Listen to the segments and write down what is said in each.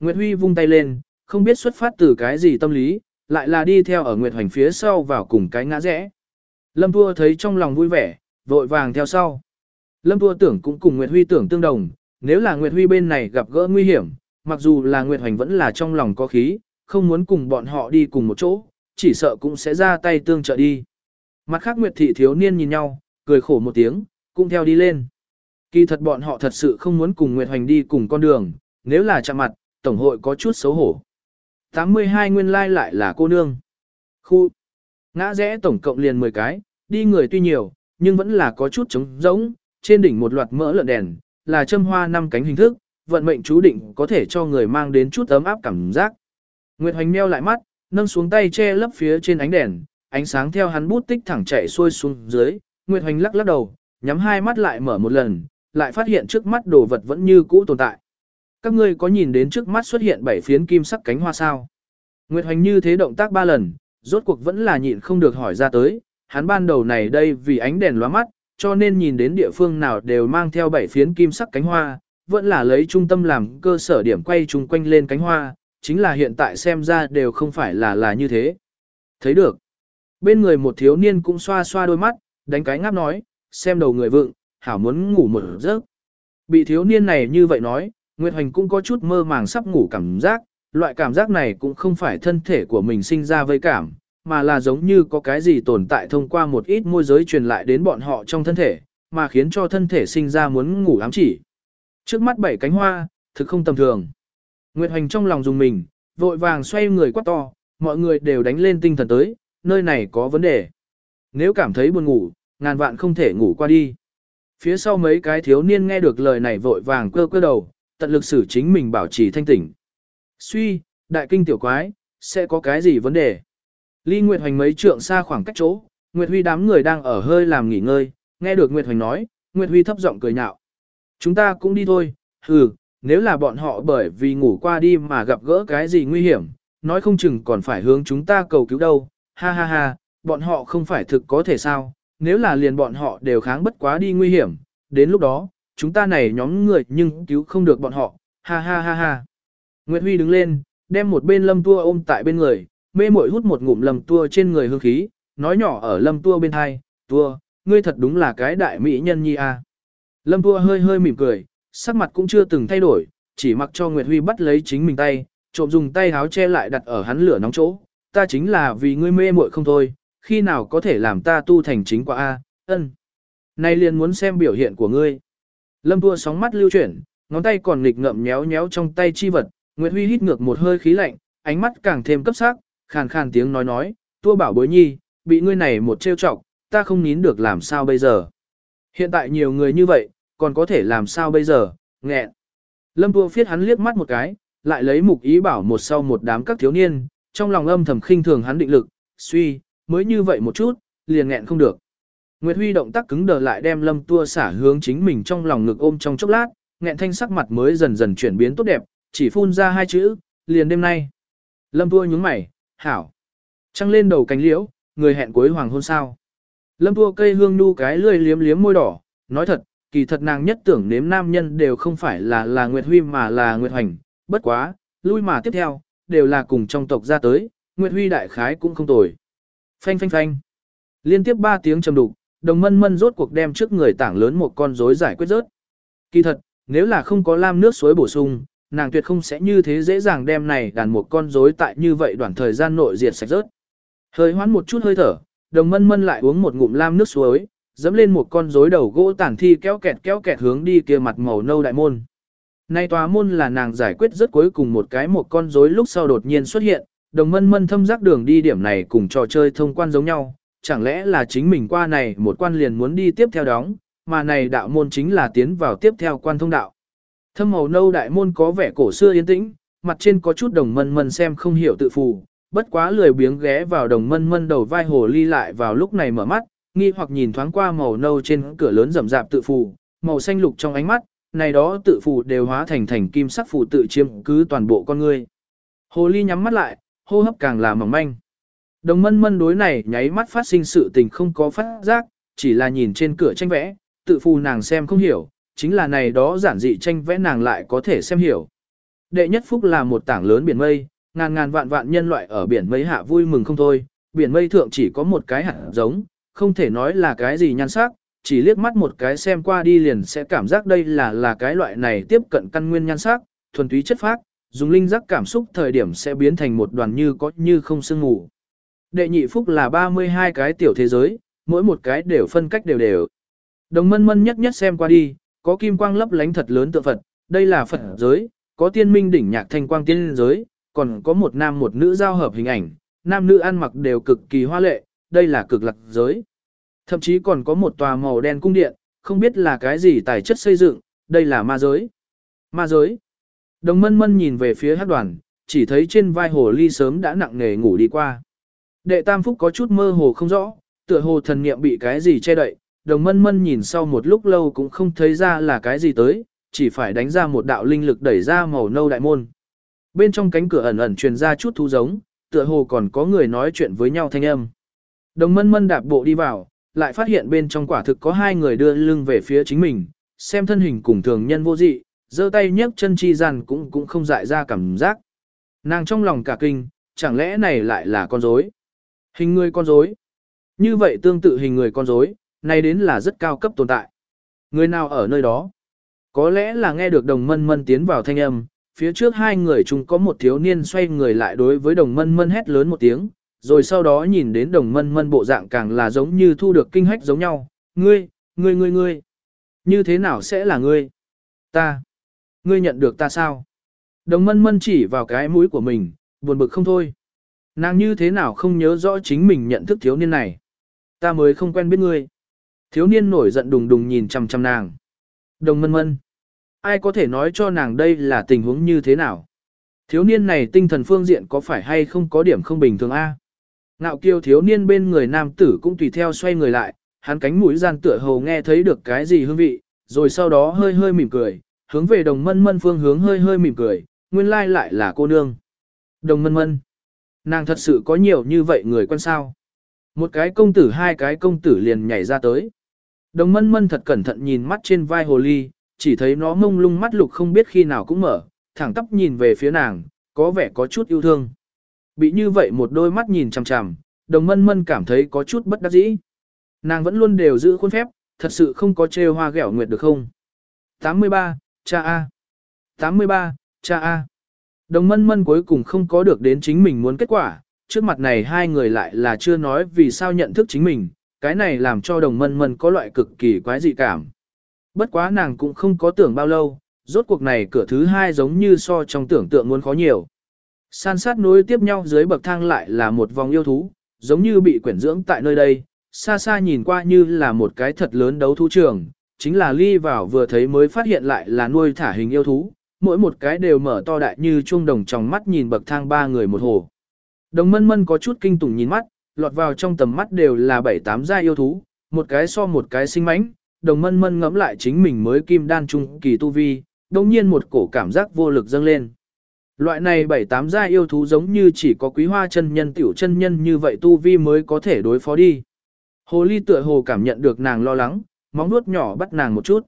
Nguyệt Huy vung tay lên, không biết xuất phát từ cái gì tâm lý, lại là đi theo ở Nguyệt Hoành phía sau vào cùng cái ngã rẽ. Lâm Thua thấy trong lòng vui vẻ, vội vàng theo sau. Lâm Thua tưởng cũng cùng Nguyệt Huy tưởng tương đồng, nếu là Nguyệt Huy bên này gặp gỡ nguy hiểm, mặc dù là Nguyệt Hoành vẫn là trong lòng có khí, không muốn cùng bọn họ đi cùng một chỗ, chỉ sợ cũng sẽ ra tay tương trợ đi. Mặt khác Nguyệt Thị thiếu niên nhìn nhau, cười khổ một tiếng, cũng theo đi lên. Kỳ thật bọn họ thật sự không muốn cùng Nguyệt Hoành đi cùng con đường, nếu là chạm mặt, Tổng hội có chút xấu hổ. 82 nguyên lai like lại là cô nương. Khu. Ngã rẽ tổng cộng liền 10 cái, đi người tuy nhiều, nhưng vẫn là có chút trống rỗng, trên đỉnh một loạt mỡ lợn đèn, là châm hoa năm cánh hình thức, vận mệnh chú định có thể cho người mang đến chút ấm áp cảm giác. Nguyệt Hoành meo lại mắt, nâng xuống tay che lấp phía trên ánh đèn, ánh sáng theo hắn bút tích thẳng chạy xuôi xuống dưới, Nguyệt Hoành lắc lắc đầu, nhắm hai mắt lại mở một lần, lại phát hiện trước mắt đồ vật vẫn như cũ tồn tại. Các ngươi có nhìn đến trước mắt xuất hiện bảy phiến kim sắc cánh hoa sao? Nguyệt Hoành như thế động tác ba lần, rốt cuộc vẫn là nhịn không được hỏi ra tới, hắn ban đầu này đây vì ánh đèn lóa mắt, cho nên nhìn đến địa phương nào đều mang theo bảy phiến kim sắc cánh hoa, vẫn là lấy trung tâm làm cơ sở điểm quay chung quanh lên cánh hoa, chính là hiện tại xem ra đều không phải là là như thế. Thấy được. Bên người một thiếu niên cũng xoa xoa đôi mắt, đánh cái ngáp nói, xem đầu người vượng, hảo muốn ngủ một giấc. Bị thiếu niên này như vậy nói, Nguyệt Hoành cũng có chút mơ màng sắp ngủ cảm giác, loại cảm giác này cũng không phải thân thể của mình sinh ra vây cảm, mà là giống như có cái gì tồn tại thông qua một ít môi giới truyền lại đến bọn họ trong thân thể, mà khiến cho thân thể sinh ra muốn ngủ ám chỉ. Trước mắt bảy cánh hoa, thực không tầm thường. Nguyệt Hoành trong lòng dùng mình, vội vàng xoay người quát to, mọi người đều đánh lên tinh thần tới, nơi này có vấn đề. Nếu cảm thấy buồn ngủ, ngàn vạn không thể ngủ qua đi. Phía sau mấy cái thiếu niên nghe được lời này vội vàng cơ cơ đầu, tận lực xử chính mình bảo trì thanh tỉnh. Suy, đại kinh tiểu quái, sẽ có cái gì vấn đề? Ly Nguyệt Hoành mấy trượng xa khoảng cách chỗ, Nguyệt Huy đám người đang ở hơi làm nghỉ ngơi, nghe được Nguyệt Hoành nói, Nguyệt Huy thấp giọng cười nhạo. Chúng ta cũng đi thôi, hừ, nếu là bọn họ bởi vì ngủ qua đi mà gặp gỡ cái gì nguy hiểm, nói không chừng còn phải hướng chúng ta cầu cứu đâu, ha ha ha, bọn họ không phải thực có thể sao, nếu là liền bọn họ đều kháng bất quá đi nguy hiểm, đến lúc đó, chúng ta này nhóm người nhưng cứu không được bọn họ, ha ha ha ha. Nguyệt Huy đứng lên, đem một bên lâm tua ôm tại bên người, mê mội hút một ngụm lâm tua trên người hương khí, nói nhỏ ở lâm tua bên hai, tua, ngươi thật đúng là cái đại mỹ nhân nhi a. Lâm tua hơi hơi mỉm cười, sắc mặt cũng chưa từng thay đổi, chỉ mặc cho Nguyệt Huy bắt lấy chính mình tay, trộm dùng tay háo che lại đặt ở hắn lửa nóng chỗ, ta chính là vì ngươi mê muội không thôi, khi nào có thể làm ta tu thành chính quả A, ân. Nay liền muốn xem biểu hiện của ngươi. Lâm tua sóng mắt lưu chuyển, ngón tay còn nghịch ngậm nhéo nhéo trong tay chi vật, Nguyệt Huy hít ngược một hơi khí lạnh, ánh mắt càng thêm cấp sắc, khàn khàn tiếng nói nói, tua bảo bối nhi, bị ngươi này một trêu chọc, ta không nín được làm sao bây giờ. Hiện tại nhiều người như vậy, còn có thể làm sao bây giờ, nghẹn. Lâm tua phiết hắn liếc mắt một cái, lại lấy mục ý bảo một sau một đám các thiếu niên, trong lòng âm thầm khinh thường hắn định lực, suy, mới như vậy một chút, liền nghẹn không được. Nguyệt Huy động tác cứng đờ lại đem lâm tua xả hướng chính mình trong lòng ngực ôm trong chốc lát, nghẹn thanh sắc mặt mới dần dần chuyển biến tốt đẹp, chỉ phun ra hai chữ, liền đêm nay. Lâm tua nhướng mày, hảo. Trăng lên đầu cánh liễu, người hẹn cuối hoàng hôn sao. Lâm tua cây hương nu cái lươi liếm liếm môi đỏ, nói thật, kỳ thật nàng nhất tưởng nếm nam nhân đều không phải là là Nguyệt Huy mà là Nguyệt Hoành, bất quá, lui mà tiếp theo, đều là cùng trong tộc ra tới, Nguyệt Huy đại khái cũng không tồi. Phanh phanh phanh. Liên tiếp ba tiếng trầm đục, đồng mân mân rốt cuộc đem trước người tảng lớn một con rối giải quyết rớt. Kỳ thật, nếu là không có lam nước suối bổ sung, nàng tuyệt không sẽ như thế dễ dàng đem này đàn một con rối tại như vậy đoạn thời gian nội diệt sạch rớt. Hơi hoán một chút hơi thở, đồng mân mân lại uống một ngụm lam nước suối, dẫm lên một con rối đầu gỗ tản thi kéo kẹt kéo kẹt hướng đi kia mặt màu nâu đại môn. Nay tòa môn là nàng giải quyết rất cuối cùng một cái một con rối lúc sau đột nhiên xuất hiện, đồng mân mân thâm giác đường đi điểm này cùng trò chơi thông quan giống nhau, chẳng lẽ là chính mình qua này một quan liền muốn đi tiếp theo đóng, mà này đạo môn chính là tiến vào tiếp theo quan thông đạo. Thâm màu nâu đại môn có vẻ cổ xưa yên tĩnh, mặt trên có chút đồng mân mân xem không hiểu tự phù, bất quá lười biếng ghé vào đồng mân mân đầu vai hồ ly lại vào lúc này mở mắt, nghi hoặc nhìn thoáng qua màu nâu trên cửa lớn rậm rạp tự phù, màu xanh lục trong ánh mắt, này đó tự phù đều hóa thành thành kim sắc phù tự chiếm cứ toàn bộ con người. Hồ ly nhắm mắt lại, hô hấp càng là mỏng manh. Đồng mân mân đối này nháy mắt phát sinh sự tình không có phát giác, chỉ là nhìn trên cửa tranh vẽ, tự phù nàng xem không hiểu, chính là này đó giản dị tranh vẽ nàng lại có thể xem hiểu. Đệ nhất phúc là một tảng lớn biển mây, ngàn ngàn vạn vạn nhân loại ở biển mây hạ vui mừng không thôi, biển mây thượng chỉ có một cái hạt giống, không thể nói là cái gì nhan sắc, chỉ liếc mắt một cái xem qua đi liền sẽ cảm giác đây là là cái loại này tiếp cận căn nguyên nhan sắc, thuần túy chất phác, dùng linh giác cảm xúc thời điểm sẽ biến thành một đoàn như có như không sương mù. Đệ nhị phúc là 32 cái tiểu thế giới, mỗi một cái đều phân cách đều đều. Đồng mân mân nhất nhất xem qua đi, có kim quang lấp lánh thật lớn tượng Phật, đây là Phật giới, có tiên minh đỉnh nhạc thanh quang tiên giới, còn có một nam một nữ giao hợp hình ảnh, nam nữ ăn mặc đều cực kỳ hoa lệ, đây là cực lạc giới. Thậm chí còn có một tòa màu đen cung điện, không biết là cái gì tài chất xây dựng, đây là ma giới. Ma giới. Đồng mân mân nhìn về phía hát đoàn, chỉ thấy trên vai hồ ly sớm đã nặng nề ngủ đi qua. Đệ tam phúc có chút mơ hồ không rõ, tựa hồ thần niệm bị cái gì che đậy, đồng mân mân nhìn sau một lúc lâu cũng không thấy ra là cái gì tới, chỉ phải đánh ra một đạo linh lực đẩy ra màu nâu đại môn. Bên trong cánh cửa ẩn ẩn truyền ra chút thú giống, tựa hồ còn có người nói chuyện với nhau thanh âm. Đồng mân mân đạp bộ đi vào, lại phát hiện bên trong quả thực có hai người đưa lưng về phía chính mình, xem thân hình cùng thường nhân vô dị, giơ tay nhấc chân chi gian cũng cũng không dại ra cảm giác. Nàng trong lòng cả kinh, chẳng lẽ này lại là con rối? Hình người con rối. Như vậy tương tự hình người con rối, này đến là rất cao cấp tồn tại. Người nào ở nơi đó? Có lẽ là nghe được đồng mân mân tiến vào thanh âm, phía trước hai người chúng có một thiếu niên xoay người lại đối với đồng mân mân hét lớn một tiếng, rồi sau đó nhìn đến đồng mân mân bộ dạng càng là giống như thu được kinh hách giống nhau. Ngươi, ngươi ngươi ngươi, như thế nào sẽ là ngươi? Ta, ngươi nhận được ta sao? Đồng mân mân chỉ vào cái mũi của mình, buồn bực không thôi. Nàng như thế nào không nhớ rõ chính mình nhận thức thiếu niên này. Ta mới không quen biết ngươi. Thiếu niên nổi giận đùng đùng nhìn chằm chằm nàng. Đồng mân mân. Ai có thể nói cho nàng đây là tình huống như thế nào? Thiếu niên này tinh thần phương diện có phải hay không có điểm không bình thường a? Ngạo kiêu thiếu niên bên người nam tử cũng tùy theo xoay người lại, hắn cánh mũi gian tựa hồ nghe thấy được cái gì hương vị, rồi sau đó hơi hơi mỉm cười, hướng về đồng mân mân phương hướng hơi hơi mỉm cười, nguyên lai lại là cô nương. Đồng mân mân. Nàng thật sự có nhiều như vậy người quan sao. Một cái công tử hai cái công tử liền nhảy ra tới. Đồng mân mân thật cẩn thận nhìn mắt trên vai hồ ly, chỉ thấy nó mông lung mắt lục không biết khi nào cũng mở, thẳng tắp nhìn về phía nàng, có vẻ có chút yêu thương. Bị như vậy một đôi mắt nhìn chằm chằm, đồng mân mân cảm thấy có chút bất đắc dĩ. Nàng vẫn luôn đều giữ khuôn phép, thật sự không có trêu hoa ghẹo nguyệt được không? 83, cha A. 83, cha A. Đồng mân mân cuối cùng không có được đến chính mình muốn kết quả, trước mặt này hai người lại là chưa nói vì sao nhận thức chính mình, cái này làm cho đồng mân mân có loại cực kỳ quái dị cảm. Bất quá nàng cũng không có tưởng bao lâu, rốt cuộc này cửa thứ hai giống như so trong tưởng tượng muốn khó nhiều. San sát nối tiếp nhau dưới bậc thang lại là một vòng yêu thú, giống như bị quyển dưỡng tại nơi đây, xa xa nhìn qua như là một cái thật lớn đấu thú trường, chính là ly vào vừa thấy mới phát hiện lại là nuôi thả hình yêu thú, mỗi một cái đều mở to đại như chuông đồng trong mắt nhìn bậc thang ba người một hồ. Đồng mân mân có chút kinh tủng nhìn mắt, lọt vào trong tầm mắt đều là bảy tám gia yêu thú, một cái so một cái sinh mánh, đồng mân mân ngẫm lại chính mình mới kim đan trung kỳ tu vi, đồng nhiên một cổ cảm giác vô lực dâng lên. Loại này bảy tám gia yêu thú giống như chỉ có quý hoa chân nhân tiểu chân nhân như vậy tu vi mới có thể đối phó đi. Hồ ly tựa hồ cảm nhận được nàng lo lắng, móng nuốt nhỏ bắt nàng một chút.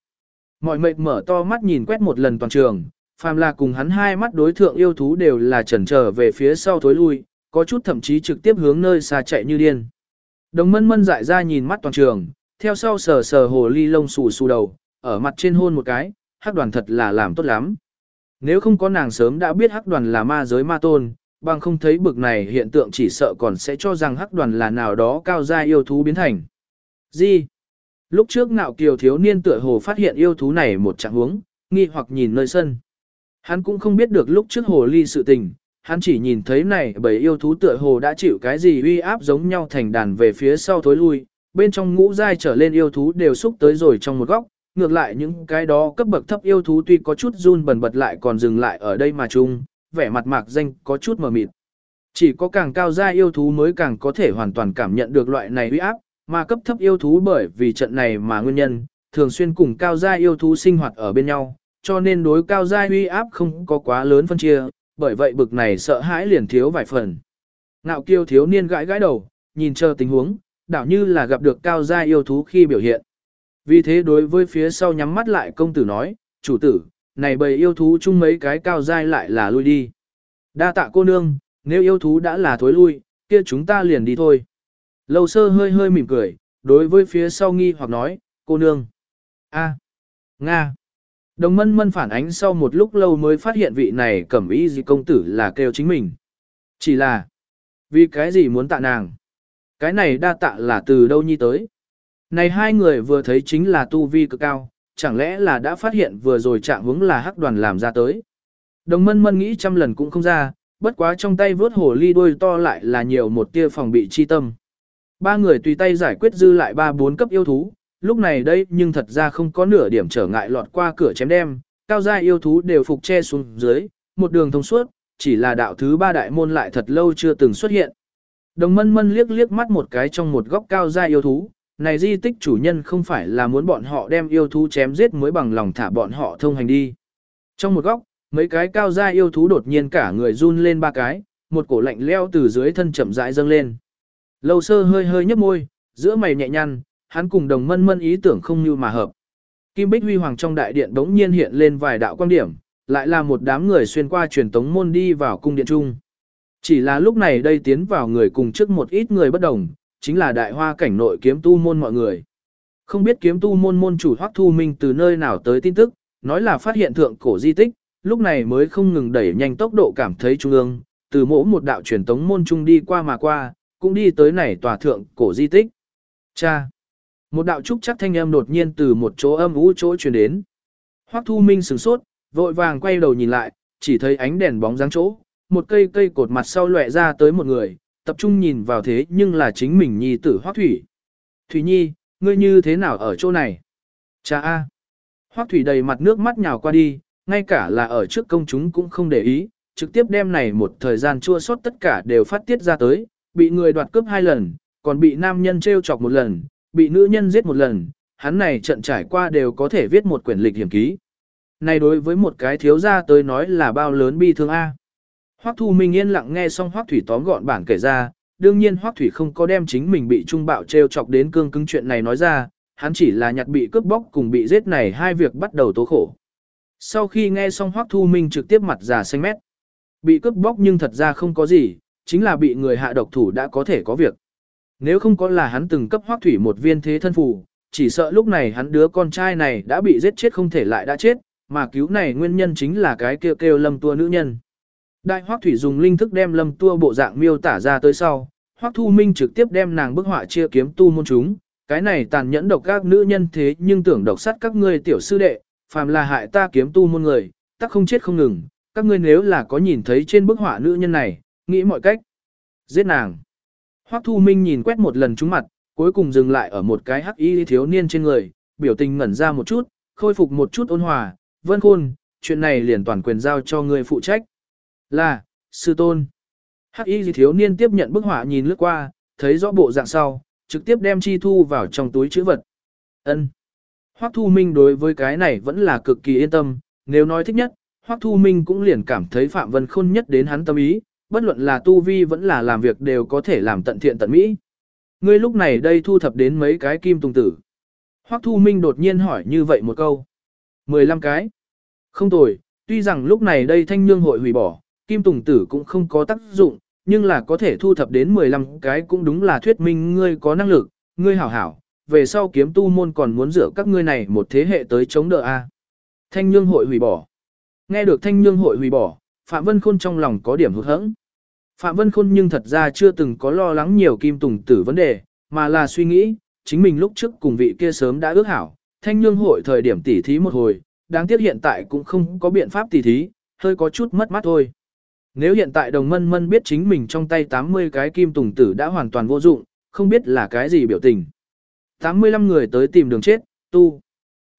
Mọi mệt mở to mắt nhìn quét một lần toàn trường, phàm là cùng hắn hai mắt đối thượng yêu thú đều là chần chờ về phía sau thối lui, có chút thậm chí trực tiếp hướng nơi xa chạy như điên. Đồng mân mân dại ra nhìn mắt toàn trường, theo sau sờ sờ hồ ly lông xù xù đầu, ở mặt trên hôn một cái, hắc đoàn thật là làm tốt lắm. Nếu không có nàng sớm đã biết hắc đoàn là ma giới ma tôn, bằng không thấy bực này hiện tượng chỉ sợ còn sẽ cho rằng hắc đoàn là nào đó cao gia yêu thú biến thành. Gì? Lúc trước ngạo kiều thiếu niên tựa hồ phát hiện yêu thú này một trạng huống, nghi hoặc nhìn nơi sân. Hắn cũng không biết được lúc trước hồ ly sự tình, hắn chỉ nhìn thấy này bởi yêu thú tựa hồ đã chịu cái gì uy áp giống nhau thành đàn về phía sau thối lui, bên trong ngũ giai trở lên yêu thú đều xúc tới rồi trong một góc, ngược lại những cái đó cấp bậc thấp yêu thú tuy có chút run bần bật lại còn dừng lại ở đây mà chung, vẻ mặt mạc danh có chút mờ mịt. Chỉ có càng cao giai yêu thú mới càng có thể hoàn toàn cảm nhận được loại này uy áp, mà cấp thấp yêu thú bởi vì trận này mà nguyên nhân, thường xuyên cùng cao giai yêu thú sinh hoạt ở bên nhau, cho nên đối cao giai uy áp không có quá lớn phân chia, bởi vậy bực này sợ hãi liền thiếu vài phần. Ngạo kiêu thiếu niên gãi gãi đầu, nhìn chờ tình huống, đảo như là gặp được cao gia yêu thú khi biểu hiện. Vì thế đối với phía sau nhắm mắt lại công tử nói, chủ tử, này bầy yêu thú chung mấy cái cao giai lại là lui đi. Đa tạ cô nương, nếu yêu thú đã là thối lui, kia chúng ta liền đi thôi. Lâu sơ hơi hơi mỉm cười, đối với phía sau nghi hoặc nói, cô nương. a Nga. Đồng mân mân phản ánh sau một lúc lâu mới phát hiện vị này cẩm ý gì công tử là kêu chính mình. Chỉ là, vì cái gì muốn tạ nàng? Cái này đa tạ là từ đâu nhi tới? Này hai người vừa thấy chính là tu vi cực cao, chẳng lẽ là đã phát hiện vừa rồi trạng hướng là hắc đoàn làm ra tới. Đồng mân mân nghĩ trăm lần cũng không ra, bất quá trong tay vớt hồ ly đuôi to lại là nhiều một tia phòng bị chi tâm. Ba người tùy tay giải quyết dư lại ba bốn cấp yêu thú, lúc này đây nhưng thật ra không có nửa điểm trở ngại lọt qua cửa chém đem, cao gia yêu thú đều phục che xuống dưới, một đường thông suốt, chỉ là đạo thứ ba đại môn lại thật lâu chưa từng xuất hiện. Đồng mân mân liếc liếc mắt một cái trong một góc cao gia yêu thú, này di tích chủ nhân không phải là muốn bọn họ đem yêu thú chém giết mới bằng lòng thả bọn họ thông hành đi. Trong một góc, mấy cái cao gia yêu thú đột nhiên cả người run lên ba cái, một cổ lạnh leo từ dưới thân chậm rãi dâng lên. Lâu sơ hơi hơi nhấp môi, giữa mày nhẹ nhăn, hắn cùng đồng mân mân ý tưởng không như mà hợp. Kim Bích Huy Hoàng trong đại điện đống nhiên hiện lên vài đạo quan điểm, lại là một đám người xuyên qua truyền tống môn đi vào cung điện trung. Chỉ là lúc này đây tiến vào người cùng trước một ít người bất đồng, chính là đại hoa cảnh nội kiếm tu môn mọi người. Không biết kiếm tu môn môn chủ Hoắc Thu Minh từ nơi nào tới tin tức, nói là phát hiện thượng cổ di tích, lúc này mới không ngừng đẩy nhanh tốc độ cảm thấy trung ương, từ mỗi một đạo truyền tống môn trung đi qua mà qua, cũng đi tới này tòa thượng cổ di tích. Cha! Một đạo trúc chắc thanh âm đột nhiên từ một chỗ âm ú chỗ truyền đến. Hoắc Thu Minh sửng sốt, vội vàng quay đầu nhìn lại, chỉ thấy ánh đèn bóng dáng chỗ, một cây cây cột mặt sau lóe ra tới một người, tập trung nhìn vào thế nhưng là chính mình nhi tử Hoắc Thủy. Thủy Nhi, ngươi như thế nào ở chỗ này? Cha A. Hoắc Thủy đầy mặt nước mắt nhào qua đi, ngay cả là ở trước công chúng cũng không để ý, trực tiếp đem này một thời gian chua xót tất cả đều phát tiết ra tới, bị người đoạt cướp hai lần, còn bị nam nhân trêu chọc một lần, bị nữ nhân giết một lần, hắn này trận trải qua đều có thể viết một quyển lịch hiểm ký. Này đối với một cái thiếu gia tới nói là bao lớn bi thương A. Hoắc Thu Minh yên lặng nghe xong Hoắc Thủy tóm gọn bản kể ra, đương nhiên Hoắc Thủy không có đem chính mình bị trung bạo treo chọc đến cương cứng chuyện này nói ra, hắn chỉ là nhặt bị cướp bóc cùng bị giết này hai việc bắt đầu tố khổ. Sau khi nghe xong Hoắc Thu Minh trực tiếp mặt già xanh mét. Bị cướp bóc nhưng thật ra không có gì, chính là bị người hạ độc thủ đã có thể có việc. Nếu không có là hắn từng cấp hoác Thủy một viên thế thân phù, chỉ sợ lúc này hắn đứa con trai này đã bị giết chết không thể lại đã chết, mà cứu này nguyên nhân chính là cái kêu kêu lâm tua nữ nhân. Đại hoác Thủy dùng linh thức đem lâm tua bộ dạng miêu tả ra tới sau, hoác Thu Minh trực tiếp đem nàng bức họa chia kiếm tu môn chúng, cái này tàn nhẫn độc các nữ nhân thế nhưng tưởng độc sát các ngươi tiểu sư đệ, phàm là hại ta kiếm tu môn người, tắc không chết không ngừng, các ngươi nếu là có nhìn thấy trên bức họa nữ nhân này, nghĩ mọi cách. Giết nàng. Hoắc Thu Minh nhìn quét một lần chúng mặt, cuối cùng dừng lại ở một cái hắc y thiếu niên trên người, biểu tình ngẩn ra một chút, khôi phục một chút ôn hòa, vân khôn, chuyện này liền toàn quyền giao cho ngươi phụ trách. Là, sư tôn. Hắc y thiếu niên tiếp nhận bức họa nhìn lướt qua, thấy rõ bộ dạng sau, trực tiếp đem chi thu vào trong túi chữ vật. Ân. Hoắc Thu Minh đối với cái này vẫn là cực kỳ yên tâm, nếu nói thích nhất, Hoắc Thu Minh cũng liền cảm thấy Phạm Vân Khôn nhất đến hắn tâm ý, bất luận là tu vi vẫn là làm việc đều có thể làm tận thiện tận mỹ. Ngươi lúc này đây thu thập đến mấy cái kim tùng tử. Hoắc Thu Minh đột nhiên hỏi như vậy một câu. 15 cái. Không tồi, tuy rằng lúc này đây thanh nhương hội hủy bỏ, kim tùng tử cũng không có tác dụng, nhưng là có thể thu thập đến 15 cái cũng đúng là thuyết minh ngươi có năng lực, ngươi hảo hảo, về sau kiếm tu môn còn muốn rửa các ngươi này một thế hệ tới chống đỡ a. Thanh nhương hội hủy bỏ. Nghe được thanh nhương hội hủy bỏ, Phạm Vân Khôn trong lòng có điểm hụt hẫng. Phạm Vân Khôn nhưng thật ra chưa từng có lo lắng nhiều kim tùng tử vấn đề, mà là suy nghĩ, chính mình lúc trước cùng vị kia sớm đã ước hảo, thanh nhương hội thời điểm tỉ thí một hồi, đáng tiếc hiện tại cũng không có biện pháp tỉ thí, hơi có chút mất mát thôi. Nếu hiện tại đồng mân mân biết chính mình trong tay 80 cái kim tùng tử đã hoàn toàn vô dụng, không biết là cái gì biểu tình. 85 người tới tìm đường chết, tu.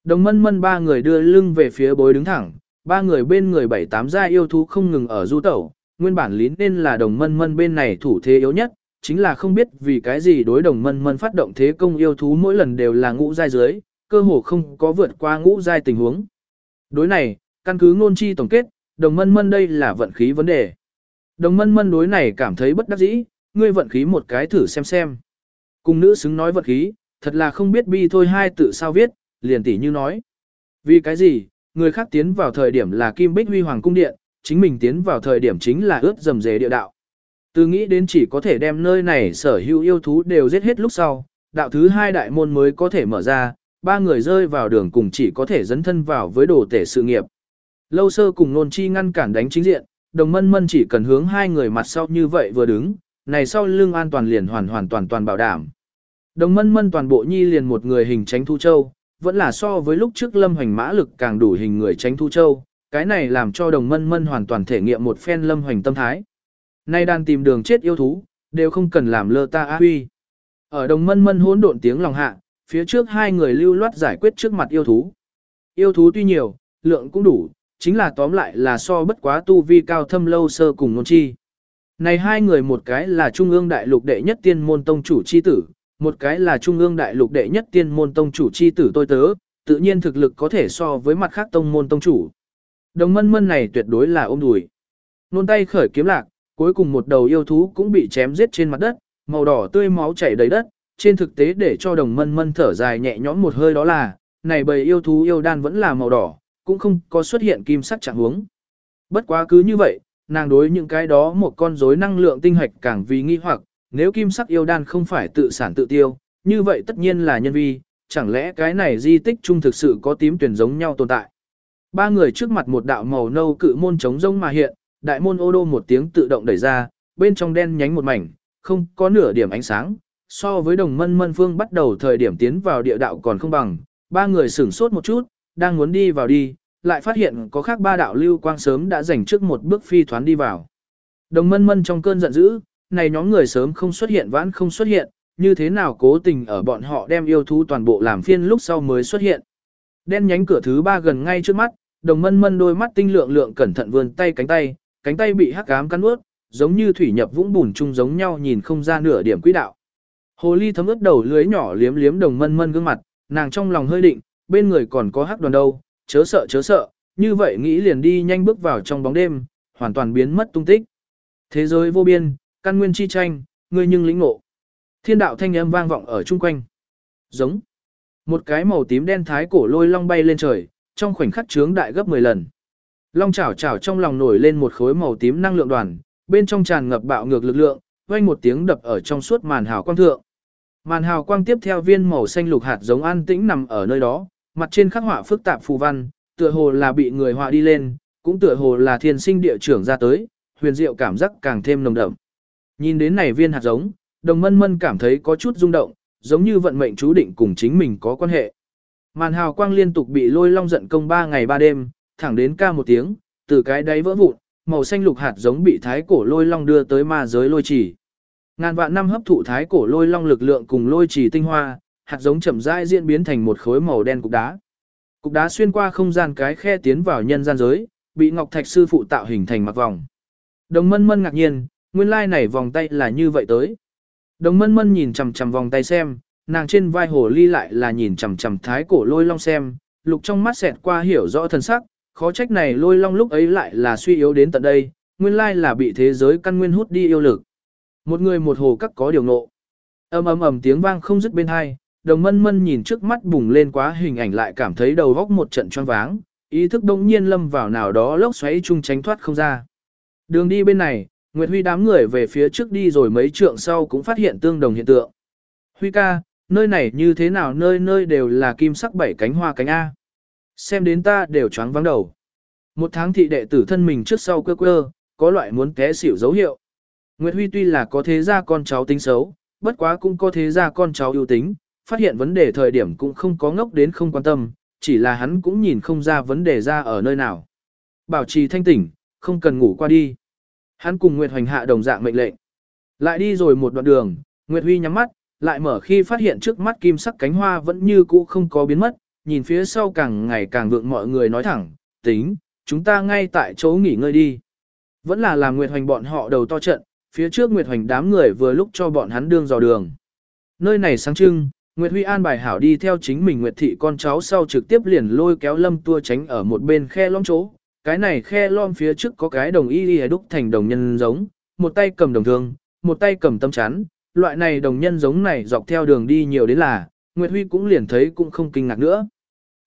Đồng mân mân ba người đưa lưng về phía bối đứng thẳng, ba người bên người bảy tám gia yêu thú không ngừng ở du tẩu, nguyên bản lý nên là đồng mân mân bên này thủ thế yếu nhất, chính là không biết vì cái gì đối đồng mân mân phát động thế công yêu thú mỗi lần đều là ngũ giai dưới, cơ hồ không có vượt qua ngũ giai tình huống. Đối này, căn cứ ngôn chi tổng kết, đồng mân mân đây là vận khí vấn đề. Đồng mân mân đối này cảm thấy bất đắc dĩ, ngươi vận khí một cái thử xem xem. Cùng nữ xứng nói vận khí, thật là không biết bi thôi hai tự sao viết, liền tỉ như nói. Vì cái gì, người khác tiến vào thời điểm là Kim Bích Huy Hoàng cung điện, chính mình tiến vào thời điểm chính là ướt dầm dề địa đạo. Từ nghĩ đến chỉ có thể đem nơi này sở hữu yêu thú đều giết hết lúc sau, đạo thứ hai đại môn mới có thể mở ra, ba người rơi vào đường cùng chỉ có thể dấn thân vào với đồ tể sự nghiệp. Lâu sơ cùng nôn chi ngăn cản đánh chính diện, đồng mân mân chỉ cần hướng hai người mặt sau như vậy vừa đứng, này sau lưng an toàn liền hoàn hoàn toàn toàn bảo đảm. Đồng mân mân toàn bộ nhi liền một người hình tránh thu châu, vẫn là so với lúc trước lâm hoành mã lực càng đủ hình người tránh thu châu, cái này làm cho đồng mân mân hoàn toàn thể nghiệm một phen lâm hoành tâm thái. Nay đang tìm đường chết yêu thú, đều không cần làm lơ ta á huy. Ở đồng mân mân hỗn độn tiếng lòng hạ, phía trước hai người lưu loát giải quyết trước mặt yêu thú. Yêu thú tuy nhiều, lượng cũng đủ, chính là tóm lại là so bất quá tu vi cao thâm lâu sơ cùng nôn chi. Này hai người một cái là Trung ương đại lục đệ nhất tiên môn tông chủ chi tử, một cái là Trung ương đại lục đệ nhất tiên môn tông chủ chi tử tôi tớ, tự nhiên thực lực có thể so với mặt khác tông môn tông chủ. Đồng mân mân này tuyệt đối là ôm đùi. Nôn tay khởi kiếm lạc, cuối cùng một đầu yêu thú cũng bị chém giết trên mặt đất, màu đỏ tươi máu chảy đầy đất, trên thực tế để cho đồng mân mân thở dài nhẹ nhõm một hơi đó là, này bầy yêu thú yêu đan vẫn là màu đỏ, cũng không có xuất hiện kim sắc trạng huống. Bất quá cứ như vậy, nàng đối những cái đó một con rối năng lượng tinh hạch càng vì nghi hoặc, nếu kim sắc yêu đan không phải tự sản tự tiêu, như vậy tất nhiên là nhân vi, chẳng lẽ cái này di tích chung thực sự có tím tuyển giống nhau tồn tại. Ba người trước mặt một đạo màu nâu cự môn trống rông mà hiện, đại môn ô đô một tiếng tự động đẩy ra, bên trong đen nhánh một mảnh, không có nửa điểm ánh sáng, so với đồng mân mân phương bắt đầu thời điểm tiến vào địa đạo còn không bằng, ba người sửng sốt một chút, đang muốn đi vào đi, lại phát hiện có khác ba đạo lưu quang sớm đã dành trước một bước phi thoán đi vào. Đồng mân mân trong cơn giận dữ, này nhóm người sớm không xuất hiện vãn không xuất hiện, như thế nào cố tình ở bọn họ đem yêu thú toàn bộ làm phiên lúc sau mới xuất hiện. Đen nhánh cửa thứ ba gần ngay trước mắt, đồng mân mân đôi mắt tinh lượng lượng cẩn thận vươn tay cánh tay, cánh tay bị hắc ám cắn ướt, giống như thủy nhập vũng bùn chung giống nhau nhìn không ra nửa điểm quỹ đạo. Hồ ly thấm ướt đầu lưới nhỏ liếm liếm đồng mân mân gương mặt, nàng trong lòng hơi định, bên người còn có hắc đoàn đâu, chớ sợ chớ sợ, như vậy nghĩ liền đi nhanh bước vào trong bóng đêm, hoàn toàn biến mất tung tích. Thế giới vô biên, căn nguyên chi tranh, ngươi nhưng lĩnh ngộ. Thiên đạo thanh âm vang vọng ở chung quanh. Giống. Một cái màu tím đen thái cổ lôi long bay lên trời, trong khoảnh khắc trướng đại gấp 10 lần. Long chảo chảo trong lòng nổi lên một khối màu tím năng lượng đoàn, bên trong tràn ngập bạo ngược lực lượng, vang một tiếng đập ở trong suốt màn hào quang thượng. Màn hào quang tiếp theo viên màu xanh lục hạt giống an tĩnh nằm ở nơi đó, mặt trên khắc họa phức tạp phù văn, tựa hồ là bị người họa đi lên, cũng tựa hồ là thiên sinh địa trưởng ra tới, huyền diệu cảm giác càng thêm nồng đậm. Nhìn đến này viên hạt giống, đồng mân mân cảm thấy có chút rung động, giống như vận mệnh chú định cùng chính mình có quan hệ. Màn hào quang liên tục bị lôi long giận công 3 ngày 3 đêm, thẳng đến ca một tiếng, từ cái đáy vỡ vụn, màu xanh lục hạt giống bị thái cổ lôi long đưa tới ma giới lôi chỉ. Ngàn vạn năm hấp thụ thái cổ lôi long lực lượng cùng lôi chỉ tinh hoa, hạt giống chậm rãi diễn biến thành một khối màu đen cục đá. Cục đá xuyên qua không gian cái khe tiến vào nhân gian giới, bị Ngọc Thạch sư phụ tạo hình thành mặt vòng. Đồng Mân Mân ngạc nhiên, nguyên lai này vòng tay là như vậy tới. Đồng Mân Mân nhìn chằm chằm vòng tay xem, nàng trên vai hồ ly lại là nhìn chằm chằm thái cổ lôi long xem, lục trong mắt xẹt qua hiểu rõ thân sắc, khó trách này lôi long lúc ấy lại là suy yếu đến tận đây, nguyên lai là bị thế giới căn nguyên hút đi yêu lực. Một người một hồ các có điều ngộ. Ầm ầm ầm tiếng vang không dứt bên hai, đồng mân mân nhìn trước mắt bùng lên quá hình ảnh lại cảm thấy đầu góc một trận choáng váng, ý thức đột nhiên lâm vào nào đó lốc xoáy chung tránh thoát không ra. Đường đi bên này, Nguyệt Huy đám người về phía trước đi rồi mấy trượng sau cũng phát hiện tương đồng hiện tượng. Huy ca, nơi này như thế nào nơi nơi đều là kim sắc bảy cánh hoa cánh A. Xem đến ta đều choáng vắng đầu. Một tháng thị đệ tử thân mình trước sau cơ cơ, có loại muốn té xỉu dấu hiệu. Nguyệt Huy tuy là có thế gia con cháu tính xấu, bất quá cũng có thế gia con cháu ưu tính, phát hiện vấn đề thời điểm cũng không có ngốc đến không quan tâm, chỉ là hắn cũng nhìn không ra vấn đề ra ở nơi nào. Bảo trì thanh tỉnh, không cần ngủ qua đi. Hắn cùng Nguyệt Hoành hạ đồng dạng mệnh lệnh. Lại đi rồi một đoạn đường, Nguyệt Huy nhắm mắt, lại mở khi phát hiện trước mắt kim sắc cánh hoa vẫn như cũ không có biến mất, nhìn phía sau càng ngày càng vượng mọi người nói thẳng, tính, chúng ta ngay tại chỗ nghỉ ngơi đi. Vẫn là làm Nguyệt Hoành bọn họ đầu to trận, phía trước Nguyệt Hoành đám người vừa lúc cho bọn hắn đương dò đường. Nơi này sáng trưng, Nguyệt Huy an bài hảo đi theo chính mình Nguyệt thị con cháu sau trực tiếp liền lôi kéo lâm tua tránh ở một bên khe lõm chỗ. Cái này khe lõm phía trước có cái đồng y y đúc thành đồng nhân giống, một tay cầm đồng thương, một tay cầm tâm chắn. Loại này đồng nhân giống này dọc theo đường đi nhiều đến là, Nguyệt Huy cũng liền thấy cũng không kinh ngạc nữa.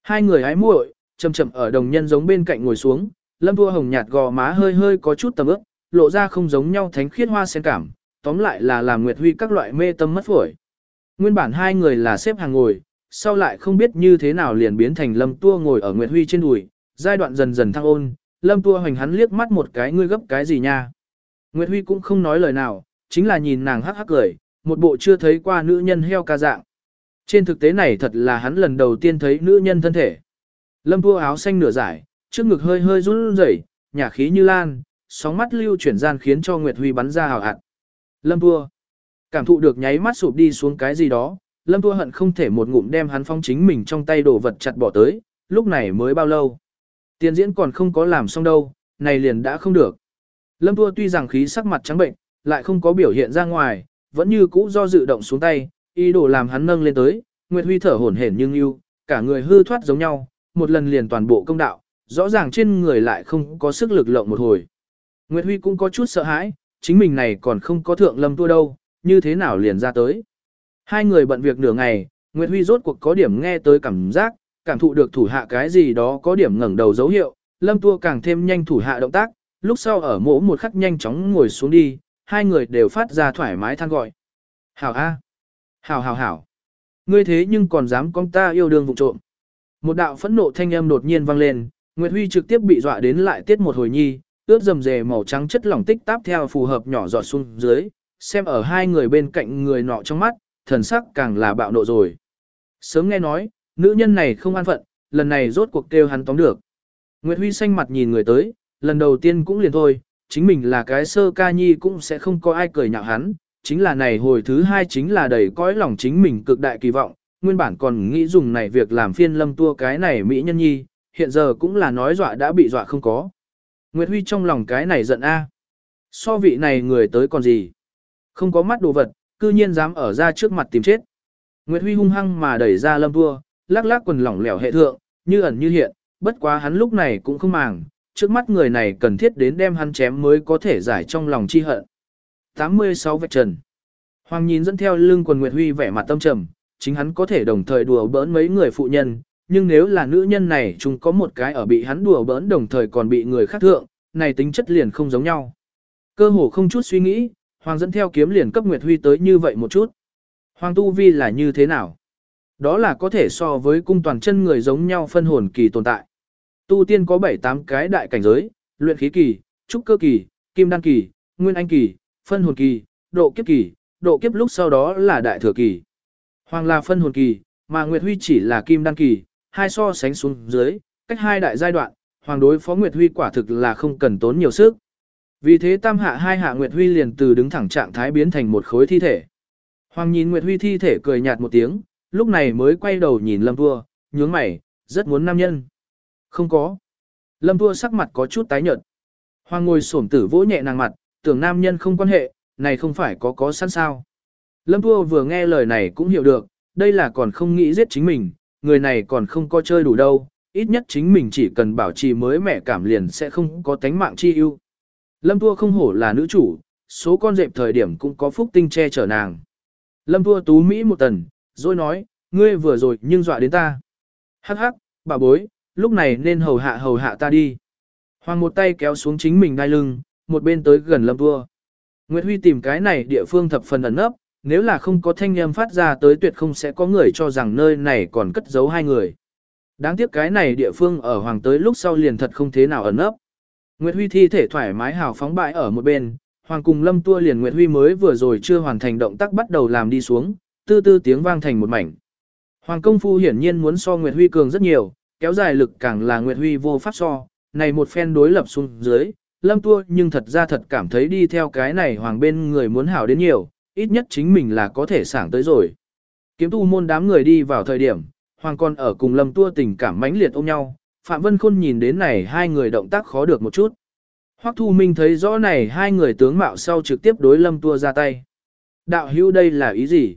Hai người hái muội, chậm chậm ở đồng nhân giống bên cạnh ngồi xuống, lâm tua hồng nhạt gò má hơi hơi có chút tầm ướp, lộ ra không giống nhau thánh khiết hoa sen cảm, tóm lại là làm Nguyệt Huy các loại mê tâm mất phổi. Nguyên bản hai người là xếp hàng ngồi, sau lại không biết như thế nào liền biến thành lâm tua ngồi ở Nguyệt Huy trên đùi, giai đoạn dần dần thăng ôn, lâm tua hoành hắn liếc mắt một cái ngươi gấp cái gì nha. Nguyệt Huy cũng không nói lời nào, chính là nhìn nàng hắc hắc cười, một bộ chưa thấy qua nữ nhân heo ca dạng. Trên thực tế này thật là hắn lần đầu tiên thấy nữ nhân thân thể. Lâm tua áo xanh nửa giải, trước ngực hơi hơi run rẩy, nhả khí như lan, sóng mắt lưu chuyển gian khiến cho Nguyệt Huy bắn ra hào hạt. Lâm tua, cảm thụ được nháy mắt sụp đi xuống cái gì đó, Lâm tua hận không thể một ngụm đem hắn phong chính mình trong tay đổ vật chặt bỏ tới, lúc này mới bao lâu. Tiền diễn còn không có làm xong đâu, này liền đã không được. Lâm tua tuy rằng khí sắc mặt trắng bệnh, lại không có biểu hiện ra ngoài, vẫn như cũ do dự động xuống tay, ý đồ làm hắn nâng lên tới, Nguyệt Huy thở hổn hển nhưng yêu, cả người hư thoát giống nhau, một lần liền toàn bộ công đạo, rõ ràng trên người lại không có sức lực lộng một hồi. Nguyệt Huy cũng có chút sợ hãi, chính mình này còn không có thượng lâm tua đâu, như thế nào liền ra tới. Hai người bận việc nửa ngày, Nguyệt Huy rốt cuộc có điểm nghe tới cảm giác, cảm thụ được thủ hạ cái gì đó có điểm ngẩng đầu dấu hiệu, lâm tua càng thêm nhanh thủ hạ động tác, lúc sau ở mỗ một khắc nhanh chóng ngồi xuống đi, hai người đều phát ra thoải mái than gọi. Hảo A. Hảo hảo hảo. Ngươi thế nhưng còn dám con ta yêu đương vụ trộm. Một đạo phẫn nộ thanh âm đột nhiên vang lên, Nguyệt Huy trực tiếp bị dọa đến lại tiết một hồi nhi, ướt dầm dề màu trắng chất lỏng tích táp theo phù hợp nhỏ giọt xuống dưới, xem ở hai người bên cạnh người nọ trong mắt, thần sắc càng là bạo nộ rồi. Sớm nghe nói, nữ nhân này không an phận, lần này rốt cuộc kêu hắn tóm được. Nguyệt Huy xanh mặt nhìn người tới, lần đầu tiên cũng liền thôi, chính mình là cái sơ ca nhi cũng sẽ không có ai cười nhạo hắn, chính là này hồi thứ hai chính là đầy cõi lòng chính mình cực đại kỳ vọng, nguyên bản còn nghĩ dùng này việc làm phiên lâm tua cái này mỹ nhân nhi, hiện giờ cũng là nói dọa đã bị dọa không có. Nguyệt Huy trong lòng cái này giận a. So vị này người tới còn gì? Không có mắt đồ vật, cư nhiên dám ở ra trước mặt tìm chết. Nguyệt Huy hung hăng mà đẩy ra lâm tua, lắc lắc quần lỏng lẻo hệ thượng, như ẩn như hiện, bất quá hắn lúc này cũng không màng, trước mắt người này cần thiết đến đem hắn chém mới có thể giải trong lòng chi hận. 86 vạch trần. Hoàng nhìn dẫn theo lưng quần Nguyệt Huy vẻ mặt tâm trầm, chính hắn có thể đồng thời đùa bỡn mấy người phụ nhân, nhưng nếu là nữ nhân này chúng có một cái ở bị hắn đùa bỡn đồng thời còn bị người khác thượng, này tính chất liền không giống nhau. Cơ hồ không chút suy nghĩ, Hoàng dẫn theo kiếm liền cấp Nguyệt Huy tới như vậy một chút. Hoàng tu vi là như thế nào? Đó là có thể so với cung toàn chân người giống nhau phân hồn kỳ tồn tại. Tu tiên có 7-8 cái đại cảnh giới, luyện khí kỳ, trúc cơ kỳ, kim đan kỳ, nguyên anh kỳ, phân hồn kỳ, độ kiếp kỳ, độ kiếp lúc sau đó là đại thừa kỳ. Hoàng là phân hồn kỳ, mà Nguyệt Huy chỉ là kim đan kỳ, hai so sánh xuống dưới, cách hai đại giai đoạn, hoàng đối phó Nguyệt Huy quả thực là không cần tốn nhiều sức. Vì thế tam hạ hai hạ Nguyệt Huy liền từ đứng thẳng trạng thái biến thành một khối thi thể. Hoàng nhìn Nguyệt Huy thi thể cười nhạt một tiếng, lúc này mới quay đầu nhìn Lâm Vua, nhướng mày, rất muốn nam nhân. Không có. Lâm Thua sắc mặt có chút tái nhợt. Hoàng ngồi xổm tử vỗ nhẹ nàng mặt, tưởng nam nhân không quan hệ, này không phải có có sẵn sao. Lâm Thua vừa nghe lời này cũng hiểu được, đây là còn không nghĩ giết chính mình, người này còn không có chơi đủ đâu, ít nhất chính mình chỉ cần bảo trì mới mẹ cảm liền sẽ không có tánh mạng chi ưu. Lâm Thua không hổ là nữ chủ, số con dẹp thời điểm cũng có phúc tinh che chở nàng. Lâm Thua tú Mỹ một tần, rồi nói, ngươi vừa rồi nhưng dọa đến ta. Hắc hắc, bà bối, lúc này nên hầu hạ hầu hạ ta đi. Hoàng một tay kéo xuống chính mình đai lưng, một bên tới gần Lâm vua Nguyệt Huy tìm cái này địa phương thập phần ẩn nấp, nếu là không có thanh âm phát ra tới tuyệt không sẽ có người cho rằng nơi này còn cất giấu hai người. Đáng tiếc cái này địa phương ở hoàng tới lúc sau liền thật không thế nào ẩn nấp. Nguyệt Huy thi thể thoải mái hào phóng bại ở một bên, hoàng cùng lâm tua liền Nguyệt Huy mới vừa rồi chưa hoàn thành động tác bắt đầu làm đi xuống, tư tư tiếng vang thành một mảnh. Hoàng công phu hiển nhiên muốn so Nguyệt Huy cường rất nhiều, kéo dài lực càng là Nguyệt Huy vô pháp so, này một phen đối lập xuống dưới, lâm tua nhưng thật ra thật cảm thấy đi theo cái này hoàng bên người muốn hảo đến nhiều, ít nhất chính mình là có thể sảng tới rồi. Kiếm tu môn đám người đi vào thời điểm, hoàng con ở cùng lâm tua tình cảm mãnh liệt ôm nhau, Phạm Vân Khôn nhìn đến này hai người động tác khó được một chút. Hoắc Thu Minh thấy rõ này hai người tướng mạo sau trực tiếp đối lâm tua ra tay. Đạo hữu đây là ý gì?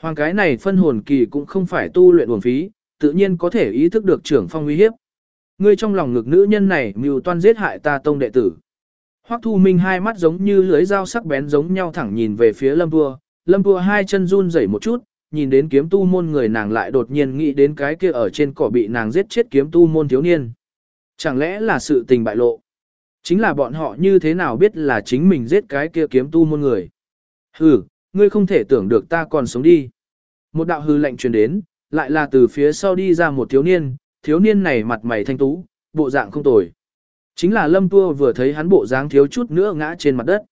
Hoàng cái này phân hồn kỳ cũng không phải tu luyện uổng phí, tự nhiên có thể ý thức được trưởng phong uy hiếp. Ngươi trong lòng ngực nữ nhân này mưu toan giết hại ta tông đệ tử. Hoắc Thu Minh hai mắt giống như lưới dao sắc bén giống nhau thẳng nhìn về phía Lâm Vua, Lâm Vua hai chân run rẩy một chút, nhìn đến kiếm tu môn người nàng lại đột nhiên nghĩ đến cái kia ở trên cỏ bị nàng giết chết kiếm tu môn thiếu niên. Chẳng lẽ là sự tình bại lộ? Chính là bọn họ như thế nào biết là chính mình giết cái kia kiếm tu môn người? Hừ, ngươi không thể tưởng được ta còn sống đi. Một đạo hư lệnh truyền đến, lại là từ phía sau đi ra một thiếu niên, thiếu niên này mặt mày thanh tú, bộ dạng không tồi. Chính là lâm tua vừa thấy hắn bộ dáng thiếu chút nữa ngã trên mặt đất.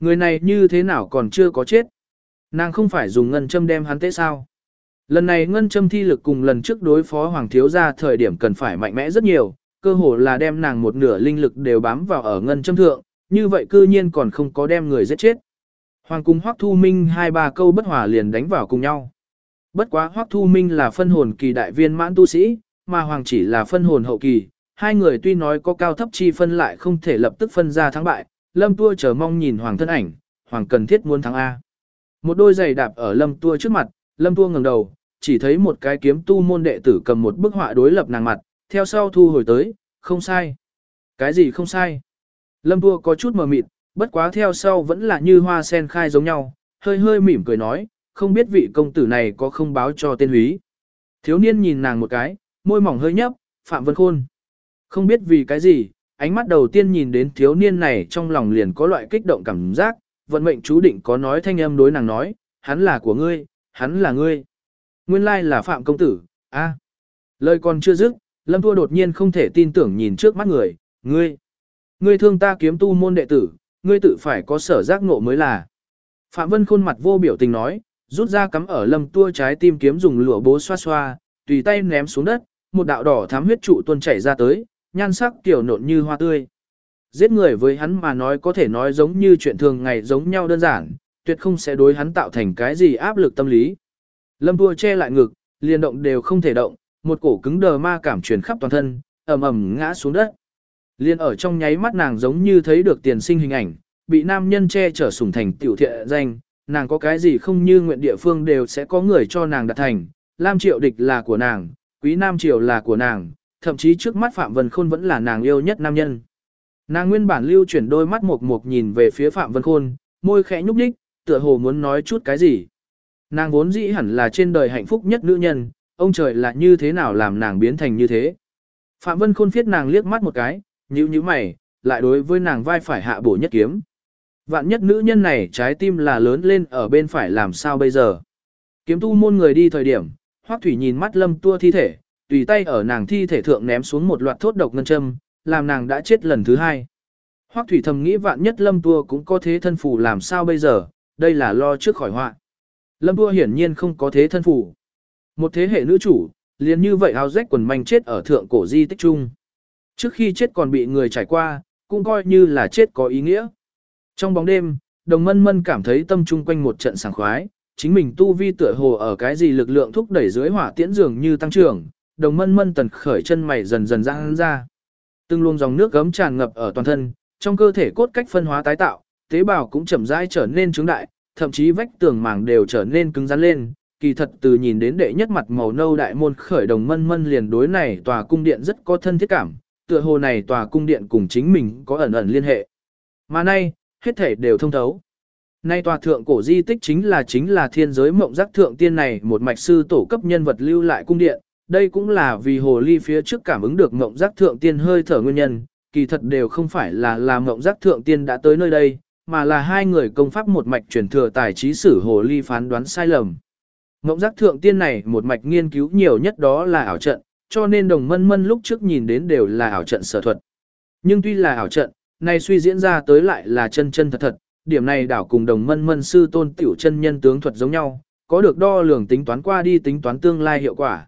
Người này như thế nào còn chưa có chết. Nàng không phải dùng ngân châm đem hắn tế sao. Lần này ngân châm thi lực cùng lần trước đối phó hoàng thiếu ra thời điểm cần phải mạnh mẽ rất nhiều, cơ hồ là đem nàng một nửa linh lực đều bám vào ở ngân châm thượng, như vậy cư nhiên còn không có đem người giết chết. Hoàng cung Hoắc Thu Minh hai ba câu bất hòa liền đánh vào cùng nhau. Bất quá Hoắc Thu Minh là phân hồn kỳ đại viên mãn tu sĩ, mà Hoàng chỉ là phân hồn hậu kỳ, hai người tuy nói có cao thấp chi phân lại không thể lập tức phân ra thắng bại, Lâm Tua chờ mong nhìn Hoàng thân ảnh, Hoàng cần thiết muốn thắng A. Một đôi giày đạp ở Lâm Tua trước mặt, Lâm Tua ngẩng đầu, chỉ thấy một cái kiếm tu môn đệ tử cầm một bức họa đối lập nàng mặt, theo sau thu hồi tới, không sai. Cái gì không sai? Lâm Tua có chút mờ mịt, bất quá theo sau vẫn là như hoa sen khai giống nhau, hơi hơi mỉm cười nói, không biết vị công tử này có không báo cho tên húy. Thiếu niên nhìn nàng một cái, môi mỏng hơi nhấp, Phạm Vân Khôn. Không biết vì cái gì, ánh mắt đầu tiên nhìn đến thiếu niên này trong lòng liền có loại kích động cảm giác, vận mệnh chú định có nói thanh âm đối nàng nói, hắn là của ngươi, hắn là ngươi. Nguyên lai là Phạm Công Tử, a. À. Lời còn chưa dứt, Lâm Thua đột nhiên không thể tin tưởng nhìn trước mắt người, ngươi. Ngươi thương ta kiếm tu môn đệ tử, ngươi tự phải có sở giác ngộ mới là. Phạm Vân Khôn mặt vô biểu tình nói, rút ra cắm ở lâm tua trái tim kiếm dùng lụa bố xoa xoa, tùy tay ném xuống đất, một đạo đỏ thám huyết trụ tuôn chảy ra tới, nhan sắc tiểu nộn như hoa tươi. Giết người với hắn mà nói có thể nói giống như chuyện thường ngày giống nhau đơn giản, tuyệt không sẽ đối hắn tạo thành cái gì áp lực tâm lý. Lâm tua che lại ngực, liền động đều không thể động, một cổ cứng đờ ma cảm truyền khắp toàn thân, ầm ầm ngã xuống đất. Liên ở trong nháy mắt nàng giống như thấy được tiền sinh hình ảnh, bị nam nhân che chở sủng thành tiểu thiện danh, nàng có cái gì không như nguyện địa phương đều sẽ có người cho nàng đặt thành, Lam Triệu Địch là của nàng, Quý Nam Triều là của nàng, thậm chí trước mắt Phạm Vân Khôn vẫn là nàng yêu nhất nam nhân. Nàng nguyên bản lưu chuyển đôi mắt mộc mộc nhìn về phía Phạm Vân Khôn, môi khẽ nhúc nhích, tựa hồ muốn nói chút cái gì. Nàng vốn dĩ hẳn là trên đời hạnh phúc nhất nữ nhân, ông trời là như thế nào làm nàng biến thành như thế. Phạm Vân Khôn phiết nàng liếc mắt một cái, nhíu nhíu mày, lại đối với nàng vai phải hạ bổ nhất kiếm. Vạn nhất nữ nhân này trái tim là lớn lên ở bên phải làm sao bây giờ. Kiếm tu môn người đi thời điểm, Hoắc Thủy nhìn mắt lâm tua thi thể, tùy tay ở nàng thi thể thượng ném xuống một loạt thốt độc ngân châm, làm nàng đã chết lần thứ hai. Hoắc Thủy thầm nghĩ vạn nhất lâm tua cũng có thế thân phù làm sao bây giờ, đây là lo trước khỏi họa. Lâm tua hiển nhiên không có thế thân phù. Một thế hệ nữ chủ, liền như vậy áo rách quần manh chết ở thượng cổ di tích trung. Trước khi chết còn bị người trải qua, cũng coi như là chết có ý nghĩa. Trong bóng đêm, đồng mân mân cảm thấy tâm trung quanh một trận sảng khoái, chính mình tu vi tựa hồ ở cái gì lực lượng thúc đẩy dưới hỏa tiễn dường như tăng trưởng, đồng mân mân tần khởi chân mày dần dần ra ra. Từng luồng dòng nước gấm tràn ngập ở toàn thân, trong cơ thể cốt cách phân hóa tái tạo, tế bào cũng chậm rãi trở nên trứng đại, thậm chí vách tường màng đều trở nên cứng rắn lên. Kỳ thật từ nhìn đến đệ nhất mặt màu nâu đại môn khởi đồng mân mân liền đối này tòa cung điện rất có thân thiết cảm, tựa hồ này tòa cung điện cùng chính mình có ẩn ẩn liên hệ. Mà nay, hết thể đều thông thấu. Nay tòa thượng cổ di tích chính là chính là thiên giới mộng giác thượng tiên này một mạch sư tổ cấp nhân vật lưu lại cung điện, đây cũng là vì hồ ly phía trước cảm ứng được mộng giác thượng tiên hơi thở nguyên nhân, kỳ thật đều không phải là là mộng giác thượng tiên đã tới nơi đây, mà là hai người công pháp một mạch truyền thừa tài trí sử hồ ly phán đoán sai lầm. Mộng giác thượng tiên này một mạch nghiên cứu nhiều nhất đó là ảo trận, cho nên đồng mân mân lúc trước nhìn đến đều là ảo trận sở thuật. Nhưng tuy là ảo trận, nay suy diễn ra tới lại là chân chân thật thật, điểm này đảo cùng đồng mân mân sư tôn tiểu chân nhân tướng thuật giống nhau, có được đo lường tính toán qua đi tính toán tương lai hiệu quả.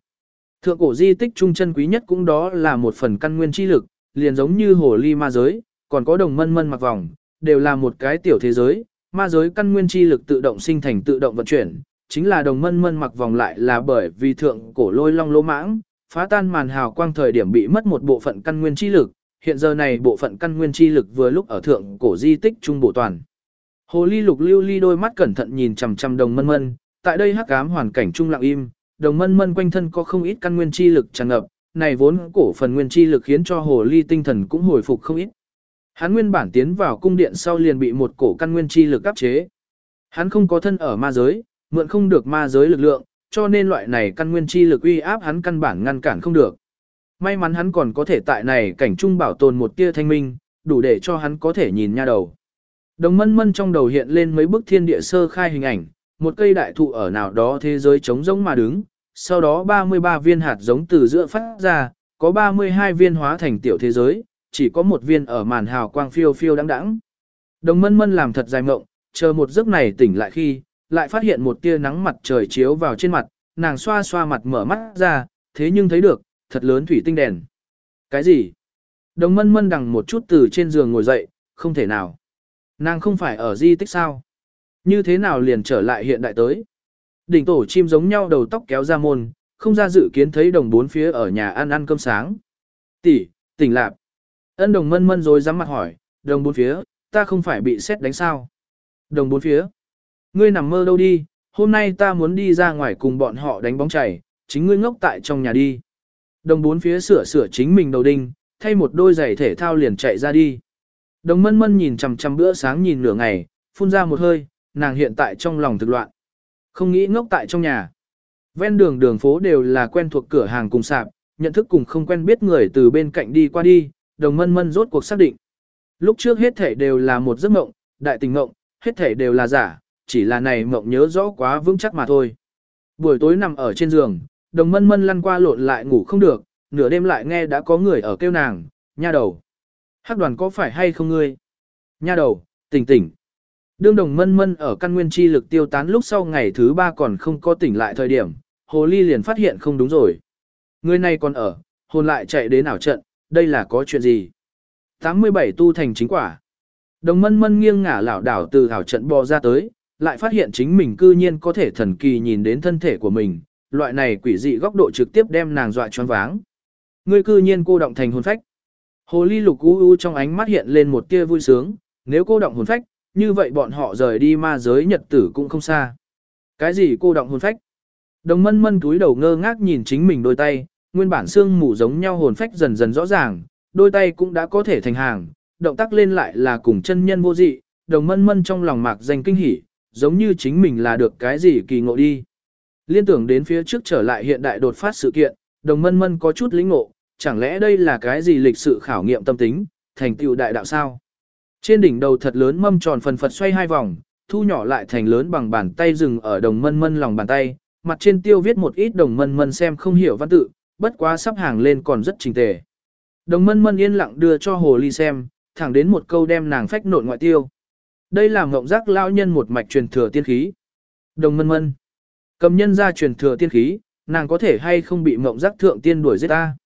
Thượng cổ di tích trung chân quý nhất cũng đó là một phần căn nguyên chi lực, liền giống như hồ ly ma giới, còn có đồng mân mân mặc vòng, đều là một cái tiểu thế giới, ma giới căn nguyên chi lực tự động sinh thành tự động vận chuyển, chính là đồng mân mân mặc vòng lại là bởi vì thượng cổ lôi long lỗ mãng, phá tan màn hào quang thời điểm bị mất một bộ phận căn nguyên chi lực, hiện giờ này bộ phận căn nguyên chi lực vừa lúc ở thượng cổ di tích trung bộ toàn. Hồ ly lục lưu ly đôi mắt cẩn thận nhìn chằm chằm đồng mân mân, tại đây hắc ám hoàn cảnh trung lặng im, đồng mân mân quanh thân có không ít căn nguyên chi lực tràn ngập, này vốn cổ phần nguyên chi lực khiến cho hồ ly tinh thần cũng hồi phục không ít. Hắn nguyên bản tiến vào cung điện sau liền bị một cổ căn nguyên chi lực áp chế. Hắn không có thân ở ma giới, mượn không được ma giới lực lượng, cho nên loại này căn nguyên chi lực uy áp hắn căn bản ngăn cản không được. May mắn hắn còn có thể tại này cảnh trung bảo tồn một tia thanh minh, đủ để cho hắn có thể nhìn nha đầu. Đồng mân mân trong đầu hiện lên mấy bức thiên địa sơ khai hình ảnh, một cây đại thụ ở nào đó thế giới trống rỗng mà đứng, sau đó 33 viên hạt giống từ giữa phát ra, có 32 viên hóa thành tiểu thế giới, chỉ có một viên ở màn hào quang phiêu phiêu đắng đắng. Đồng mân mân làm thật dài mộng, chờ một giấc này tỉnh lại khi, lại phát hiện một tia nắng mặt trời chiếu vào trên mặt, nàng xoa xoa mặt mở mắt ra, thế nhưng thấy được, thật lớn thủy tinh đèn. Cái gì? Đồng mân mân đằng một chút từ trên giường ngồi dậy, không thể nào. Nàng không phải ở di tích sao? Như thế nào liền trở lại hiện đại tới? Đỉnh tổ chim giống nhau đầu tóc kéo ra môn, không ra dự kiến thấy đồng bốn phía ở nhà ăn ăn cơm sáng. Tỷ, tỉnh lạp. Ân đồng mân mân rồi dám mặt hỏi, đồng bốn phía, ta không phải bị xét đánh sao? Đồng bốn phía. Ngươi nằm mơ đâu đi, hôm nay ta muốn đi ra ngoài cùng bọn họ đánh bóng chảy, chính ngươi ngốc tại trong nhà đi. Đồng bốn phía sửa sửa chính mình đầu đinh, thay một đôi giày thể thao liền chạy ra đi. Đồng mân mân nhìn chằm chằm bữa sáng nhìn nửa ngày, phun ra một hơi, nàng hiện tại trong lòng thực loạn. Không nghĩ ngốc tại trong nhà. Ven đường đường phố đều là quen thuộc cửa hàng cùng sạp, nhận thức cùng không quen biết người từ bên cạnh đi qua đi, đồng mân mân rốt cuộc xác định. Lúc trước hết thể đều là một giấc mộng, đại tình mộng, hết thể đều là giả, chỉ là này mộng nhớ rõ quá vững chắc mà thôi. Buổi tối nằm ở trên giường, đồng mân mân lăn qua lộn lại ngủ không được, nửa đêm lại nghe đã có người ở kêu nàng, nha đầu. Hắc đoàn có phải hay không ngươi? Nha đầu, tỉnh tỉnh. Đương đồng mân mân ở căn nguyên chi lực tiêu tán lúc sau ngày thứ ba còn không có tỉnh lại thời điểm, hồ ly liền phát hiện không đúng rồi. Người này còn ở, hồn lại chạy đến ảo trận, đây là có chuyện gì? 87 tu thành chính quả. Đồng mân mân nghiêng ngả lảo đảo từ ảo trận bò ra tới, lại phát hiện chính mình cư nhiên có thể thần kỳ nhìn đến thân thể của mình, loại này quỷ dị góc độ trực tiếp đem nàng dọa choáng váng. Ngươi cư nhiên cô động thành hồn phách. Hồ ly lục u u trong ánh mắt hiện lên một tia vui sướng, nếu cô động hồn phách, như vậy bọn họ rời đi ma giới nhật tử cũng không xa. Cái gì cô động hồn phách? Đồng mân mân túi đầu ngơ ngác nhìn chính mình đôi tay, nguyên bản xương mù giống nhau hồn phách dần dần rõ ràng, đôi tay cũng đã có thể thành hàng, động tác lên lại là cùng chân nhân vô dị, đồng mân mân trong lòng mạc danh kinh hỉ, giống như chính mình là được cái gì kỳ ngộ đi. Liên tưởng đến phía trước trở lại hiện đại đột phát sự kiện, đồng mân mân có chút lĩnh ngộ, chẳng lẽ đây là cái gì lịch sự khảo nghiệm tâm tính, thành tựu đại đạo sao? Trên đỉnh đầu thật lớn mâm tròn phần phật xoay hai vòng, thu nhỏ lại thành lớn bằng bàn tay dừng ở đồng mân mân lòng bàn tay, mặt trên tiêu viết một ít đồng mân mân xem không hiểu văn tự, bất quá sắp hàng lên còn rất trình tề. Đồng mân mân yên lặng đưa cho hồ ly xem, thẳng đến một câu đem nàng phách nộn ngoại tiêu. Đây là ngộng giác lao nhân một mạch truyền thừa tiên khí. Đồng mân mân. Cầm nhân ra truyền thừa tiên khí, nàng có thể hay không bị mộng giác thượng tiên đuổi giết ta.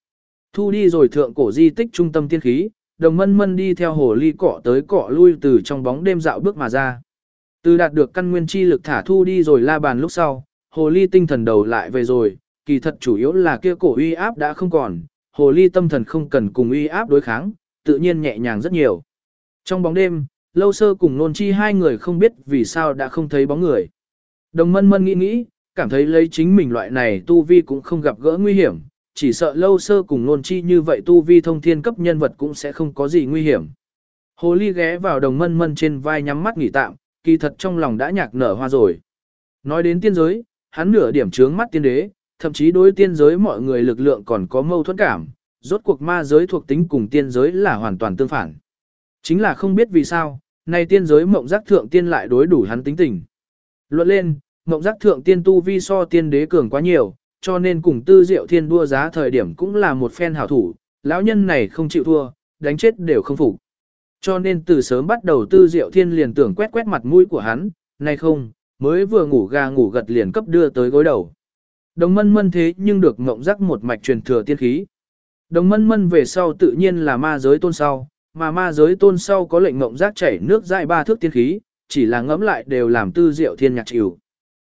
Thu đi rồi thượng cổ di tích trung tâm tiên khí, đồng mân mân đi theo hồ ly cọ tới cọ lui từ trong bóng đêm dạo bước mà ra. Từ đạt được căn nguyên chi lực thả thu đi rồi la bàn lúc sau, hồ ly tinh thần đầu lại về rồi, kỳ thật chủ yếu là kia cổ uy áp đã không còn, hồ ly tâm thần không cần cùng uy áp đối kháng, tự nhiên nhẹ nhàng rất nhiều. Trong bóng đêm, lâu sơ cùng nôn chi hai người không biết vì sao đã không thấy bóng người. Đồng mân mân nghĩ nghĩ, cảm thấy lấy chính mình loại này tu vi cũng không gặp gỡ nguy hiểm, chỉ sợ lâu sơ cùng nôn chi như vậy tu vi thông thiên cấp nhân vật cũng sẽ không có gì nguy hiểm. Hồ ly ghé vào đồng mân mân trên vai nhắm mắt nghỉ tạm, kỳ thật trong lòng đã nhạc nở hoa rồi. Nói đến tiên giới, hắn nửa điểm trướng mắt tiên đế, thậm chí đối tiên giới mọi người lực lượng còn có mâu thuẫn cảm, rốt cuộc ma giới thuộc tính cùng tiên giới là hoàn toàn tương phản. Chính là không biết vì sao, nay tiên giới mộng giác thượng tiên lại đối đủ hắn tính tình. Luận lên, mộng giác thượng tiên tu vi so tiên đế cường quá nhiều, cho nên cùng tư diệu thiên đua giá thời điểm cũng là một phen hảo thủ, lão nhân này không chịu thua, đánh chết đều không phục. Cho nên từ sớm bắt đầu tư diệu thiên liền tưởng quét quét mặt mũi của hắn, nay không, mới vừa ngủ gà ngủ gật liền cấp đưa tới gối đầu. Đồng mân mân thế nhưng được ngộng giác một mạch truyền thừa tiên khí. Đồng mân mân về sau tự nhiên là ma giới tôn sau, mà ma giới tôn sau có lệnh ngộng giác chảy nước dại ba thước tiên khí, chỉ là ngẫm lại đều làm tư diệu thiên nhạc chịu.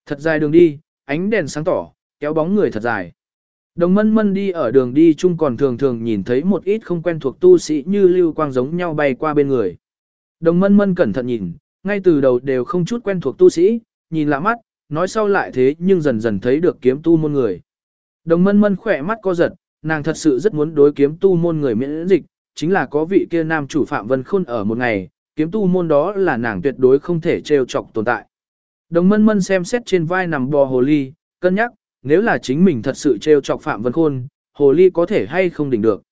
Thật dài đường đi, ánh đèn sáng tỏ, kéo bóng người thật dài. Đồng mân mân đi ở đường đi chung còn thường thường nhìn thấy một ít không quen thuộc tu sĩ như lưu quang giống nhau bay qua bên người. Đồng mân mân cẩn thận nhìn, ngay từ đầu đều không chút quen thuộc tu sĩ, nhìn lạ mắt, nói sau lại thế nhưng dần dần thấy được kiếm tu môn người. Đồng mân mân khỏe mắt co giật, nàng thật sự rất muốn đối kiếm tu môn người miễn dịch, chính là có vị kia nam chủ Phạm Vân Khôn ở một ngày, kiếm tu môn đó là nàng tuyệt đối không thể trêu chọc tồn tại. Đồng mân mân xem xét trên vai nằm bò hồ ly, cân nhắc, nếu là chính mình thật sự trêu chọc Phạm Vân Khôn, hồ ly có thể hay không đỉnh được.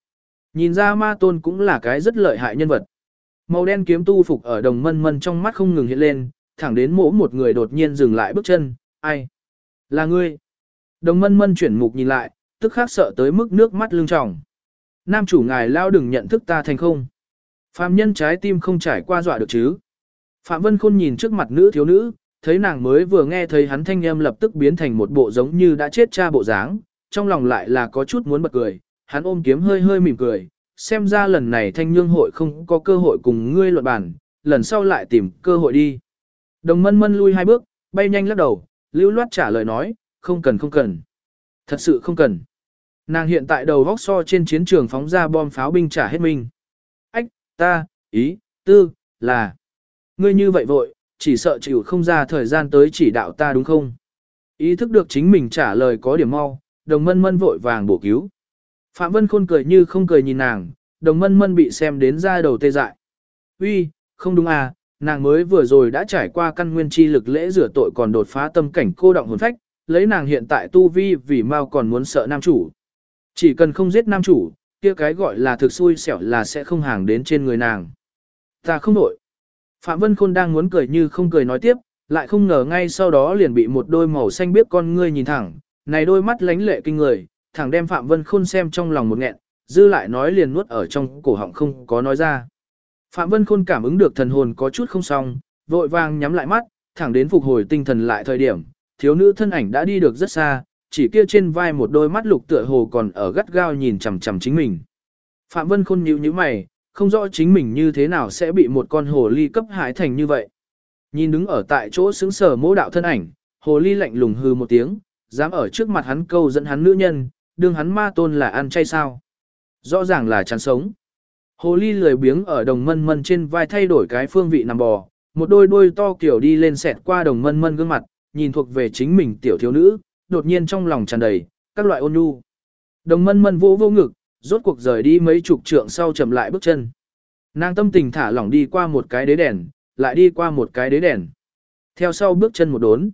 Nhìn ra ma tôn cũng là cái rất lợi hại nhân vật. Màu đen kiếm tu phục ở đồng mân mân trong mắt không ngừng hiện lên, thẳng đến mỗ một người đột nhiên dừng lại bước chân, ai? Là ngươi. Đồng mân mân chuyển mục nhìn lại, tức khắc sợ tới mức nước mắt lưng tròng. Nam chủ ngài lao đừng nhận thức ta thành không. Phạm nhân trái tim không trải qua dọa được chứ. Phạm Vân Khôn nhìn trước mặt nữ thiếu nữ, thấy nàng mới vừa nghe thấy hắn thanh âm lập tức biến thành một bộ giống như đã chết cha bộ dáng, trong lòng lại là có chút muốn bật cười, hắn ôm kiếm hơi hơi mỉm cười, xem ra lần này thanh nhương hội không có cơ hội cùng ngươi luận bản, lần sau lại tìm cơ hội đi. Đồng mân mân lui hai bước, bay nhanh lắc đầu, lưu loát trả lời nói, không cần không cần. Thật sự không cần. Nàng hiện tại đầu vóc so trên chiến trường phóng ra bom pháo binh trả hết mình. Ách, ta, ý, tư, là. Ngươi như vậy vội, chỉ sợ chịu không ra thời gian tới chỉ đạo ta đúng không? Ý thức được chính mình trả lời có điểm mau, đồng mân mân vội vàng bổ cứu. Phạm Vân Khôn cười như không cười nhìn nàng, đồng mân mân bị xem đến ra đầu tê dại. Uy, không đúng à, nàng mới vừa rồi đã trải qua căn nguyên chi lực lễ rửa tội còn đột phá tâm cảnh cô động hồn phách, lấy nàng hiện tại tu vi vì mau còn muốn sợ nam chủ. Chỉ cần không giết nam chủ, kia cái gọi là thực xui xẻo là sẽ không hàng đến trên người nàng. Ta không nổi. Phạm Vân Khôn đang muốn cười như không cười nói tiếp, lại không ngờ ngay sau đó liền bị một đôi màu xanh biếc con ngươi nhìn thẳng, này đôi mắt lánh lệ kinh người, thẳng đem Phạm Vân Khôn xem trong lòng một nghẹn, dư lại nói liền nuốt ở trong cổ họng không có nói ra. Phạm Vân Khôn cảm ứng được thần hồn có chút không xong, vội vàng nhắm lại mắt, thẳng đến phục hồi tinh thần lại thời điểm, thiếu nữ thân ảnh đã đi được rất xa, chỉ kia trên vai một đôi mắt lục tựa hồ còn ở gắt gao nhìn chằm chằm chính mình. Phạm Vân Khôn nhíu nhíu mày, không rõ chính mình như thế nào sẽ bị một con hồ ly cấp hại thành như vậy. Nhìn đứng ở tại chỗ xứng sở mỗ đạo thân ảnh, hồ ly lạnh lùng hư một tiếng, dám ở trước mặt hắn câu dẫn hắn nữ nhân, đương hắn ma tôn là ăn chay sao. Rõ ràng là chán sống. Hồ ly lười biếng ở đồng mân mân trên vai thay đổi cái phương vị nằm bò, một đôi đôi to kiểu đi lên sẹt qua đồng mân mân gương mặt, nhìn thuộc về chính mình tiểu thiếu nữ, đột nhiên trong lòng tràn đầy, các loại ôn nhu. Đồng mân mân vô vô ngực, rốt cuộc rời đi mấy chục trượng sau chậm lại bước chân. Nàng tâm tình thả lỏng đi qua một cái đế đèn, lại đi qua một cái đế đèn. Theo sau bước chân một đốn.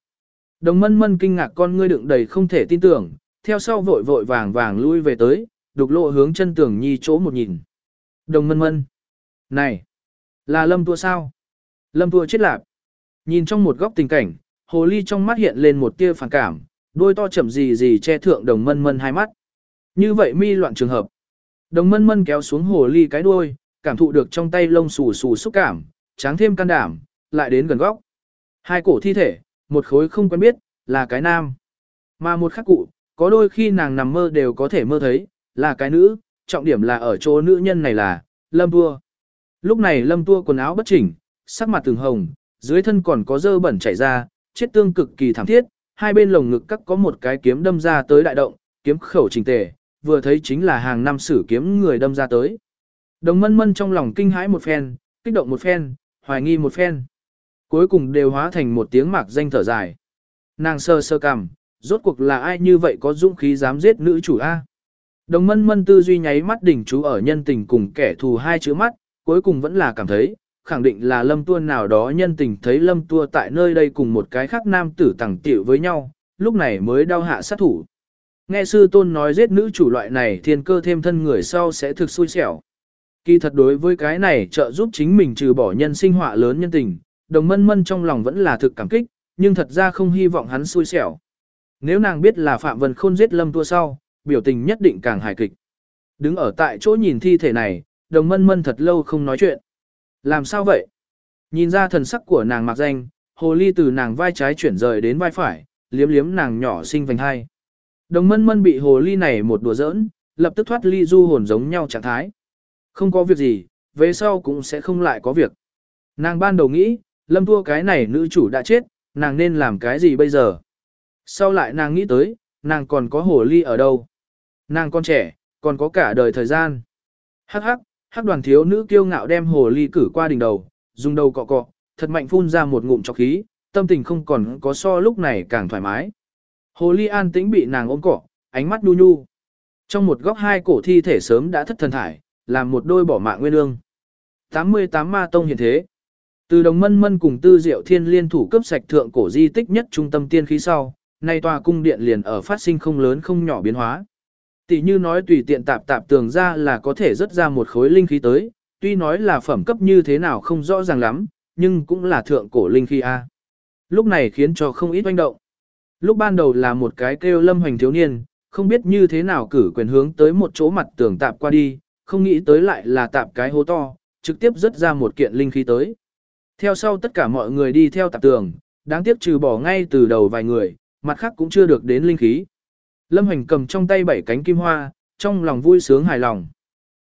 Đồng mân mân kinh ngạc con ngươi đựng đầy không thể tin tưởng, theo sau vội vội vàng vàng lui về tới, đục lộ hướng chân tường nhi chỗ một nhìn. Đồng mân mân. Này! Là lâm tua sao? Lâm tua chết lạc. Nhìn trong một góc tình cảnh, hồ ly trong mắt hiện lên một tia phản cảm, đôi to chậm gì gì che thượng đồng mân mân hai mắt. Như vậy mi loạn trường hợp. Đồng mân mân kéo xuống hồ ly cái đuôi, cảm thụ được trong tay lông xù xù xúc cảm, tráng thêm can đảm, lại đến gần góc. Hai cổ thi thể, một khối không quen biết, là cái nam. Mà một khắc cụ, có đôi khi nàng nằm mơ đều có thể mơ thấy, là cái nữ, trọng điểm là ở chỗ nữ nhân này là, lâm tua. Lúc này lâm tua quần áo bất chỉnh, sắc mặt từng hồng, dưới thân còn có dơ bẩn chảy ra, chết tương cực kỳ thảm thiết, hai bên lồng ngực cắt có một cái kiếm đâm ra tới đại động, kiếm khẩu trình tề, vừa thấy chính là hàng năm sử kiếm người đâm ra tới. Đồng mân mân trong lòng kinh hãi một phen, kích động một phen, hoài nghi một phen. Cuối cùng đều hóa thành một tiếng mạc danh thở dài. Nàng sơ sơ cằm, rốt cuộc là ai như vậy có dũng khí dám giết nữ chủ A. Đồng mân mân tư duy nháy mắt đỉnh chú ở nhân tình cùng kẻ thù hai chữ mắt, cuối cùng vẫn là cảm thấy, khẳng định là lâm tua nào đó nhân tình thấy lâm tua tại nơi đây cùng một cái khác nam tử tẳng tiểu với nhau, lúc này mới đau hạ sát thủ. Nghe sư tôn nói giết nữ chủ loại này thiên cơ thêm thân người sau sẽ thực xui xẻo. Kỳ thật đối với cái này trợ giúp chính mình trừ bỏ nhân sinh họa lớn nhân tình, đồng mân mân trong lòng vẫn là thực cảm kích, nhưng thật ra không hy vọng hắn xui xẻo. Nếu nàng biết là Phạm Vân Khôn giết lâm tua sau, biểu tình nhất định càng hài kịch. Đứng ở tại chỗ nhìn thi thể này, đồng mân mân thật lâu không nói chuyện. Làm sao vậy? Nhìn ra thần sắc của nàng mặc danh, hồ ly từ nàng vai trái chuyển rời đến vai phải, liếm liếm nàng nhỏ xinh vành hai. Đồng mân mân bị hồ ly này một đùa giỡn, lập tức thoát ly du hồn giống nhau trạng thái. Không có việc gì, về sau cũng sẽ không lại có việc. Nàng ban đầu nghĩ, lâm thua cái này nữ chủ đã chết, nàng nên làm cái gì bây giờ? Sau lại nàng nghĩ tới, nàng còn có hồ ly ở đâu? Nàng con trẻ, còn có cả đời thời gian. Hắc hắc, hắc đoàn thiếu nữ kiêu ngạo đem hồ ly cử qua đỉnh đầu, dùng đầu cọ cọ, thật mạnh phun ra một ngụm chọc khí, tâm tình không còn có so lúc này càng thoải mái. Hồ ly an tĩnh bị nàng ôm cọ, ánh mắt nhu nhu. Trong một góc hai cổ thi thể sớm đã thất thần thải, làm một đôi bỏ mạng nguyên ương. 88 ma tông hiện thế. Từ đồng mân mân cùng tư diệu thiên liên thủ cấp sạch thượng cổ di tích nhất trung tâm tiên khí sau, nay tòa cung điện liền ở phát sinh không lớn không nhỏ biến hóa. Tỷ như nói tùy tiện tạp tạp tường ra là có thể rất ra một khối linh khí tới, tuy nói là phẩm cấp như thế nào không rõ ràng lắm, nhưng cũng là thượng cổ linh khí A. Lúc này khiến cho không ít oanh động. Lúc ban đầu là một cái kêu lâm hoành thiếu niên, không biết như thế nào cử quyền hướng tới một chỗ mặt tường tạp qua đi, không nghĩ tới lại là tạp cái hố to, trực tiếp rớt ra một kiện linh khí tới. Theo sau tất cả mọi người đi theo tạp tường, đáng tiếc trừ bỏ ngay từ đầu vài người, mặt khác cũng chưa được đến linh khí. Lâm Hoành cầm trong tay bảy cánh kim hoa, trong lòng vui sướng hài lòng.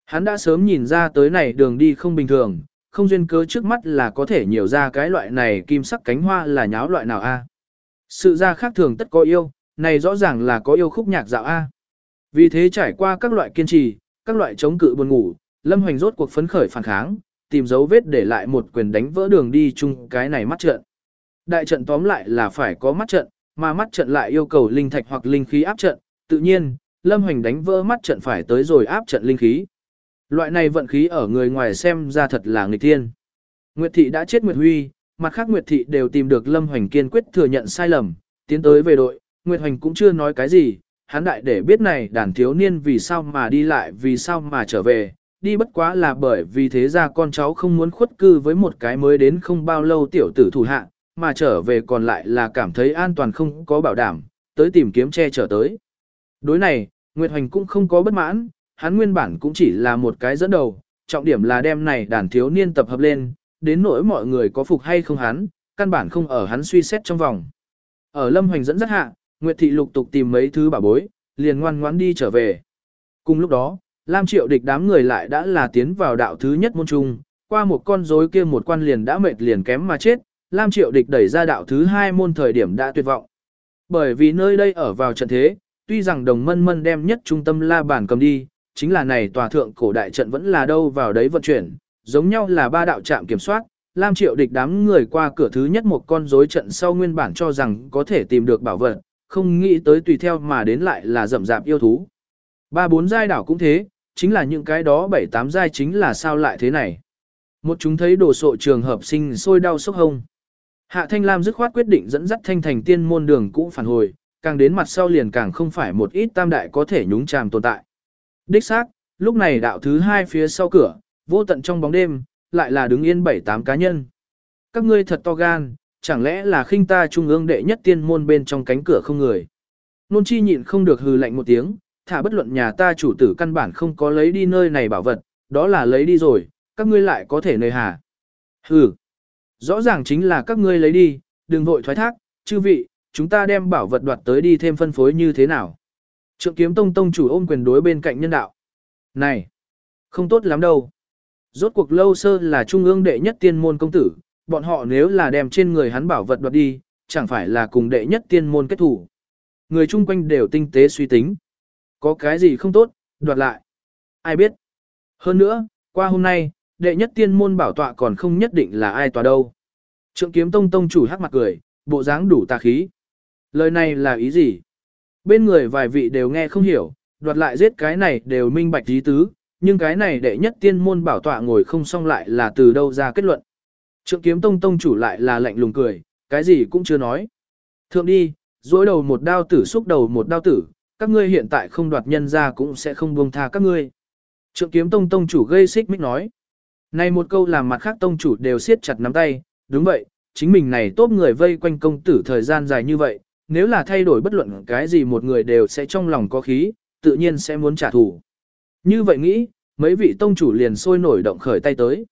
Hắn đã sớm nhìn ra tới này đường đi không bình thường, không duyên cớ trước mắt là có thể nhiều ra cái loại này kim sắc cánh hoa là nháo loại nào a? Sự ra khác thường tất có yêu, này rõ ràng là có yêu khúc nhạc dạo a. Vì thế trải qua các loại kiên trì, các loại chống cự buồn ngủ, Lâm Hoành rốt cuộc phấn khởi phản kháng, tìm dấu vết để lại một quyền đánh vỡ đường đi chung cái này mắt trận. Đại trận tóm lại là phải có mắt trận, mà mắt trận lại yêu cầu linh thạch hoặc linh khí áp trận, tự nhiên, Lâm Hoành đánh vỡ mắt trận phải tới rồi áp trận linh khí. Loại này vận khí ở người ngoài xem ra thật là nghịch thiên. Nguyệt thị đã chết Nguyệt Huy, mặt khác Nguyệt thị đều tìm được Lâm Hoành kiên quyết thừa nhận sai lầm, tiến tới về đội, Nguyệt Hoành cũng chưa nói cái gì, hắn đại để biết này đàn thiếu niên vì sao mà đi lại vì sao mà trở về, đi bất quá là bởi vì thế ra con cháu không muốn khuất cư với một cái mới đến không bao lâu tiểu tử thủ hạ, mà trở về còn lại là cảm thấy an toàn không có bảo đảm, tới tìm kiếm che trở tới. Đối này, Nguyệt Hoành cũng không có bất mãn, hắn nguyên bản cũng chỉ là một cái dẫn đầu, trọng điểm là đem này đàn thiếu niên tập hợp lên, đến nỗi mọi người có phục hay không hắn, căn bản không ở hắn suy xét trong vòng. Ở Lâm Hoành dẫn rất hạ, Nguyệt Thị lục tục tìm mấy thứ bảo bối, liền ngoan ngoãn đi trở về. Cùng lúc đó, Lam Triệu địch đám người lại đã là tiến vào đạo thứ nhất môn trung, qua một con rối kia một quan liền đã mệt liền kém mà chết, Lam Triệu địch đẩy ra đạo thứ hai môn thời điểm đã tuyệt vọng. Bởi vì nơi đây ở vào trận thế, tuy rằng đồng mân mân đem nhất trung tâm la bản cầm đi, chính là này tòa thượng cổ đại trận vẫn là đâu vào đấy vận chuyển, giống nhau là ba đạo trạm kiểm soát, Lam Triệu địch đám người qua cửa thứ nhất một con rối trận sau nguyên bản cho rằng có thể tìm được bảo vật, không nghĩ tới tùy theo mà đến lại là rậm rạp yêu thú. Ba bốn giai đảo cũng thế, chính là những cái đó bảy tám giai chính là sao lại thế này. Một chúng thấy đồ sộ trường hợp sinh sôi đau sốc hông. Hạ Thanh Lam dứt khoát quyết định dẫn dắt thanh thành tiên môn đường cũ phản hồi, càng đến mặt sau liền càng không phải một ít tam đại có thể nhúng chàm tồn tại. Đích xác, lúc này đạo thứ hai phía sau cửa, vô tận trong bóng đêm, lại là đứng yên bảy tám cá nhân. Các ngươi thật to gan, chẳng lẽ là khinh ta trung ương đệ nhất tiên môn bên trong cánh cửa không người. Nôn chi nhịn không được hừ lạnh một tiếng, thả bất luận nhà ta chủ tử căn bản không có lấy đi nơi này bảo vật, đó là lấy đi rồi, các ngươi lại có thể nơi hà. Hừ, rõ ràng chính là các ngươi lấy đi, đừng vội thoái thác, chư vị, chúng ta đem bảo vật đoạt tới đi thêm phân phối như thế nào. Trượng kiếm tông tông chủ ôm quyền đối bên cạnh nhân đạo. Này, không tốt lắm đâu. Rốt cuộc lâu sơ là trung ương đệ nhất tiên môn công tử, bọn họ nếu là đem trên người hắn bảo vật đoạt đi, chẳng phải là cùng đệ nhất tiên môn kết thủ. Người chung quanh đều tinh tế suy tính. Có cái gì không tốt, đoạt lại. Ai biết. Hơn nữa, qua hôm nay, đệ nhất tiên môn bảo tọa còn không nhất định là ai tòa đâu. Trượng kiếm tông tông chủ hắc mặt cười, bộ dáng đủ tà khí. Lời này là ý gì? Bên người vài vị đều nghe không hiểu, đoạt lại giết cái này đều minh bạch ý tứ, nhưng cái này đệ nhất tiên môn bảo tọa ngồi không xong lại là từ đâu ra kết luận. Trượng kiếm tông tông chủ lại là lạnh lùng cười, cái gì cũng chưa nói. Thượng đi, dối đầu một đao tử xúc đầu một đao tử, các ngươi hiện tại không đoạt nhân ra cũng sẽ không buông tha các ngươi. Trượng kiếm tông tông chủ gây xích mích nói. Này một câu làm mặt khác tông chủ đều siết chặt nắm tay, đúng vậy, chính mình này tốt người vây quanh công tử thời gian dài như vậy, nếu là thay đổi bất luận cái gì một người đều sẽ trong lòng có khí, tự nhiên sẽ muốn trả thù. Như vậy nghĩ, mấy vị tông chủ liền sôi nổi động khởi tay tới.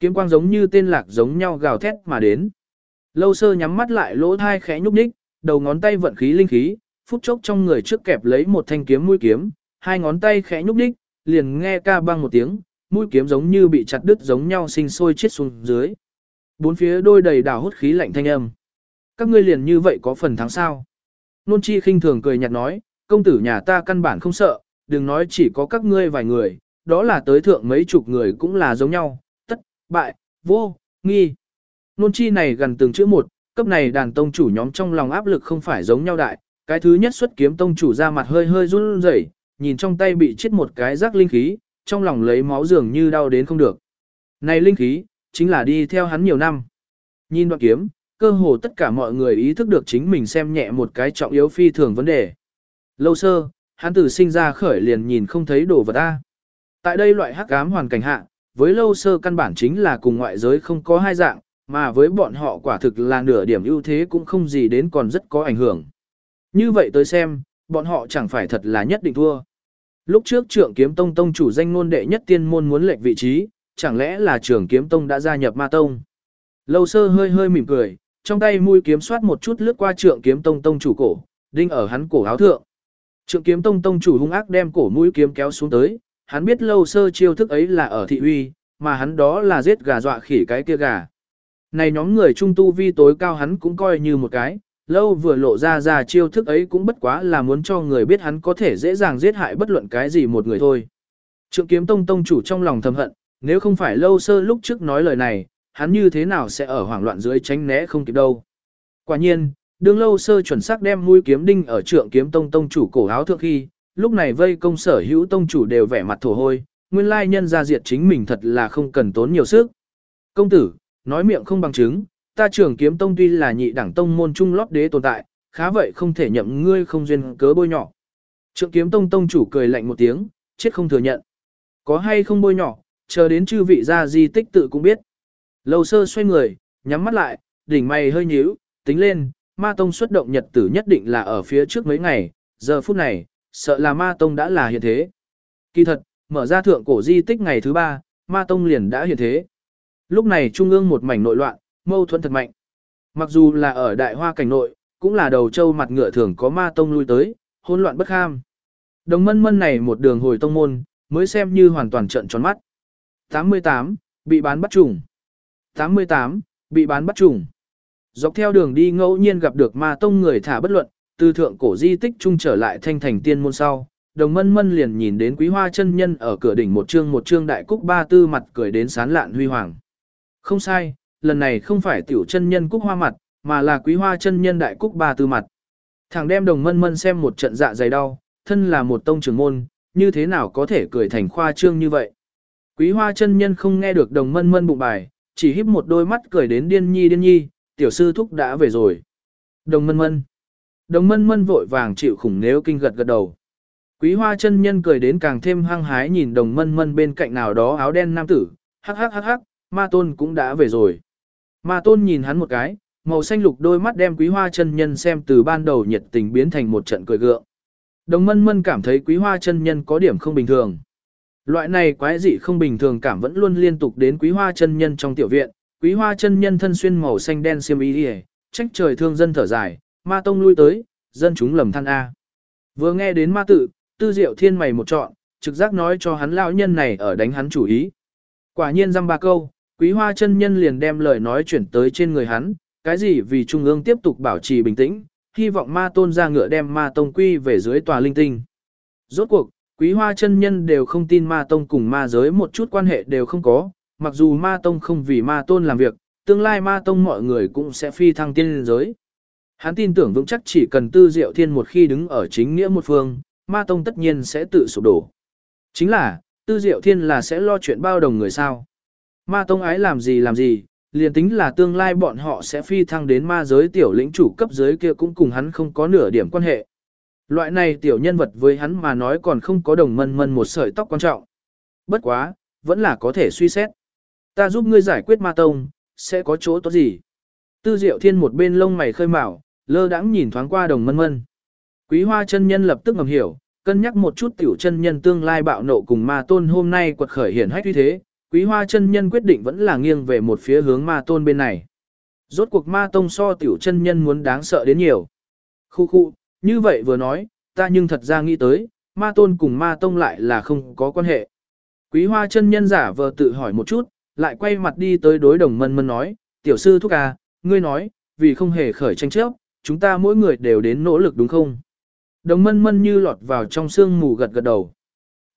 Kiếm quang giống như tên lạc giống nhau gào thét mà đến. Lâu sơ nhắm mắt lại lỗ thai khẽ nhúc nhích, đầu ngón tay vận khí linh khí, phút chốc trong người trước kẹp lấy một thanh kiếm mũi kiếm, hai ngón tay khẽ nhúc nhích, liền nghe ca băng một tiếng, mũi kiếm giống như bị chặt đứt giống nhau sinh sôi chết xuống dưới. Bốn phía đôi đầy đảo hút khí lạnh thanh âm. Các ngươi liền như vậy có phần thắng sao? Nôn chi khinh thường cười nhạt nói, công tử nhà ta căn bản không sợ, đừng nói chỉ có các ngươi vài người, đó là tới thượng mấy chục người cũng là giống nhau, tất, bại, vô, nghi. Nôn chi này gần từng chữ một, cấp này đàn tông chủ nhóm trong lòng áp lực không phải giống nhau đại, cái thứ nhất xuất kiếm tông chủ ra mặt hơi hơi run rẩy, nhìn trong tay bị chết một cái rác linh khí, trong lòng lấy máu dường như đau đến không được. Này linh khí, chính là đi theo hắn nhiều năm. Nhìn đoạn kiếm, cơ hồ tất cả mọi người ý thức được chính mình xem nhẹ một cái trọng yếu phi thường vấn đề. Lâu sơ, hắn từ sinh ra khởi liền nhìn không thấy đồ vật ta. Tại đây loại hắc ám hoàn cảnh hạ, với lâu sơ căn bản chính là cùng ngoại giới không có hai dạng, mà với bọn họ quả thực là nửa điểm ưu thế cũng không gì đến còn rất có ảnh hưởng. Như vậy tới xem, bọn họ chẳng phải thật là nhất định thua. Lúc trước trưởng kiếm tông tông chủ danh ngôn đệ nhất tiên môn muốn lệch vị trí, chẳng lẽ là trưởng kiếm tông đã gia nhập ma tông. Lâu sơ hơi hơi mỉm cười, trong tay mũi kiếm soát một chút lướt qua trưởng kiếm tông tông chủ cổ, đinh ở hắn cổ áo thượng. Trượng kiếm tông tông chủ hung ác đem cổ mũi kiếm kéo xuống tới, hắn biết lâu sơ chiêu thức ấy là ở thị uy, mà hắn đó là giết gà dọa khỉ cái kia gà. Này nhóm người trung tu vi tối cao hắn cũng coi như một cái, lâu vừa lộ ra ra chiêu thức ấy cũng bất quá là muốn cho người biết hắn có thể dễ dàng giết hại bất luận cái gì một người thôi. Trượng kiếm tông tông chủ trong lòng thầm hận, nếu không phải lâu sơ lúc trước nói lời này, hắn như thế nào sẽ ở hoảng loạn dưới tránh né không kịp đâu. Quả nhiên, đương lâu sơ chuẩn xác đem mũi kiếm đinh ở trượng kiếm tông tông chủ cổ áo thượng khi, lúc này vây công sở hữu tông chủ đều vẻ mặt thổ hôi, nguyên lai nhân ra diệt chính mình thật là không cần tốn nhiều sức. Công tử, nói miệng không bằng chứng, ta trưởng kiếm tông tuy là nhị đẳng tông môn trung lót đế tồn tại, khá vậy không thể nhậm ngươi không duyên cớ bôi nhỏ. Trượng kiếm tông tông chủ cười lạnh một tiếng, chết không thừa nhận. Có hay không bôi nhỏ, chờ đến chư vị ra di tích tự cũng biết. Lâu sơ xoay người, nhắm mắt lại, đỉnh mày hơi nhíu, tính lên, ma tông xuất động nhật tử nhất định là ở phía trước mấy ngày, giờ phút này, sợ là ma tông đã là hiện thế. Kỳ thật, mở ra thượng cổ di tích ngày thứ ba, ma tông liền đã hiện thế. Lúc này trung ương một mảnh nội loạn, mâu thuẫn thật mạnh. Mặc dù là ở đại hoa cảnh nội, cũng là đầu châu mặt ngựa thường có ma tông lui tới, hỗn loạn bất kham. Đồng mân mân này một đường hồi tông môn, mới xem như hoàn toàn trận tròn mắt. 88, bị bán bắt trùng. 88, bị bán bắt trùng. Dọc theo đường đi ngẫu nhiên gặp được ma tông người thả bất luận, từ thượng cổ di tích trung trở lại thanh thành tiên môn sau. Đồng mân mân liền nhìn đến quý hoa chân nhân ở cửa đỉnh một trương một trương đại cúc ba tư mặt cười đến sán lạn huy hoàng. Không sai, lần này không phải tiểu chân nhân cúc hoa mặt, mà là quý hoa chân nhân đại cúc ba tư mặt. Thằng đem đồng mân mân xem một trận dạ dày đau, thân là một tông trưởng môn, như thế nào có thể cười thành khoa trương như vậy. Quý hoa chân nhân không nghe được đồng mân mân bụng bài, chỉ híp một đôi mắt cười đến điên nhi điên nhi, tiểu sư thúc đã về rồi. Đồng mân mân. Đồng mân mân vội vàng chịu khủng nếu kinh gật gật đầu. Quý hoa chân nhân cười đến càng thêm hăng hái nhìn đồng mân mân bên cạnh nào đó áo đen nam tử, hắc hắc hắc hắc, ma tôn cũng đã về rồi. Ma tôn nhìn hắn một cái, màu xanh lục đôi mắt đem quý hoa chân nhân xem từ ban đầu nhiệt tình biến thành một trận cười gượng. Đồng mân mân cảm thấy quý hoa chân nhân có điểm không bình thường. Loại này quái dị không bình thường cảm vẫn luôn liên tục đến quý hoa chân nhân trong tiểu viện, quý hoa chân nhân thân xuyên màu xanh đen xiêm y ỉa trách trời thương dân thở dài, ma tông lui tới, dân chúng lầm than A. Vừa nghe đến ma tự, tư diệu thiên mày một trọn, trực giác nói cho hắn lão nhân này ở đánh hắn chủ ý. Quả nhiên dăm ba câu, quý hoa chân nhân liền đem lời nói chuyển tới trên người hắn, cái gì vì trung ương tiếp tục bảo trì bình tĩnh, hy vọng ma tôn ra ngựa đem ma tông quy về dưới tòa linh tinh. Rốt cuộc, quý hoa chân nhân đều không tin ma tông cùng ma giới một chút quan hệ đều không có, mặc dù ma tông không vì ma tôn làm việc, tương lai ma tông mọi người cũng sẽ phi thăng tiên giới. Hắn tin tưởng vững chắc chỉ cần tư diệu thiên một khi đứng ở chính nghĩa một phương, ma tông tất nhiên sẽ tự sụp đổ. Chính là, tư diệu thiên là sẽ lo chuyện bao đồng người sao. Ma tông ái làm gì làm gì, liền tính là tương lai bọn họ sẽ phi thăng đến ma giới tiểu lĩnh chủ cấp giới kia cũng cùng hắn không có nửa điểm quan hệ. Loại này tiểu nhân vật với hắn mà nói còn không có đồng mân mân một sợi tóc quan trọng. Bất quá, vẫn là có thể suy xét. Ta giúp ngươi giải quyết ma tông, sẽ có chỗ tốt gì? Tư diệu thiên một bên lông mày khơi mào, lơ đãng nhìn thoáng qua đồng mân mân. Quý hoa chân nhân lập tức ngầm hiểu, cân nhắc một chút tiểu chân nhân tương lai bạo nộ cùng ma tôn hôm nay quật khởi hiển hách như thế, quý hoa chân nhân quyết định vẫn là nghiêng về một phía hướng ma tôn bên này. Rốt cuộc ma tông so tiểu chân nhân muốn đáng sợ đến nhiều. Khu khu, như vậy vừa nói, ta nhưng thật ra nghĩ tới, ma tôn cùng ma tông lại là không có quan hệ. Quý hoa chân nhân giả vờ tự hỏi một chút, lại quay mặt đi tới đối đồng mân mân nói, tiểu sư thúc à, ngươi nói, vì không hề khởi tranh chấp, chúng ta mỗi người đều đến nỗ lực đúng không? Đồng mân mân như lọt vào trong sương mù gật gật đầu.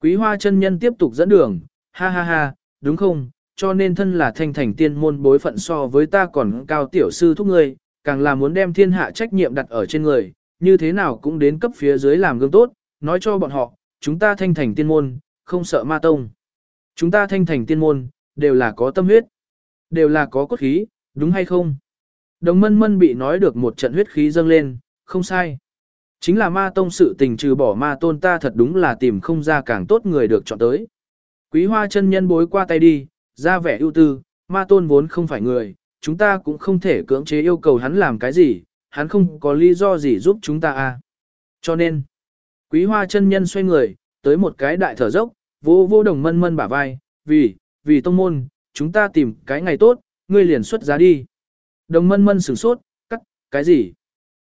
Quý hoa chân nhân tiếp tục dẫn đường, ha ha ha, đúng không, cho nên thân là thanh thành tiên môn bối phận so với ta còn cao tiểu sư thúc ngươi, càng là muốn đem thiên hạ trách nhiệm đặt ở trên người, như thế nào cũng đến cấp phía dưới làm gương tốt, nói cho bọn họ, chúng ta thanh thành tiên môn, không sợ ma tông. Chúng ta thanh thành tiên môn, đều là có tâm huyết. đều là có cốt khí, đúng hay không? Đồng mân mân bị nói được một trận huyết khí dâng lên, không sai. Chính là ma tông sự tình trừ bỏ ma tôn ta thật đúng là tìm không ra càng tốt người được chọn tới. Quý hoa chân nhân bối qua tay đi, ra vẻ ưu tư, ma tôn vốn không phải người, chúng ta cũng không thể cưỡng chế yêu cầu hắn làm cái gì, hắn không có lý do gì giúp chúng ta à. Cho nên, quý hoa chân nhân xoay người, tới một cái đại thở dốc, vô vô đồng mân mân bả vai, vì, vì tông môn, chúng ta tìm cái ngày tốt, ngươi liền xuất giá đi. Đồng mân mân sửng sốt, cắt, cái gì?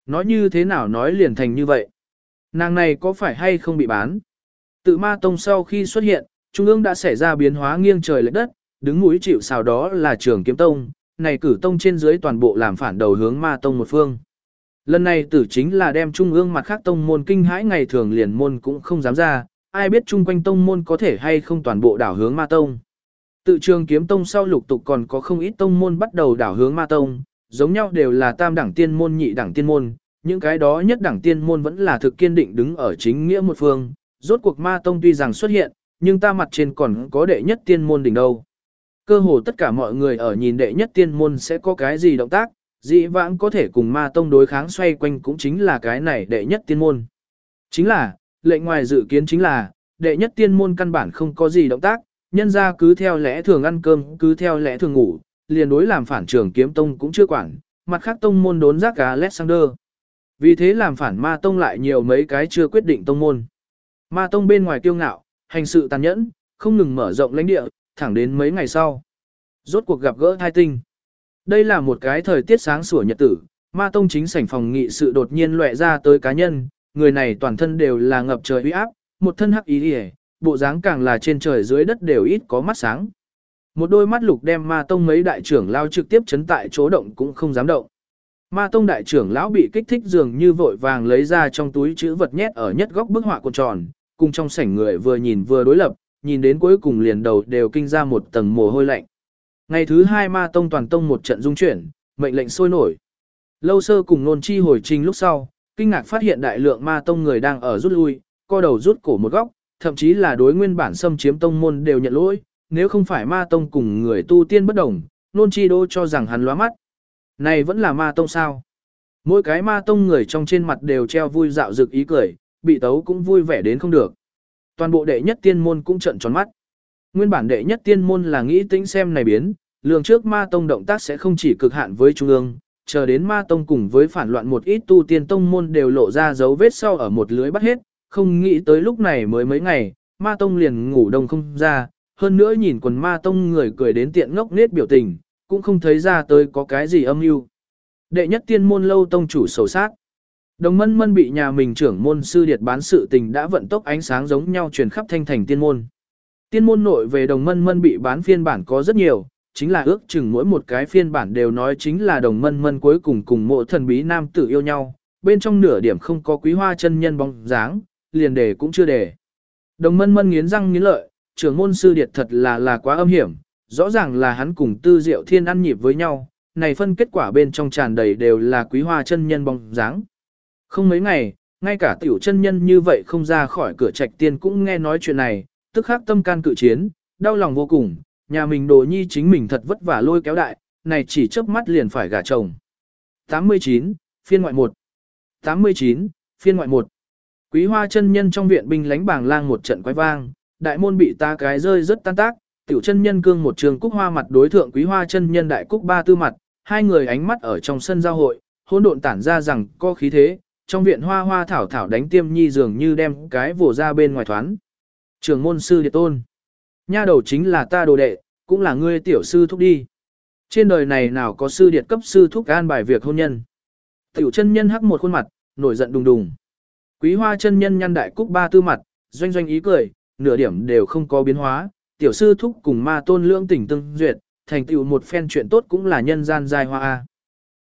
Nói như thế nào nói liền thành như vậy? Nàng này có phải hay không bị bán? Tự ma tông sau khi xuất hiện, trung ương đã xảy ra biến hóa nghiêng trời lệch đất, đứng mũi chịu sào đó là trường kiếm tông, này cử tông trên dưới toàn bộ làm phản đầu hướng ma tông một phương. Lần này tử chính là đem trung ương mặt khác tông môn kinh hãi ngày thường liền môn cũng không dám ra, ai biết chung quanh tông môn có thể hay không toàn bộ đảo hướng ma tông. Tự trường kiếm tông sau lục tục còn có không ít tông môn bắt đầu đảo hướng ma tông, giống nhau đều là tam đẳng tiên môn nhị đẳng tiên môn, những cái đó nhất đẳng tiên môn vẫn là thực kiên định đứng ở chính nghĩa một phương. Rốt cuộc ma tông tuy rằng xuất hiện, nhưng ta mặt trên còn có đệ nhất tiên môn đỉnh đâu. Cơ hồ tất cả mọi người ở nhìn đệ nhất tiên môn sẽ có cái gì động tác, dị vãng có thể cùng ma tông đối kháng xoay quanh cũng chính là cái này đệ nhất tiên môn. Chính là, lệnh ngoài dự kiến chính là, đệ nhất tiên môn căn bản không có gì động tác, nhân ra cứ theo lẽ thường ăn cơm, cứ theo lẽ thường ngủ, liền đối làm phản trường kiếm tông cũng chưa quản, mặt khác tông môn đốn giác cả Alexander. Vì thế làm phản ma tông lại nhiều mấy cái chưa quyết định tông môn. Ma tông bên ngoài kiêu ngạo, hành sự tàn nhẫn, không ngừng mở rộng lãnh địa, thẳng đến mấy ngày sau. Rốt cuộc gặp gỡ thai tinh. Đây là một cái thời tiết sáng sủa nhật tử, ma tông chính sảnh phòng nghị sự đột nhiên lệ ra tới cá nhân, người này toàn thân đều là ngập trời uy áp, một thân hắc ý hề, bộ dáng càng là trên trời dưới đất đều ít có mắt sáng. Một đôi mắt lục đem ma tông mấy đại trưởng lao trực tiếp chấn tại chỗ động cũng không dám động. Ma tông đại trưởng lão bị kích thích dường như vội vàng lấy ra trong túi chữ vật nhét ở nhất góc bức họa cuộn tròn, cùng trong sảnh người vừa nhìn vừa đối lập, nhìn đến cuối cùng liền đầu đều kinh ra một tầng mồ hôi lạnh. Ngày thứ hai ma tông toàn tông một trận dung chuyển, mệnh lệnh sôi nổi. Lâu sơ cùng nôn chi hồi trình lúc sau, kinh ngạc phát hiện đại lượng ma tông người đang ở rút lui, co đầu rút cổ một góc, thậm chí là đối nguyên bản xâm chiếm tông môn đều nhận lỗi, nếu không phải ma tông cùng người tu tiên bất đồng, nôn chi đô cho rằng hắn lóa mắt. Này vẫn là ma tông sao? Mỗi cái ma tông người trong trên mặt đều treo vui dạo dực ý cười, bị tấu cũng vui vẻ đến không được. Toàn bộ đệ nhất tiên môn cũng trận tròn mắt. Nguyên bản đệ nhất tiên môn là nghĩ tính xem này biến, lường trước ma tông động tác sẽ không chỉ cực hạn với trung ương, chờ đến ma tông cùng với phản loạn một ít tu tiên tông môn đều lộ ra dấu vết sau ở một lưới bắt hết, không nghĩ tới lúc này mới mấy ngày, ma tông liền ngủ đông không ra, hơn nữa nhìn quần ma tông người cười đến tiện ngốc nết biểu tình, cũng không thấy ra tới có cái gì âm mưu. Đệ nhất tiên môn lâu tông chủ sầu sát. Đồng mân mân bị nhà mình trưởng môn sư điệt bán sự tình đã vận tốc ánh sáng giống nhau truyền khắp thanh thành tiên môn. Tiên môn nội về đồng mân mân bị bán phiên bản có rất nhiều, chính là ước chừng mỗi một cái phiên bản đều nói chính là đồng mân mân cuối cùng cùng mộ thần bí nam tử yêu nhau, bên trong nửa điểm không có quý hoa chân nhân bóng dáng, liền đề cũng chưa đề. Đồng mân mân nghiến răng nghiến lợi, trưởng môn sư điệt thật là là quá âm hiểm, rõ ràng là hắn cùng tư diệu thiên ăn nhịp với nhau, này phân kết quả bên trong tràn đầy đều là quý hoa chân nhân bóng dáng. Không mấy ngày, ngay cả tiểu chân nhân như vậy không ra khỏi cửa trạch tiên cũng nghe nói chuyện này, tức khắc tâm can cự chiến, đau lòng vô cùng, nhà mình đồ nhi chính mình thật vất vả lôi kéo đại, này chỉ chớp mắt liền phải gả chồng. 89, phiên ngoại 1 89, phiên ngoại 1 Quý hoa chân nhân trong viện binh lánh bảng lang một trận quái vang, đại môn bị ta cái rơi rất tan tác, tiểu chân nhân cương một trường cúc hoa mặt đối thượng quý hoa chân nhân đại cúc ba tư mặt, hai người ánh mắt ở trong sân giao hội, hỗn độn tản ra rằng có khí thế, trong viện hoa hoa thảo thảo đánh tiêm nhi dường như đem cái vồ ra bên ngoài thoán. Trường môn sư địa tôn. Nha đầu chính là ta đồ đệ, cũng là ngươi tiểu sư thúc đi. Trên đời này nào có sư điệt cấp sư thúc an bài việc hôn nhân. Tiểu chân nhân hắc một khuôn mặt, nổi giận đùng đùng. Quý hoa chân nhân nhăn đại cúc ba tư mặt, doanh doanh ý cười, nửa điểm đều không có biến hóa, tiểu sư thúc cùng ma tôn lưỡng tỉnh tương duyệt, thành tựu một phen chuyện tốt cũng là nhân gian giai hoa a.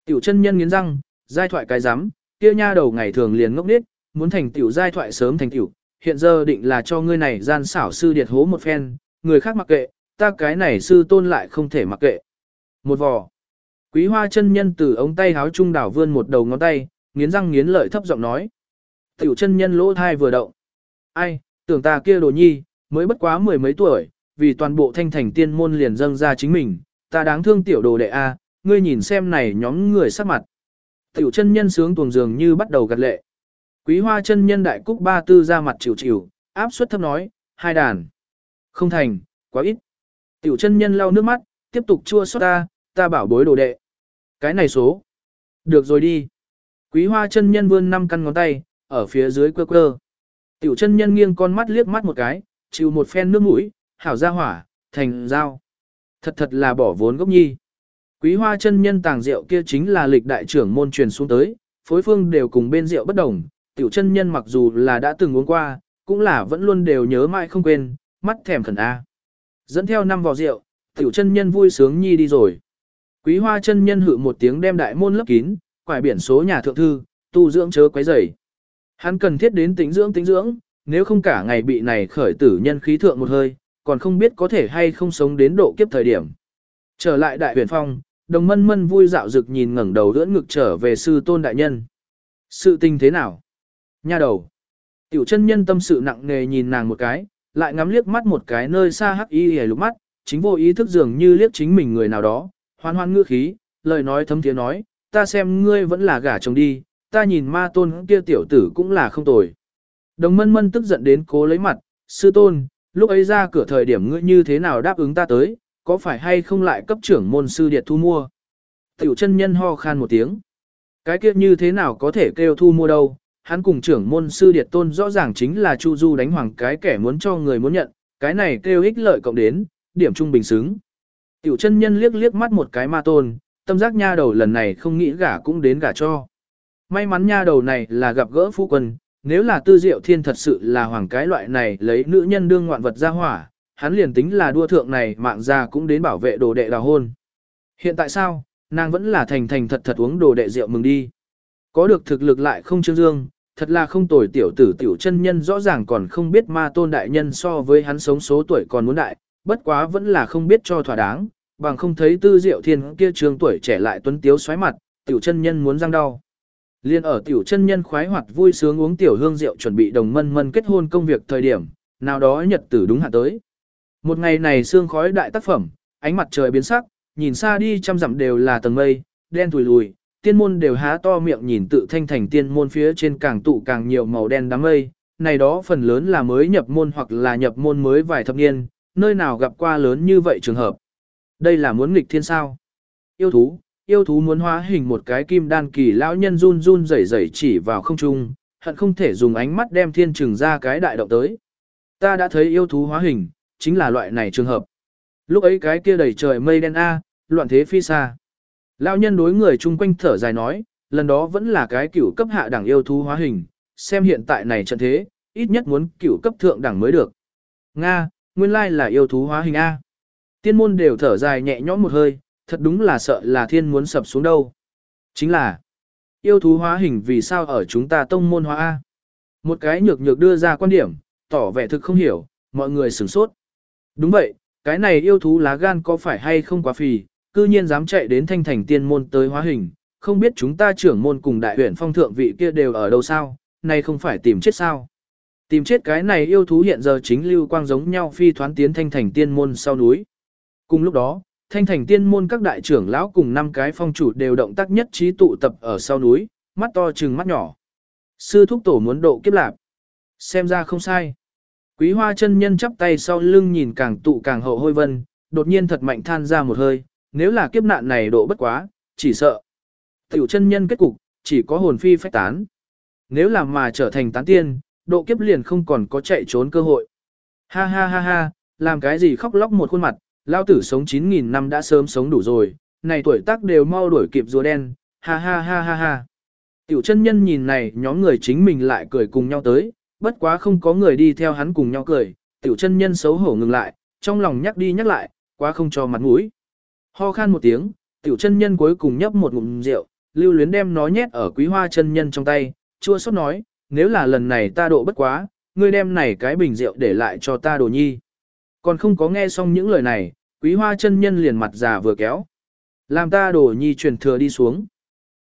Tiểu chân nhân nghiến răng, giai thoại cái rắm kia nha đầu ngày thường liền ngốc nít, muốn thành tiểu giai thoại sớm thành tiểu, hiện giờ định là cho ngươi này gian xảo sư điệt hố một phen, người khác mặc kệ, ta cái này sư tôn lại không thể mặc kệ. Một vò. Quý hoa chân nhân từ ống tay háo trung đảo vươn một đầu ngón tay, nghiến răng nghiến lợi thấp giọng nói. Tiểu chân nhân lỗ thai vừa động. Ai, tưởng ta kia đồ nhi, mới bất quá mười mấy tuổi, vì toàn bộ thanh thành tiên môn liền dâng ra chính mình, ta đáng thương tiểu đồ đệ A, ngươi nhìn xem này nhóm người sắc mặt. Tiểu chân nhân sướng tuồng dường như bắt đầu gật lệ. Quý hoa chân nhân đại cúc ba tư ra mặt chịu chịu, áp suất thấp nói, hai đàn. Không thành, quá ít. Tiểu chân nhân lau nước mắt, tiếp tục chua xót ta, ta bảo bối đồ đệ. Cái này số. Được rồi đi. Quý hoa chân nhân vươn năm căn ngón tay, ở phía dưới quơ quơ. Tiểu chân nhân nghiêng con mắt liếc mắt một cái, chịu một phen nước mũi, hảo ra hỏa, thành dao. Thật thật là bỏ vốn gốc nhi. Quý hoa chân nhân tàng rượu kia chính là lịch đại trưởng môn truyền xuống tới, phối phương đều cùng bên rượu bất đồng. Tiểu chân nhân mặc dù là đã từng uống qua, cũng là vẫn luôn đều nhớ mãi không quên, mắt thèm khẩn A. Dẫn theo năm vò rượu, tiểu chân nhân vui sướng nhi đi rồi. Quý hoa chân nhân hự một tiếng đem đại môn lấp kín, quải biển số nhà thượng thư, tu dưỡng chớ quấy rầy. Hắn cần thiết đến tính dưỡng tính dưỡng, nếu không cả ngày bị này khởi tử nhân khí thượng một hơi, còn không biết có thể hay không sống đến độ kiếp thời điểm. Trở lại đại huyền phong, đồng mân mân vui dạo dực nhìn ngẩng đầu đỡ ngực trở về sư tôn đại nhân. Sự tình thế nào? Nha đầu. Tiểu chân nhân tâm sự nặng nề nhìn nàng một cái, lại ngắm liếc mắt một cái nơi xa hắc y hề lục mắt, chính vô ý thức dường như liếc chính mình người nào đó, hoan hoan ngữ khí, lời nói thấm tiếng nói, ta xem ngươi vẫn là gả chồng đi, ta nhìn ma tôn kia tiểu tử cũng là không tồi. Đồng mân mân tức giận đến cố lấy mặt, sư tôn, lúc ấy ra cửa thời điểm ngươi như thế nào đáp ứng ta tới, có phải hay không lại cấp trưởng môn sư điệt thu mua. Tiểu chân nhân ho khan một tiếng. Cái kia như thế nào có thể kêu thu mua đâu, hắn cùng trưởng môn sư điệt tôn rõ ràng chính là Chu Du đánh hoàng cái kẻ muốn cho người muốn nhận, cái này kêu ích lợi cộng đến, điểm trung bình xứng. Tiểu chân nhân liếc liếc mắt một cái ma tôn, tâm giác nha đầu lần này không nghĩ gả cũng đến gả cho. May mắn nha đầu này là gặp gỡ phu quân, nếu là tư diệu thiên thật sự là hoàng cái loại này lấy nữ nhân đương ngoạn vật ra hỏa, hắn liền tính là đua thượng này mạng ra cũng đến bảo vệ đồ đệ đào hôn. Hiện tại sao, nàng vẫn là thành thành thật thật uống đồ đệ rượu mừng đi. Có được thực lực lại không trương dương, thật là không tồi tiểu tử tiểu chân nhân rõ ràng còn không biết ma tôn đại nhân so với hắn sống số tuổi còn muốn đại, bất quá vẫn là không biết cho thỏa đáng, bằng không thấy tư diệu thiên kia trường tuổi trẻ lại tuấn tiếu xoáy mặt, tiểu chân nhân muốn răng đau. Liên ở tiểu chân nhân khoái hoạt vui sướng uống tiểu hương rượu chuẩn bị đồng mân mân kết hôn công việc thời điểm, nào đó nhật tử đúng hạ tới. Một ngày này sương khói đại tác phẩm, ánh mặt trời biến sắc, nhìn xa đi trăm dặm đều là tầng mây, đen thùi lùi, tiên môn đều há to miệng nhìn tự thanh thành tiên môn phía trên càng tụ càng nhiều màu đen đám mây, này đó phần lớn là mới nhập môn hoặc là nhập môn mới vài thập niên, nơi nào gặp qua lớn như vậy trường hợp. Đây là muốn nghịch thiên sao. Yêu thú, yêu thú muốn hóa hình một cái kim đan kỳ lão nhân run run rẩy rẩy chỉ vào không trung, hận không thể dùng ánh mắt đem thiên trừng ra cái đại động tới. Ta đã thấy yêu thú hóa hình, chính là loại này trường hợp. Lúc ấy cái kia đầy trời mây đen A, loạn thế phi xa. Lão nhân đối người chung quanh thở dài nói, lần đó vẫn là cái cửu cấp hạ đẳng yêu thú hóa hình, xem hiện tại này trận thế, ít nhất muốn cửu cấp thượng đẳng mới được. Nga, nguyên lai là yêu thú hóa hình A. Tiên môn đều thở dài nhẹ nhõm một hơi, thật đúng là sợ là thiên muốn sập xuống đâu. Chính là, yêu thú hóa hình vì sao ở chúng ta tông môn hóa A. Một cái nhược nhược đưa ra quan điểm, tỏ vẻ thực không hiểu, mọi người sửng sốt. Đúng vậy, cái này yêu thú lá gan có phải hay không quá phì, cư nhiên dám chạy đến thanh thành tiên môn tới hóa hình, không biết chúng ta trưởng môn cùng đại huyện phong thượng vị kia đều ở đâu sao, này không phải tìm chết sao. Tìm chết cái này yêu thú hiện giờ chính lưu quang giống nhau phi thoán tiến thanh thành tiên môn sau núi. Cùng lúc đó, thanh thành tiên môn các đại trưởng lão cùng năm cái phong chủ đều động tác nhất trí tụ tập ở sau núi, mắt to chừng mắt nhỏ. Sư thúc tổ muốn độ kiếp lạp. Xem ra không sai. Quý hoa chân nhân chắp tay sau lưng nhìn càng tụ càng hậu hôi vân, đột nhiên thật mạnh than ra một hơi, nếu là kiếp nạn này độ bất quá, chỉ sợ. Tiểu chân nhân kết cục, chỉ có hồn phi phách tán. Nếu làm mà trở thành tán tiên, độ kiếp liền không còn có chạy trốn cơ hội. Ha ha ha ha, làm cái gì khóc lóc một khuôn mặt, lao tử sống 9.000 năm đã sớm sống đủ rồi, này tuổi tác đều mau đuổi kịp rùa đen, ha ha ha ha ha. Tiểu chân nhân nhìn này nhóm người chính mình lại cười cùng nhau tới, bất quá không có người đi theo hắn cùng nhau cười, tiểu chân nhân xấu hổ ngừng lại, trong lòng nhắc đi nhắc lại, quá không cho mặt mũi. Ho khan một tiếng, tiểu chân nhân cuối cùng nhấp một ngụm rượu, lưu luyến đem nó nhét ở quý hoa chân nhân trong tay, chua xót nói, nếu là lần này ta độ bất quá, ngươi đem này cái bình rượu để lại cho ta đồ nhi. Còn không có nghe xong những lời này, quý hoa chân nhân liền mặt già vừa kéo. Làm ta đổ nhi truyền thừa đi xuống.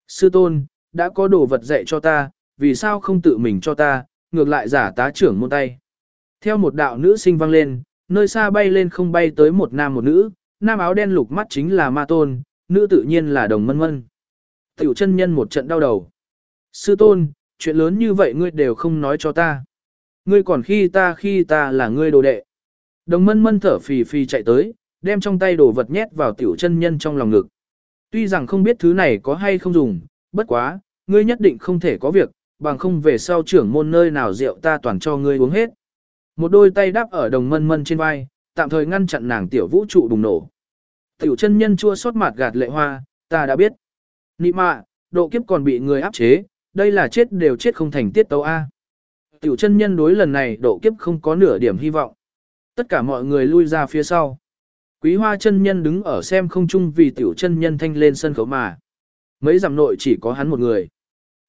Sư tôn, đã có đồ vật dạy cho ta, vì sao không tự mình cho ta, ngược lại giả tá trưởng môn tay. Theo một đạo nữ sinh vang lên, nơi xa bay lên không bay tới một nam một nữ, nam áo đen lục mắt chính là ma tôn, nữ tự nhiên là đồng mân mân. Tiểu chân nhân một trận đau đầu. Sư tôn, chuyện lớn như vậy ngươi đều không nói cho ta. Ngươi còn khi ta khi ta là ngươi đồ đệ. Đồng mân mân thở phì phì chạy tới, đem trong tay đồ vật nhét vào tiểu chân nhân trong lòng ngực. Tuy rằng không biết thứ này có hay không dùng, bất quá, ngươi nhất định không thể có việc, bằng không về sau trưởng môn nơi nào rượu ta toàn cho ngươi uống hết. Một đôi tay đáp ở đồng mân mân trên vai, tạm thời ngăn chặn nàng tiểu vũ trụ bùng nổ. Tiểu chân nhân chua xót mặt gạt lệ hoa, ta đã biết. Nị mạ, độ kiếp còn bị người áp chế, đây là chết đều chết không thành tiết tấu A. Tiểu chân nhân đối lần này độ kiếp không có nửa điểm hy vọng. Tất cả mọi người lui ra phía sau. Quý hoa chân nhân đứng ở xem không chung vì tiểu chân nhân thanh lên sân khấu mà. Mấy giảm nội chỉ có hắn một người.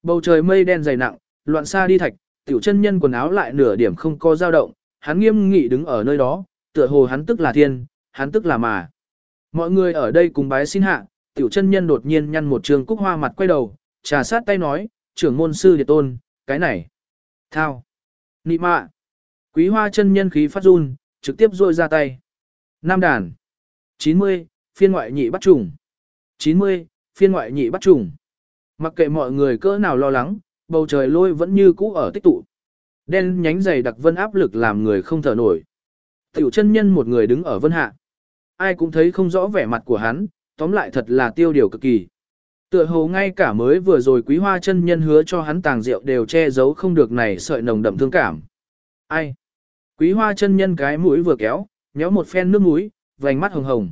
Bầu trời mây đen dày nặng, loạn xa đi thạch, tiểu chân nhân quần áo lại nửa điểm không có dao động, hắn nghiêm nghị đứng ở nơi đó, tựa hồ hắn tức là thiên, hắn tức là mà. Mọi người ở đây cùng bái xin hạ, tiểu chân nhân đột nhiên nhăn một trường cúc hoa mặt quay đầu, trà sát tay nói, trưởng môn sư địa tôn, cái này. Thao. Nị mạ. Quý hoa chân nhân khí phát run, trực tiếp rôi ra tay. Nam đàn. 90, phiên ngoại nhị bắt trùng. 90, phiên ngoại nhị bắt trùng. Mặc kệ mọi người cỡ nào lo lắng, bầu trời lôi vẫn như cũ ở tích tụ. Đen nhánh dày đặc vân áp lực làm người không thở nổi. Tiểu chân nhân một người đứng ở vân hạ. Ai cũng thấy không rõ vẻ mặt của hắn, tóm lại thật là tiêu điều cực kỳ. Tựa hồ ngay cả mới vừa rồi quý hoa chân nhân hứa cho hắn tàng rượu đều che giấu không được này sợi nồng đậm thương cảm. Ai? Quý hoa chân nhân cái mũi vừa kéo, nhéo một phen nước mũi, vành mắt hồng hồng.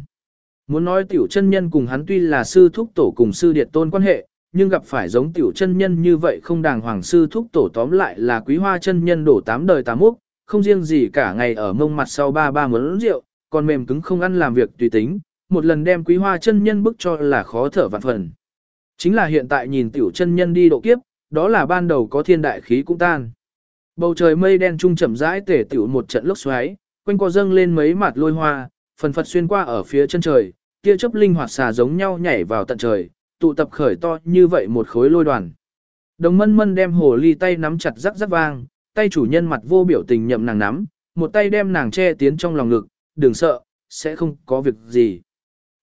Muốn nói tiểu chân nhân cùng hắn tuy là sư thúc tổ cùng sư điệt tôn quan hệ, nhưng gặp phải giống tiểu chân nhân như vậy không đàng hoàng sư thúc tổ tóm lại là quý hoa chân nhân đổ tám đời tám múc, không riêng gì cả ngày ở mông mặt sau ba ba mớn rượu, còn mềm cứng không ăn làm việc tùy tính, một lần đem quý hoa chân nhân bức cho là khó thở vạn phần. Chính là hiện tại nhìn tiểu chân nhân đi độ kiếp, đó là ban đầu có thiên đại khí cũng tan. Bầu trời mây đen trung chậm rãi tể tiểu một trận lốc xoáy, quanh co dâng lên mấy mặt lôi hoa, phần phật xuyên qua ở phía chân trời, tia chớp linh hoạt xà giống nhau nhảy vào tận trời, tụ tập khởi to như vậy một khối lôi đoàn. Đồng mân mân đem hồ ly tay nắm chặt rắc rắc vang, tay chủ nhân mặt vô biểu tình nhậm nàng nắm, một tay đem nàng che tiến trong lòng ngực, đừng sợ, sẽ không có việc gì.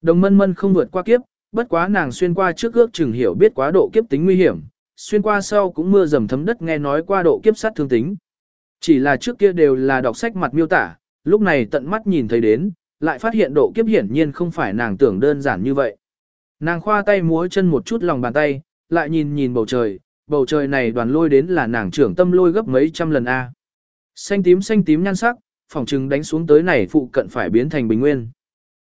Đồng mân mân không vượt qua kiếp, bất quá nàng xuyên qua trước ước chừng hiểu biết quá độ kiếp tính nguy hiểm, xuyên qua sau cũng mưa dầm thấm đất nghe nói qua độ kiếp sát thương tính. Chỉ là trước kia đều là đọc sách mặt miêu tả, lúc này tận mắt nhìn thấy đến, lại phát hiện độ kiếp hiển nhiên không phải nàng tưởng đơn giản như vậy. Nàng khoa tay múa chân một chút lòng bàn tay, lại nhìn nhìn bầu trời, bầu trời này đoàn lôi đến là nàng trưởng tâm lôi gấp mấy trăm lần A. Xanh tím xanh tím nhan sắc, phòng trừng đánh xuống tới này phụ cận phải biến thành bình nguyên.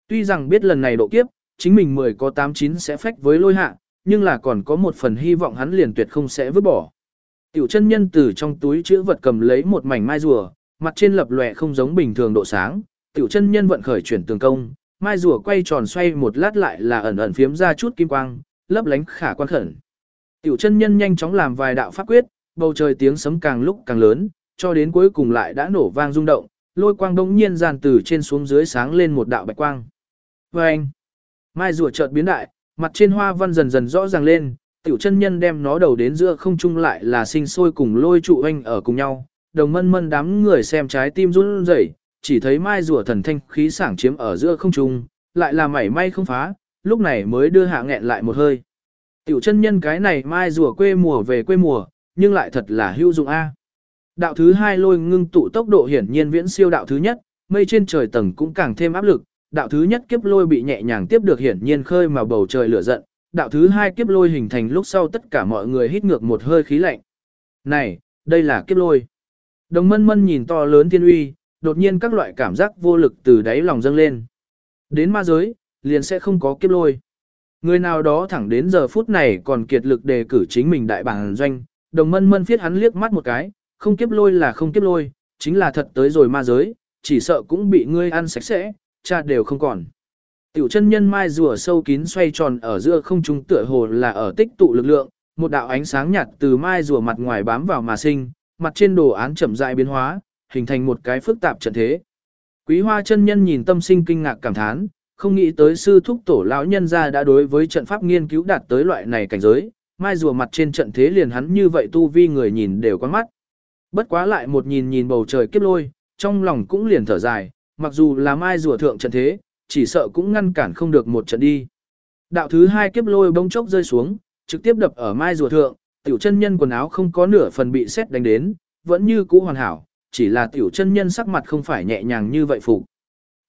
Tuy rằng biết lần này độ kiếp, chính mình 10 có 89 sẽ phách với lôi hạ, nhưng là còn có một phần hy vọng hắn liền tuyệt không sẽ vứt bỏ. Tiểu chân nhân từ trong túi chữ vật cầm lấy một mảnh mai rùa, mặt trên lập lòe không giống bình thường độ sáng, tiểu chân nhân vận khởi chuyển tường công, mai rùa quay tròn xoay một lát lại là ẩn ẩn phiếm ra chút kim quang, lấp lánh khả quan khẩn. Tiểu chân nhân nhanh chóng làm vài đạo pháp quyết, bầu trời tiếng sấm càng lúc càng lớn, cho đến cuối cùng lại đã nổ vang rung động, lôi quang đông nhiên dàn từ trên xuống dưới sáng lên một đạo bạch quang. Và anh, mai rùa chợt biến đại, mặt trên hoa văn dần dần rõ ràng lên, tiểu chân nhân đem nó đầu đến giữa không trung lại là sinh sôi cùng lôi trụ anh ở cùng nhau, đồng mân mân đám người xem trái tim run rẩy, chỉ thấy mai rùa thần thanh khí sảng chiếm ở giữa không trung, lại là mảy may không phá, lúc này mới đưa hạ nghẹn lại một hơi. Tiểu chân nhân cái này mai rùa quê mùa về quê mùa, nhưng lại thật là hữu dụng A. Đạo thứ hai lôi ngưng tụ tốc độ hiển nhiên viễn siêu đạo thứ nhất, mây trên trời tầng cũng càng thêm áp lực, đạo thứ nhất kiếp lôi bị nhẹ nhàng tiếp được hiển nhiên khơi mà bầu trời lửa giận, đạo thứ hai kiếp lôi hình thành lúc sau tất cả mọi người hít ngược một hơi khí lạnh. Này, đây là kiếp lôi. Đồng mân mân nhìn to lớn thiên uy, đột nhiên các loại cảm giác vô lực từ đáy lòng dâng lên. Đến ma giới, liền sẽ không có kiếp lôi. Người nào đó thẳng đến giờ phút này còn kiệt lực đề cử chính mình đại bảng doanh, đồng mân mân phiết hắn liếc mắt một cái, không kiếp lôi là không kiếp lôi, chính là thật tới rồi ma giới, chỉ sợ cũng bị ngươi ăn sạch sẽ, cha đều không còn. Tiểu chân nhân mai rùa sâu kín xoay tròn ở giữa không trung tựa hồ là ở tích tụ lực lượng, một đạo ánh sáng nhạt từ mai rùa mặt ngoài bám vào mà sinh, mặt trên đồ án chậm rãi biến hóa, hình thành một cái phức tạp trận thế. Quý hoa chân nhân nhìn tâm sinh kinh ngạc cảm thán, không nghĩ tới sư thúc tổ lão nhân gia đã đối với trận pháp nghiên cứu đạt tới loại này cảnh giới, mai rùa mặt trên trận thế liền hắn như vậy tu vi người nhìn đều quan mắt. Bất quá lại một nhìn nhìn bầu trời kiếp lôi, trong lòng cũng liền thở dài, mặc dù là mai rùa thượng trận thế, chỉ sợ cũng ngăn cản không được một trận đi. Đạo thứ hai kiếp lôi bông chốc rơi xuống, trực tiếp đập ở mai rùa thượng, tiểu chân nhân quần áo không có nửa phần bị xét đánh đến, vẫn như cũ hoàn hảo, chỉ là tiểu chân nhân sắc mặt không phải nhẹ nhàng như vậy phục.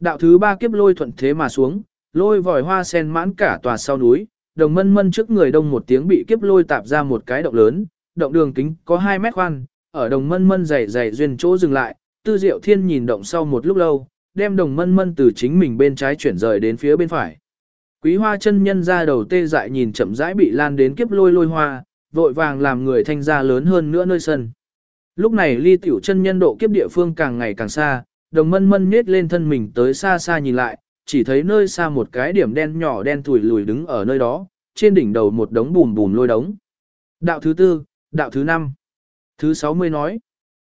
Đạo thứ ba kiếp lôi thuận thế mà xuống, lôi vòi hoa sen mãn cả tòa sau núi, đồng mân mân trước người đông một tiếng bị kiếp lôi tạp ra một cái động lớn, động đường kính có 2 mét khoan, ở đồng mân mân dày dày duyên chỗ dừng lại, tư diệu thiên nhìn động sau một lúc lâu, đem đồng mân mân từ chính mình bên trái chuyển rời đến phía bên phải. Quý hoa chân nhân ra đầu tê dại nhìn chậm rãi bị lan đến kiếp lôi lôi hoa, vội vàng làm người thanh ra lớn hơn nữa nơi sân. Lúc này ly tiểu chân nhân độ kiếp địa phương càng ngày càng xa, đồng mân mân nết lên thân mình tới xa xa nhìn lại, chỉ thấy nơi xa một cái điểm đen nhỏ đen thủi lùi đứng ở nơi đó, trên đỉnh đầu một đống bùm bùm lôi đống. Đạo thứ tư, đạo thứ năm, thứ sáu mươi nói.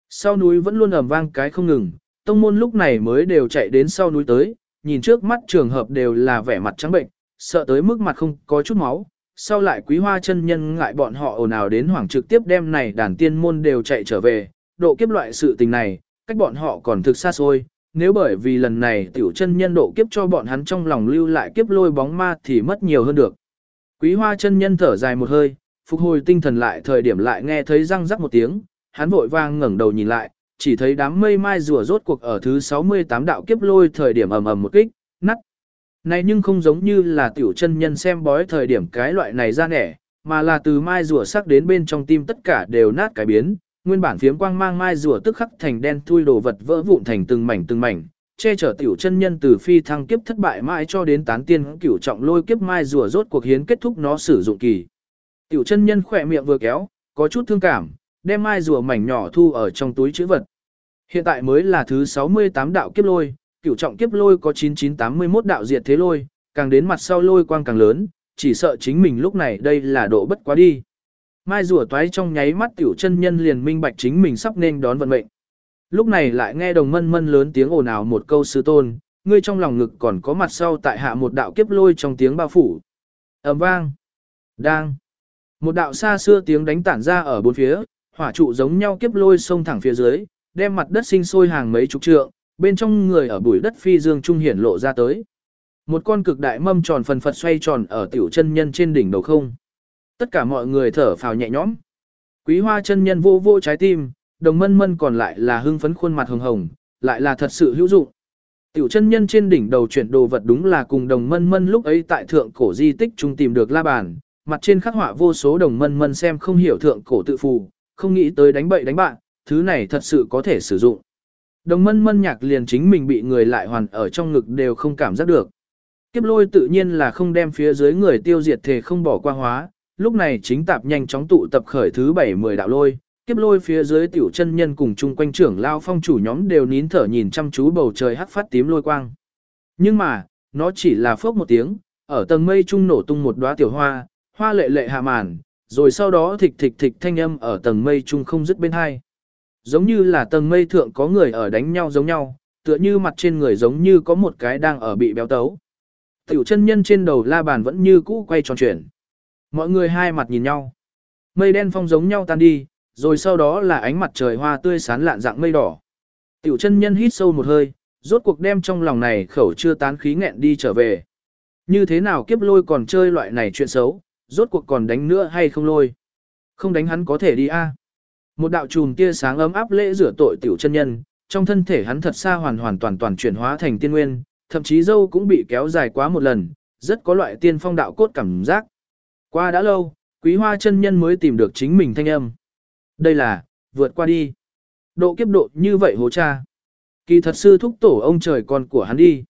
Sau núi vẫn luôn ầm vang cái không ngừng, tông môn lúc này mới đều chạy đến sau núi tới, nhìn trước mắt trường hợp đều là vẻ mặt trắng bệnh, sợ tới mức mặt không có chút máu. Sau lại quý hoa chân nhân ngại bọn họ ồn ào đến hoảng trực tiếp đem này đàn tiên môn đều chạy trở về, độ kiếp loại sự tình này, cách bọn họ còn thực xa xôi, nếu bởi vì lần này tiểu chân nhân độ kiếp cho bọn hắn trong lòng lưu lại kiếp lôi bóng ma thì mất nhiều hơn được. Quý hoa chân nhân thở dài một hơi, phục hồi tinh thần lại thời điểm lại nghe thấy răng rắc một tiếng, hắn vội vang ngẩng đầu nhìn lại, chỉ thấy đám mây mai rùa rốt cuộc ở thứ 68 đạo kiếp lôi thời điểm ầm ầm một kích, nắt. Này nhưng không giống như là tiểu chân nhân xem bói thời điểm cái loại này ra nẻ, mà là từ mai rùa sắc đến bên trong tim tất cả đều nát cái biến, nguyên bản phiếm quang mang mai rùa tức khắc thành đen thui đồ vật vỡ vụn thành từng mảnh từng mảnh, che chở tiểu chân nhân từ phi thăng kiếp thất bại mãi cho đến tán tiên cửu trọng lôi kiếp mai rùa rốt cuộc hiến kết thúc nó sử dụng kỳ. Tiểu chân nhân khỏe miệng vừa kéo, có chút thương cảm, đem mai rùa mảnh nhỏ thu ở trong túi chữ vật. Hiện tại mới là thứ 68 đạo kiếp lôi, cửu trọng kiếp lôi có 9981 đạo diệt thế lôi, càng đến mặt sau lôi quang càng lớn, chỉ sợ chính mình lúc này đây là độ bất quá đi. Mai rùa toái trong nháy mắt tiểu chân nhân liền minh bạch chính mình sắp nên đón vận mệnh. Lúc này lại nghe đồng mân mân lớn tiếng ồn ào một câu sư tôn, ngươi trong lòng ngực còn có mặt sau tại hạ một đạo kiếp lôi trong tiếng bao phủ. ầm vang, đang, một đạo xa xưa tiếng đánh tản ra ở bốn phía, hỏa trụ giống nhau kiếp lôi sông thẳng phía dưới, đem mặt đất sinh sôi hàng mấy chục trượng, bên trong người ở bụi đất phi dương trung hiển lộ ra tới. Một con cực đại mâm tròn phần phật xoay tròn ở tiểu chân nhân trên đỉnh đầu không. Tất cả mọi người thở phào nhẹ nhõm. Quý hoa chân nhân vô vô trái tim, đồng mân mân còn lại là hưng phấn khuôn mặt hồng hồng, lại là thật sự hữu dụng. Tiểu chân nhân trên đỉnh đầu chuyển đồ vật đúng là cùng đồng mân mân lúc ấy tại thượng cổ di tích trung tìm được la bàn, mặt trên khắc họa vô số đồng mân mân xem không hiểu thượng cổ tự phù, không nghĩ tới đánh bậy đánh bạn, thứ này thật sự có thể sử dụng. Đồng mân mân nhạc liền chính mình bị người lại hoàn ở trong ngực đều không cảm giác được. Kiếp lôi tự nhiên là không đem phía dưới người tiêu diệt thể không bỏ qua hóa, lúc này chính tạp nhanh chóng tụ tập khởi thứ 7-10 đạo lôi, kiếp lôi phía dưới tiểu chân nhân cùng chung quanh trưởng lao phong chủ nhóm đều nín thở nhìn chăm chú bầu trời hắc phát tím lôi quang. Nhưng mà, nó chỉ là phốc một tiếng, ở tầng mây trung nổ tung một đóa tiểu hoa, hoa lệ lệ hạ màn, rồi sau đó thịch thịch thịch thanh âm ở tầng mây chung không dứt bên hai. Giống như là tầng mây thượng có người ở đánh nhau giống nhau, tựa như mặt trên người giống như có một cái đang ở bị béo tấu. Tiểu chân nhân trên đầu la bàn vẫn như cũ quay tròn chuyển. Mọi người hai mặt nhìn nhau. Mây đen phong giống nhau tan đi, rồi sau đó là ánh mặt trời hoa tươi sán lạn dạng mây đỏ. Tiểu chân nhân hít sâu một hơi, rốt cuộc đem trong lòng này khẩu chưa tán khí nghẹn đi trở về. Như thế nào kiếp lôi còn chơi loại này chuyện xấu, rốt cuộc còn đánh nữa hay không lôi. Không đánh hắn có thể đi a. Một đạo chùm tia sáng ấm áp lễ rửa tội tiểu chân nhân, trong thân thể hắn thật xa hoàn hoàn toàn toàn chuyển hóa thành tiên nguyên, thậm chí dâu cũng bị kéo dài quá một lần, rất có loại tiên phong đạo cốt cảm giác. Qua đã lâu, quý hoa chân nhân mới tìm được chính mình thanh âm. Đây là, vượt qua đi. Độ kiếp độ như vậy hố cha. Kỳ thật sư thúc tổ ông trời con của hắn đi.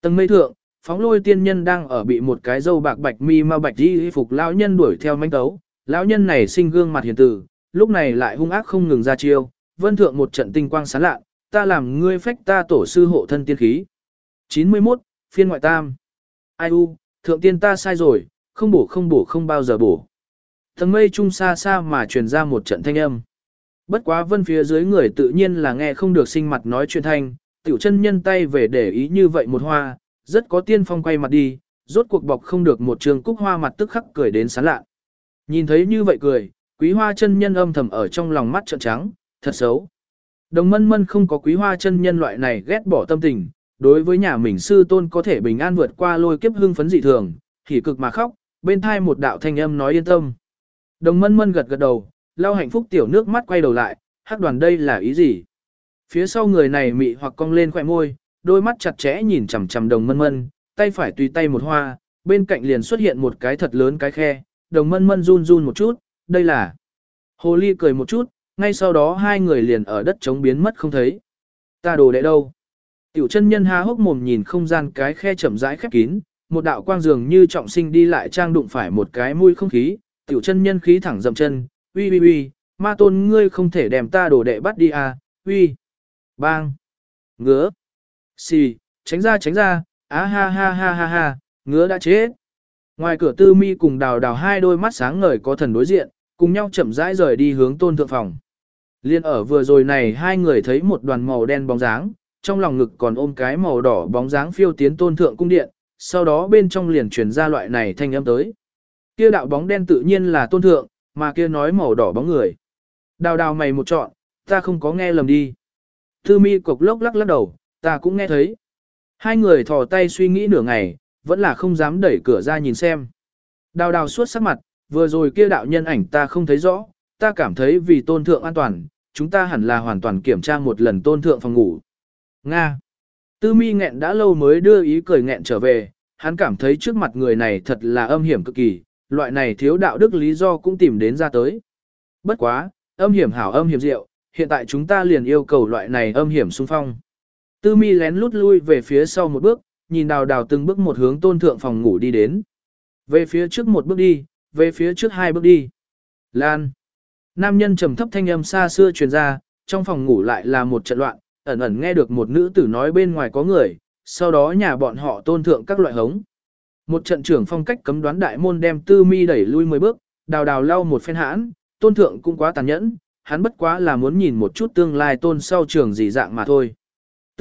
Tầng mây thượng, phóng lôi tiên nhân đang ở bị một cái dâu bạc bạch mi ma bạch đi phục lão nhân đuổi theo manh tấu. Lão nhân này sinh gương mặt hiền tử, lúc này lại hung ác không ngừng ra chiêu, vân thượng một trận tinh quang sáng lạ, ta làm ngươi phách ta tổ sư hộ thân tiên khí. 91, phiên ngoại tam. Ai u, thượng tiên ta sai rồi, không bổ không bổ không bao giờ bổ. Tầng mây trung xa xa mà truyền ra một trận thanh âm. Bất quá vân phía dưới người tự nhiên là nghe không được sinh mặt nói chuyện thanh, tiểu chân nhân tay về để ý như vậy một hoa, rất có tiên phong quay mặt đi, rốt cuộc bọc không được một trường cúc hoa mặt tức khắc cười đến sán lạ. Nhìn thấy như vậy cười, quý hoa chân nhân âm thầm ở trong lòng mắt trợn trắng, thật xấu. Đồng mân mân không có quý hoa chân nhân loại này ghét bỏ tâm tình, đối với nhà mình sư tôn có thể bình an vượt qua lôi kiếp hưng phấn dị thường, thì cực mà khóc, bên thai một đạo thanh âm nói yên tâm. Đồng mân mân gật gật đầu, lao hạnh phúc tiểu nước mắt quay đầu lại, hắc đoàn đây là ý gì? Phía sau người này mị hoặc cong lên khỏe môi, đôi mắt chặt chẽ nhìn chằm chằm đồng mân mân, tay phải tùy tay một hoa, bên cạnh liền xuất hiện một cái thật lớn cái khe, đồng mân mân run run một chút, đây là. Hồ ly cười một chút, ngay sau đó hai người liền ở đất trống biến mất không thấy. Ta đồ đệ đâu? Tiểu chân nhân há hốc mồm nhìn không gian cái khe chậm rãi khép kín, một đạo quang dường như trọng sinh đi lại trang đụng phải một cái mũi không khí, tiểu chân nhân khí thẳng dậm chân, uy uy uy, ma tôn ngươi không thể đem ta đồ đệ bắt đi à, uy, bang, ngứa, xì, tránh ra tránh ra, á ha ha ha ha ha, ngứa đã chết. Ngoài cửa tư mi cùng đào đào hai đôi mắt sáng ngời có thần đối diện, cùng nhau chậm rãi rời đi hướng tôn thượng phòng. Liên ở vừa rồi này hai người thấy một đoàn màu đen bóng dáng, trong lòng ngực còn ôm cái màu đỏ bóng dáng phiêu tiến tôn thượng cung điện, sau đó bên trong liền truyền ra loại này thanh âm tới. Kia đạo bóng đen tự nhiên là tôn thượng, mà kia nói màu đỏ bóng người. Đào đào mày một trọn, ta không có nghe lầm đi. Thư mi cục lốc lắc lắc đầu, ta cũng nghe thấy. Hai người thò tay suy nghĩ nửa ngày, vẫn là không dám đẩy cửa ra nhìn xem. Đào đào suốt sắc mặt, vừa rồi kia đạo nhân ảnh ta không thấy rõ, ta cảm thấy vì tôn thượng an toàn, chúng ta hẳn là hoàn toàn kiểm tra một lần tôn thượng phòng ngủ. Nga. Tư mi nghẹn đã lâu mới đưa ý cười nghẹn trở về, hắn cảm thấy trước mặt người này thật là âm hiểm cực kỳ, loại này thiếu đạo đức lý do cũng tìm đến ra tới. Bất quá, âm hiểm hảo âm hiểm diệu, hiện tại chúng ta liền yêu cầu loại này âm hiểm xung phong. Tư mi lén lút lui về phía sau một bước, nhìn đào đào từng bước một hướng tôn thượng phòng ngủ đi đến. Về phía trước một bước đi, về phía trước hai bước đi. Lan. Nam nhân trầm thấp thanh âm xa xưa truyền ra, trong phòng ngủ lại là một trận loạn, ẩn ẩn nghe được một nữ tử nói bên ngoài có người, sau đó nhà bọn họ tôn thượng các loại hống. Một trận trưởng phong cách cấm đoán đại môn đem tư mi đẩy lui 10 bước, đào đào lau một phen hãn, tôn thượng cũng quá tàn nhẫn, hắn bất quá là muốn nhìn một chút tương lai tôn sau trường gì dạng mà thôi.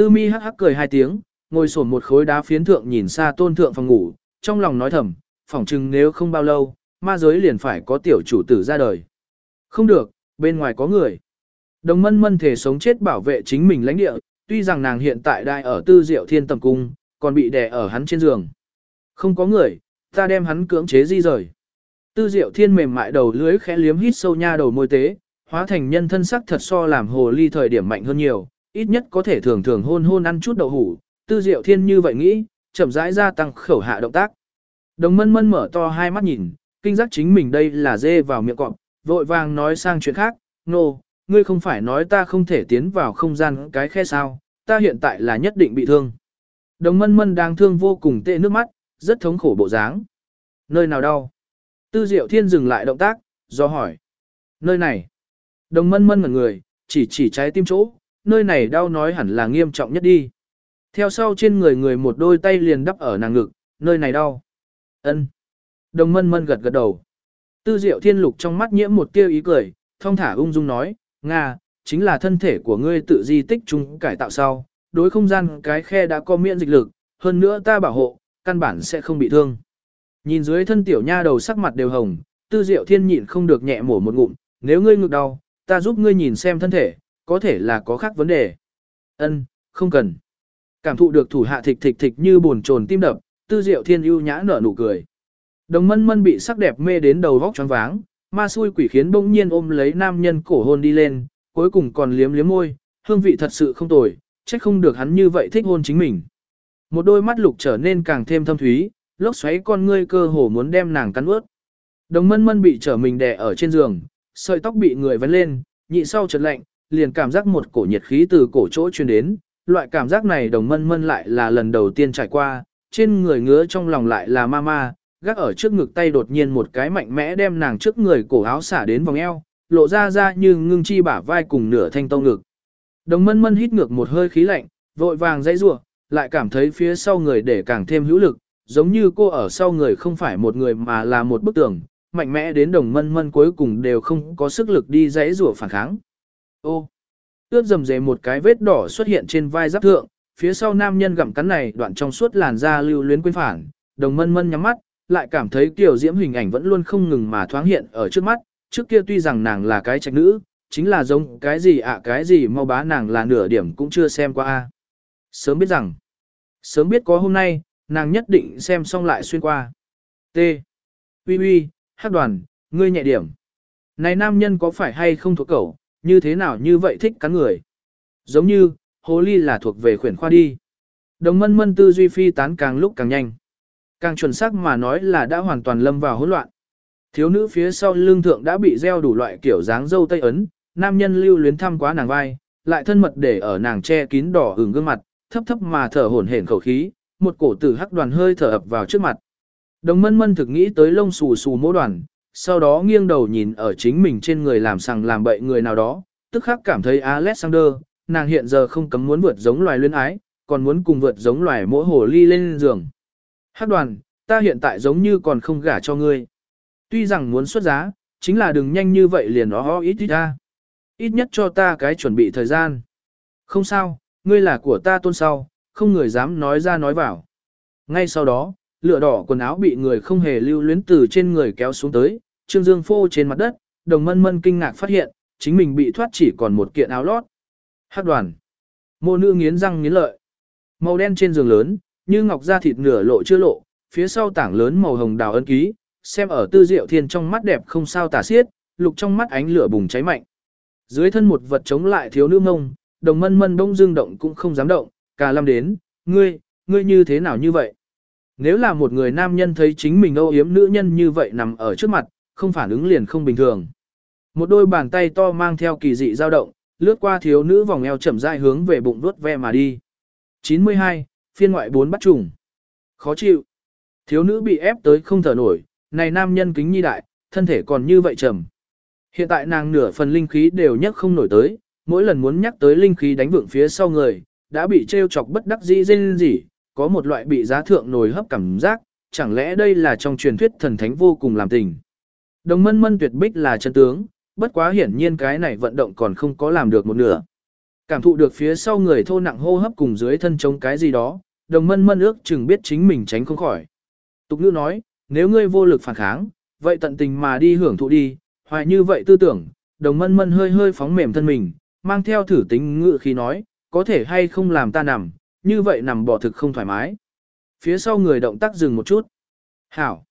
Tư mi hắc hắc cười hai tiếng, ngồi sổn một khối đá phiến thượng nhìn xa tôn thượng phòng ngủ, trong lòng nói thầm, phỏng chừng nếu không bao lâu, ma giới liền phải có tiểu chủ tử ra đời. Không được, bên ngoài có người. Đồng mân mân thể sống chết bảo vệ chính mình lãnh địa, tuy rằng nàng hiện tại đại ở tư diệu thiên tầm cung, còn bị đè ở hắn trên giường. Không có người, ta đem hắn cưỡng chế di rời. Tư diệu thiên mềm mại đầu lưới khẽ liếm hít sâu nha đầu môi tế, hóa thành nhân thân sắc thật so làm hồ ly thời điểm mạnh hơn nhiều, ít nhất có thể thường thường hôn hôn ăn chút đậu hủ. Tư diệu thiên như vậy nghĩ, chậm rãi gia tăng khẩu hạ động tác. Đồng mân mân mở to hai mắt nhìn, kinh giác chính mình đây là dê vào miệng cọp, vội vàng nói sang chuyện khác, nô, no, ngươi không phải nói ta không thể tiến vào không gian cái khe sao, ta hiện tại là nhất định bị thương. Đồng mân mân đang thương vô cùng tệ nước mắt, rất thống khổ bộ dáng. Nơi nào đau? Tư Diệu Thiên dừng lại động tác, do hỏi. Nơi này. Đồng mân mân ngẩn người, chỉ chỉ trái tim chỗ, nơi này đau nói hẳn là nghiêm trọng nhất đi. Theo sau trên người người một đôi tay liền đắp ở nàng ngực, nơi này đau. Ân. Đồng mân mân gật gật đầu. Tư Diệu Thiên lục trong mắt nhiễm một tia ý cười, thông thả ung dung nói, Nga, chính là thân thể của ngươi tự di tích chung cải tạo sau, đối không gian cái khe đã có miễn dịch lực, hơn nữa ta bảo hộ, căn bản sẽ không bị thương. Nhìn dưới thân tiểu nha đầu sắc mặt đều hồng, tư diệu thiên nhịn không được nhẹ mổ một ngụm, nếu ngươi ngực đau, ta giúp ngươi nhìn xem thân thể, có thể là có khác vấn đề. Ân, không cần. Cảm thụ được thủ hạ thịch thịch thịch như buồn trồn tim đập, tư diệu thiên ưu nhã nở nụ cười. Đồng mân mân bị sắc đẹp mê đến đầu vóc choáng váng, ma xui quỷ khiến bỗng nhiên ôm lấy nam nhân cổ hôn đi lên, cuối cùng còn liếm liếm môi, hương vị thật sự không tồi, trách không được hắn như vậy thích hôn chính mình. Một đôi mắt lục trở nên càng thêm thâm thúy, lốc xoáy con ngươi cơ hồ muốn đem nàng cắn ướt. Đồng mân mân bị trở mình đè ở trên giường, sợi tóc bị người vấn lên, nhị sau chợt lạnh, liền cảm giác một cổ nhiệt khí từ cổ chỗ truyền đến, loại cảm giác này đồng mân mân lại là lần đầu tiên trải qua, trên người ngứa trong lòng lại là ma ma, gác ở trước ngực tay đột nhiên một cái mạnh mẽ đem nàng trước người cổ áo xả đến vòng eo, lộ ra ra như ngưng chi bả vai cùng nửa thanh tông ngực. Đồng mân mân hít ngược một hơi khí lạnh, vội vàng dãy rủa, lại cảm thấy phía sau người để càng thêm hữu lực, giống như cô ở sau người không phải một người mà là một bức tường, mạnh mẽ đến đồng mân mân cuối cùng đều không có sức lực đi dãy rủa phản kháng. Ô, ướt dầm dề một cái vết đỏ xuất hiện trên vai giáp thượng, phía sau nam nhân gặm cắn này đoạn trong suốt làn da lưu luyến quên phản, đồng mân mân nhắm mắt, lại cảm thấy kiểu diễm hình ảnh vẫn luôn không ngừng mà thoáng hiện ở trước mắt, trước kia tuy rằng nàng là cái trạch nữ, chính là giống cái gì ạ cái gì mau bá nàng là nửa điểm cũng chưa xem qua a. Sớm biết rằng, Sớm biết có hôm nay, nàng nhất định xem xong lại xuyên qua. T. Uy uy, hát đoàn, ngươi nhẹ điểm. Này nam nhân có phải hay không thuộc cẩu, như thế nào như vậy thích cắn người. Giống như, hồ ly là thuộc về khuyển khoa đi. Đồng mân mân tư duy phi tán càng lúc càng nhanh. Càng chuẩn xác mà nói là đã hoàn toàn lâm vào hỗn loạn. Thiếu nữ phía sau lưng thượng đã bị gieo đủ loại kiểu dáng dâu tây ấn, nam nhân lưu luyến thăm quá nàng vai, lại thân mật để ở nàng che kín đỏ hừng gương mặt, thấp thấp mà thở hổn hển khẩu khí, một cổ tử hắc đoàn hơi thở ập vào trước mặt. Đồng mân mân thực nghĩ tới lông xù xù mỗ đoàn, sau đó nghiêng đầu nhìn ở chính mình trên người làm sằng làm bậy người nào đó, tức khắc cảm thấy Alexander, nàng hiện giờ không cấm muốn vượt giống loài luyến ái, còn muốn cùng vượt giống loài mỗi hồ ly lên giường. hát đoàn, ta hiện tại giống như còn không gả cho ngươi. Tuy rằng muốn xuất giá, chính là đừng nhanh như vậy liền nó ít ít ra. Ít nhất cho ta cái chuẩn bị thời gian. Không sao, ngươi là của ta tôn sau, không người dám nói ra nói vào. Ngay sau đó, lửa đỏ quần áo bị người không hề lưu luyến từ trên người kéo xuống tới, Trương Dương phô trên mặt đất, đồng mân mân kinh ngạc phát hiện, chính mình bị thoát chỉ còn một kiện áo lót. Hát đoàn. Mô nữ nghiến răng nghiến lợi. Màu đen trên giường lớn, như ngọc da thịt nửa lộ chưa lộ, phía sau tảng lớn màu hồng đào ân ký, xem ở tư diệu thiên trong mắt đẹp không sao tả xiết, lục trong mắt ánh lửa bùng cháy mạnh. Dưới thân một vật chống lại thiếu nữ mông, đồng mân mân đông dương động cũng không dám động, cả lâm đến, ngươi, ngươi như thế nào như vậy? Nếu là một người nam nhân thấy chính mình âu yếm nữ nhân như vậy nằm ở trước mặt, không phản ứng liền không bình thường. Một đôi bàn tay to mang theo kỳ dị dao động, lướt qua thiếu nữ vòng eo chậm rãi hướng về bụng vuốt ve mà đi. 92, phiên ngoại 4 bắt trùng. Khó chịu. Thiếu nữ bị ép tới không thở nổi, này nam nhân kính nhi đại, thân thể còn như vậy trầm. Hiện tại nàng nửa phần linh khí đều nhấc không nổi tới, mỗi lần muốn nhắc tới linh khí đánh vượng phía sau người, đã bị trêu chọc bất đắc dĩ dên gì, có một loại bị giá thượng nồi hấp cảm giác, chẳng lẽ đây là trong truyền thuyết thần thánh vô cùng làm tình. Đồng mân mân tuyệt bích là chân tướng, bất quá hiển nhiên cái này vận động còn không có làm được một nửa. Cảm thụ được phía sau người thô nặng hô hấp cùng dưới thân chống cái gì đó, đồng mân mân ước chừng biết chính mình tránh không khỏi. Tục ngữ nói, nếu ngươi vô lực phản kháng, vậy tận tình mà đi hưởng thụ đi, hoài như vậy tư tưởng, đồng mân mân hơi hơi phóng mềm thân mình, mang theo thử tính ngự khi nói, có thể hay không làm ta nằm, như vậy nằm bò thực không thoải mái. Phía sau người động tác dừng một chút. Hảo.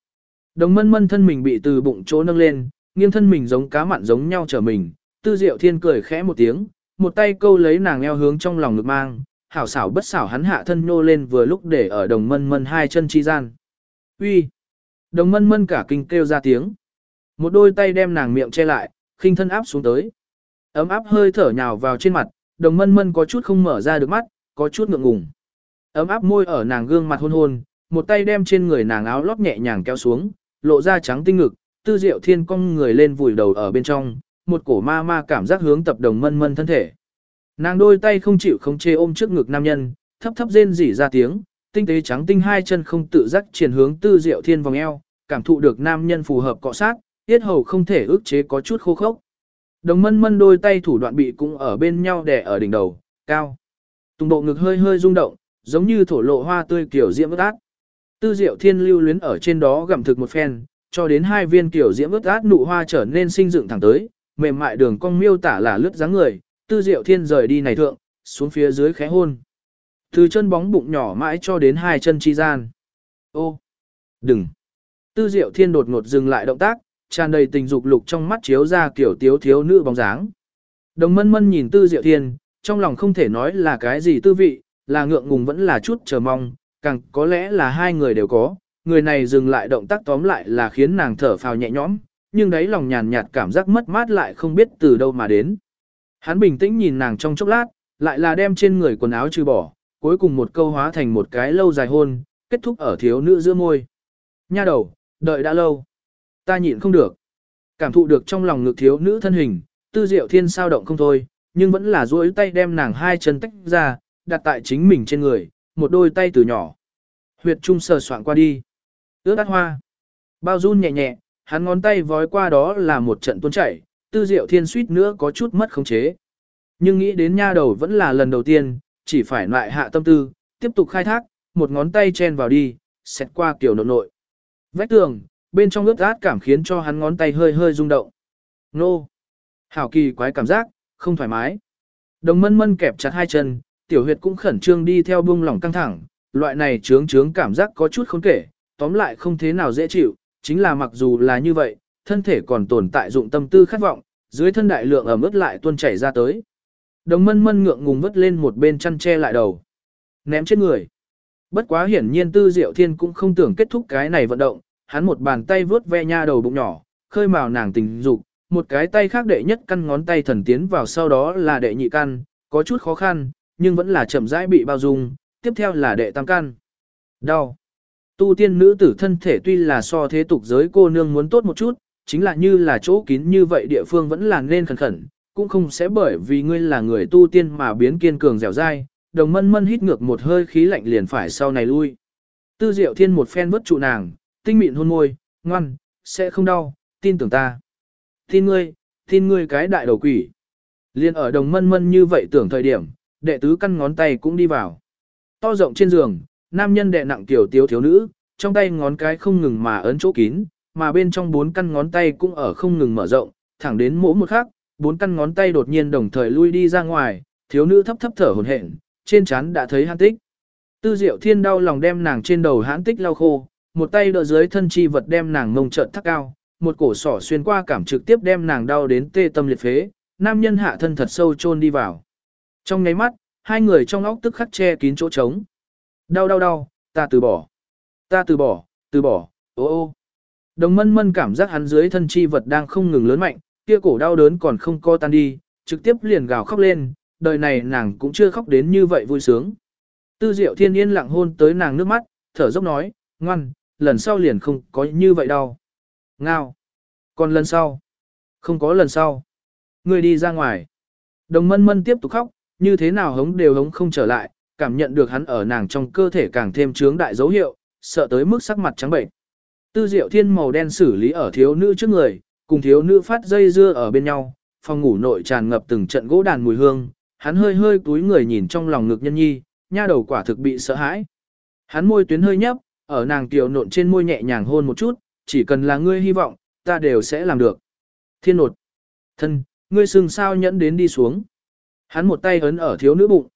Đồng mân mân thân mình bị từ bụng chỗ nâng lên, nghiêng thân mình giống cá mặn giống nhau trở mình, tư diệu thiên cười khẽ một tiếng, một tay câu lấy nàng eo hướng trong lòng ngực mang, hảo xảo bất xảo hắn hạ thân nô lên vừa lúc để ở đồng mân mân hai chân chi gian. Uy. Đồng mân mân cả kinh kêu ra tiếng. Một đôi tay đem nàng miệng che lại, khinh thân áp xuống tới. Ấm áp hơi thở nhào vào trên mặt, đồng mân mân có chút không mở ra được mắt, có chút ngượng ngùng. Ấm áp môi ở nàng gương mặt hôn hôn, một tay đem trên người nàng áo lót nhẹ nhàng kéo xuống, lộ ra trắng tinh ngực, tư diệu thiên cong người lên vùi đầu ở bên trong, một cổ ma ma cảm giác hướng tập đồng mân mân thân thể. Nàng đôi tay không chịu không chê ôm trước ngực nam nhân, thấp thấp rên rỉ ra tiếng, tinh tế trắng tinh hai chân không tự giác triển hướng tư diệu thiên vòng eo, cảm thụ được nam nhân phù hợp cọ sát, tiết hầu không thể ức chế có chút khô khốc. Đồng mân mân đôi tay thủ đoạn bị cũng ở bên nhau đè ở đỉnh đầu, cao. Tùng bộ ngực hơi hơi rung động, giống như thổ lộ hoa tươi kiểu diễm ướt át. Tư diệu thiên lưu luyến ở trên đó gặm thực một phen, cho đến hai viên kiểu diễm ướt át nụ hoa trở nên sinh dựng thẳng tới, mềm mại đường cong miêu tả là lướt dáng người, tư diệu thiên rời đi này thượng, xuống phía dưới khẽ hôn. Từ chân bóng bụng nhỏ mãi cho đến hai chân chi gian. Ô! Đừng! Tư diệu thiên đột ngột dừng lại động tác, tràn đầy tình dục lục trong mắt chiếu ra kiểu tiếu thiếu nữ bóng dáng. Đồng mân mân nhìn tư diệu thiên, trong lòng không thể nói là cái gì tư vị, là ngượng ngùng vẫn là chút chờ mong, càng có lẽ là hai người đều có, người này dừng lại động tác tóm lại là khiến nàng thở phào nhẹ nhõm, nhưng đấy lòng nhàn nhạt cảm giác mất mát lại không biết từ đâu mà đến. Hắn bình tĩnh nhìn nàng trong chốc lát, lại là đem trên người quần áo trừ bỏ, cuối cùng một câu hóa thành một cái lâu dài hôn, kết thúc ở thiếu nữ giữa môi. Nha đầu, đợi đã lâu. Ta nhịn không được. Cảm thụ được trong lòng ngực thiếu nữ thân hình, tư diệu thiên sao động không thôi, nhưng vẫn là duỗi tay đem nàng hai chân tách ra, đặt tại chính mình trên người, một đôi tay từ nhỏ. Huyệt trung sờ soạn qua đi. Ước đắt hoa. Bao run nhẹ nhẹ, hắn ngón tay vói qua đó là một trận tuôn chảy, tư diệu thiên suýt nữa có chút mất khống chế. Nhưng nghĩ đến nha đầu vẫn là lần đầu tiên, chỉ phải lại hạ tâm tư, tiếp tục khai thác, một ngón tay chen vào đi, xét qua kiểu nội nội. Vách tường, bên trong ướt át cảm khiến cho hắn ngón tay hơi hơi rung động. Nô! Hảo kỳ quái cảm giác, không thoải mái. Đồng mân mân kẹp chặt hai chân, tiểu huyệt cũng khẩn trương đi theo buông lỏng căng thẳng, loại này trướng trướng cảm giác có chút khốn kể, tóm lại không thế nào dễ chịu, chính là mặc dù là như vậy, thân thể còn tồn tại dụng tâm tư khát vọng, dưới thân đại lượng ẩm ướt lại tuôn chảy ra tới. Đồng mân mân ngượng ngùng vứt lên một bên chăn che lại đầu. Ném chết người. Bất quá hiển nhiên tư diệu thiên cũng không tưởng kết thúc cái này vận động, hắn một bàn tay vướt ve nha đầu bụng nhỏ, khơi mào nàng tình dục, một cái tay khác đệ nhất căn ngón tay thần tiến vào sau đó là đệ nhị căn, có chút khó khăn, nhưng vẫn là chậm rãi bị bao dung, tiếp theo là đệ tam căn. Đau. Tu tiên nữ tử thân thể tuy là so thế tục giới cô nương muốn tốt một chút, chính là như là chỗ kín như vậy địa phương vẫn là nên khẩn khẩn, cũng không sẽ bởi vì ngươi là người tu tiên mà biến kiên cường dẻo dai, đồng mân mân hít ngược một hơi khí lạnh liền phải sau này lui. Tư diệu thiên một phen vớt trụ nàng, tinh mịn hôn môi, ngoan, sẽ không đau, tin tưởng ta. Tin ngươi, tin ngươi cái đại đầu quỷ. Liên ở đồng mân mân như vậy tưởng thời điểm, đệ tứ căn ngón tay cũng đi vào. To rộng trên giường, nam nhân đệ nặng tiểu tiếu thiếu nữ, trong tay ngón cái không ngừng mà ấn chỗ kín, mà bên trong bốn căn ngón tay cũng ở không ngừng mở rộng, thẳng đến mỗi một khắc, bốn căn ngón tay đột nhiên đồng thời lui đi ra ngoài, thiếu nữ thấp thấp thở hổn hển, trên trán đã thấy hãn tích. Tư Diệu Thiên đau lòng đem nàng trên đầu hãn tích lau khô, một tay đỡ dưới thân chi vật đem nàng ngông trợn thắt cao, một cổ sỏ xuyên qua cảm trực tiếp đem nàng đau đến tê tâm liệt phế, nam nhân hạ thân thật sâu chôn đi vào. Trong nháy mắt, hai người trong óc tức khắc che kín chỗ trống. Đau đau đau, ta từ bỏ. Ta từ bỏ, từ bỏ, ô ô. Đồng mân mân cảm giác hắn dưới thân chi vật đang không ngừng lớn mạnh, kia cổ đau đớn còn không co tan đi, trực tiếp liền gào khóc lên, đời này nàng cũng chưa khóc đến như vậy vui sướng. Tư diệu thiên yên lặng hôn tới nàng nước mắt, thở dốc nói, ngoan, lần sau liền không có như vậy đâu. Ngao. Còn lần sau. Không có lần sau. Người đi ra ngoài. Đồng mân mân tiếp tục khóc, như thế nào hống đều hống không trở lại, cảm nhận được hắn ở nàng trong cơ thể càng thêm trướng đại dấu hiệu, sợ tới mức sắc mặt trắng bệnh. Tư diệu thiên màu đen xử lý ở thiếu nữ trước người, cùng thiếu nữ phát dây dưa ở bên nhau, phòng ngủ nội tràn ngập từng trận gỗ đàn mùi hương, hắn hơi hơi túi người nhìn trong lòng ngực nhân nhi, nha đầu quả thực bị sợ hãi. Hắn môi tuyến hơi nhấp, ở nàng tiểu nộn trên môi nhẹ nhàng hôn một chút, chỉ cần là ngươi hy vọng, ta đều sẽ làm được. Thiên nột. Thân, ngươi sừng sao nhẫn đến đi xuống. Hắn một tay ấn ở thiếu nữ bụng.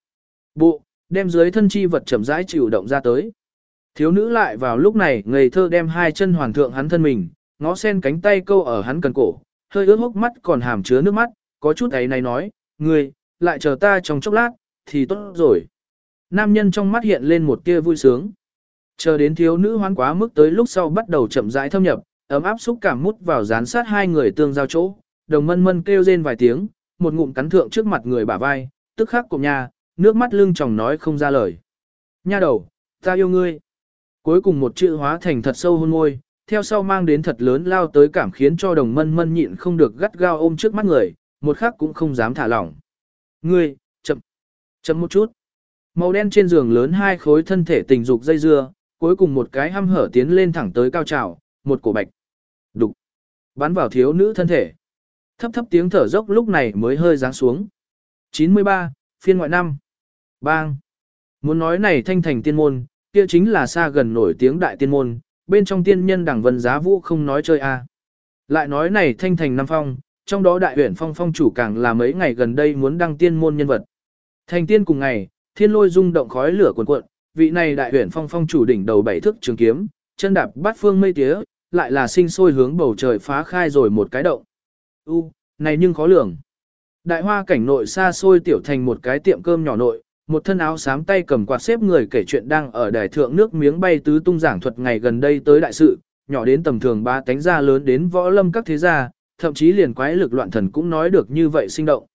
Bộ, đem dưới thân chi vật chậm rãi chịu động ra tới. Thiếu nữ lại vào lúc này ngây thơ đem hai chân hoàn thượng hắn thân mình, ngó sen cánh tay câu ở hắn cần cổ, hơi ướt hốc mắt còn hàm chứa nước mắt, có chút ấy này nói, ngươi, lại chờ ta trong chốc lát, thì tốt rồi. Nam nhân trong mắt hiện lên một tia vui sướng. Chờ đến thiếu nữ hoán quá mức tới lúc sau bắt đầu chậm rãi thâm nhập, ấm áp xúc cảm mút vào dán sát hai người tương giao chỗ, đồng mân mân kêu rên vài tiếng, một ngụm cắn thượng trước mặt người bả vai, tức khắc cùng nhà, nước mắt lưng tròng nói không ra lời. Nha đầu, ta yêu ngươi. Cuối cùng một chữ hóa thành thật sâu hôn môi, theo sau mang đến thật lớn lao tới cảm khiến cho đồng mân mân nhịn không được gắt gao ôm trước mắt người, một khắc cũng không dám thả lỏng. Ngươi, chậm, chậm một chút. Màu đen trên giường lớn hai khối thân thể tình dục dây dưa, cuối cùng một cái hăm hở tiến lên thẳng tới cao trào, một cổ bạch. Đục. Bắn vào thiếu nữ thân thể. Thấp thấp tiếng thở dốc lúc này mới hơi giáng xuống. 93, phiên ngoại năm. Bang. Muốn nói này thanh thành tiên môn, kia chính là xa gần nổi tiếng đại tiên môn, bên trong tiên nhân đẳng vân giá vũ không nói chơi a. Lại nói này thanh thành năm phong, trong đó đại huyển phong phong chủ càng là mấy ngày gần đây muốn đăng tiên môn nhân vật. Thành tiên cùng ngày, thiên lôi rung động khói lửa cuồn cuộn, vị này đại huyền phong phong chủ đỉnh đầu bảy thước trường kiếm, chân đạp bát phương mây tía, lại là sinh sôi hướng bầu trời phá khai rồi một cái động. U, này nhưng khó lường. Đại hoa cảnh nội xa xôi tiểu thành một cái tiệm cơm nhỏ nội, một thân áo xám tay cầm quạt xếp người kể chuyện đang ở đài thượng nước miếng bay tứ tung giảng thuật ngày gần đây tới đại sự, nhỏ đến tầm thường ba tánh gia lớn đến võ lâm các thế gia, thậm chí liền quái lực loạn thần cũng nói được như vậy sinh động.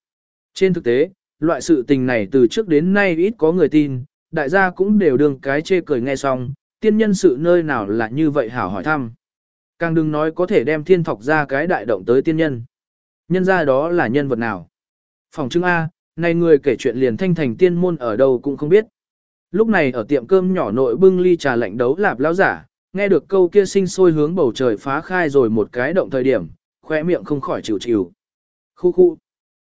Trên thực tế, loại sự tình này từ trước đến nay ít có người tin, đại gia cũng đều đương cái chê cười nghe xong, tiên nhân sự nơi nào là như vậy hảo hỏi thăm. Càng đừng nói có thể đem thiên thọc ra cái đại động tới tiên nhân. Nhân ra đó là nhân vật nào? Phòng trưng A, này người kể chuyện liền thanh thành tiên môn ở đâu cũng không biết. Lúc này ở tiệm cơm nhỏ nội bưng ly trà lạnh đấu lạp lão giả, nghe được câu kia sinh sôi hướng bầu trời phá khai rồi một cái động thời điểm, khoe miệng không khỏi chịu chịu. Khu khu.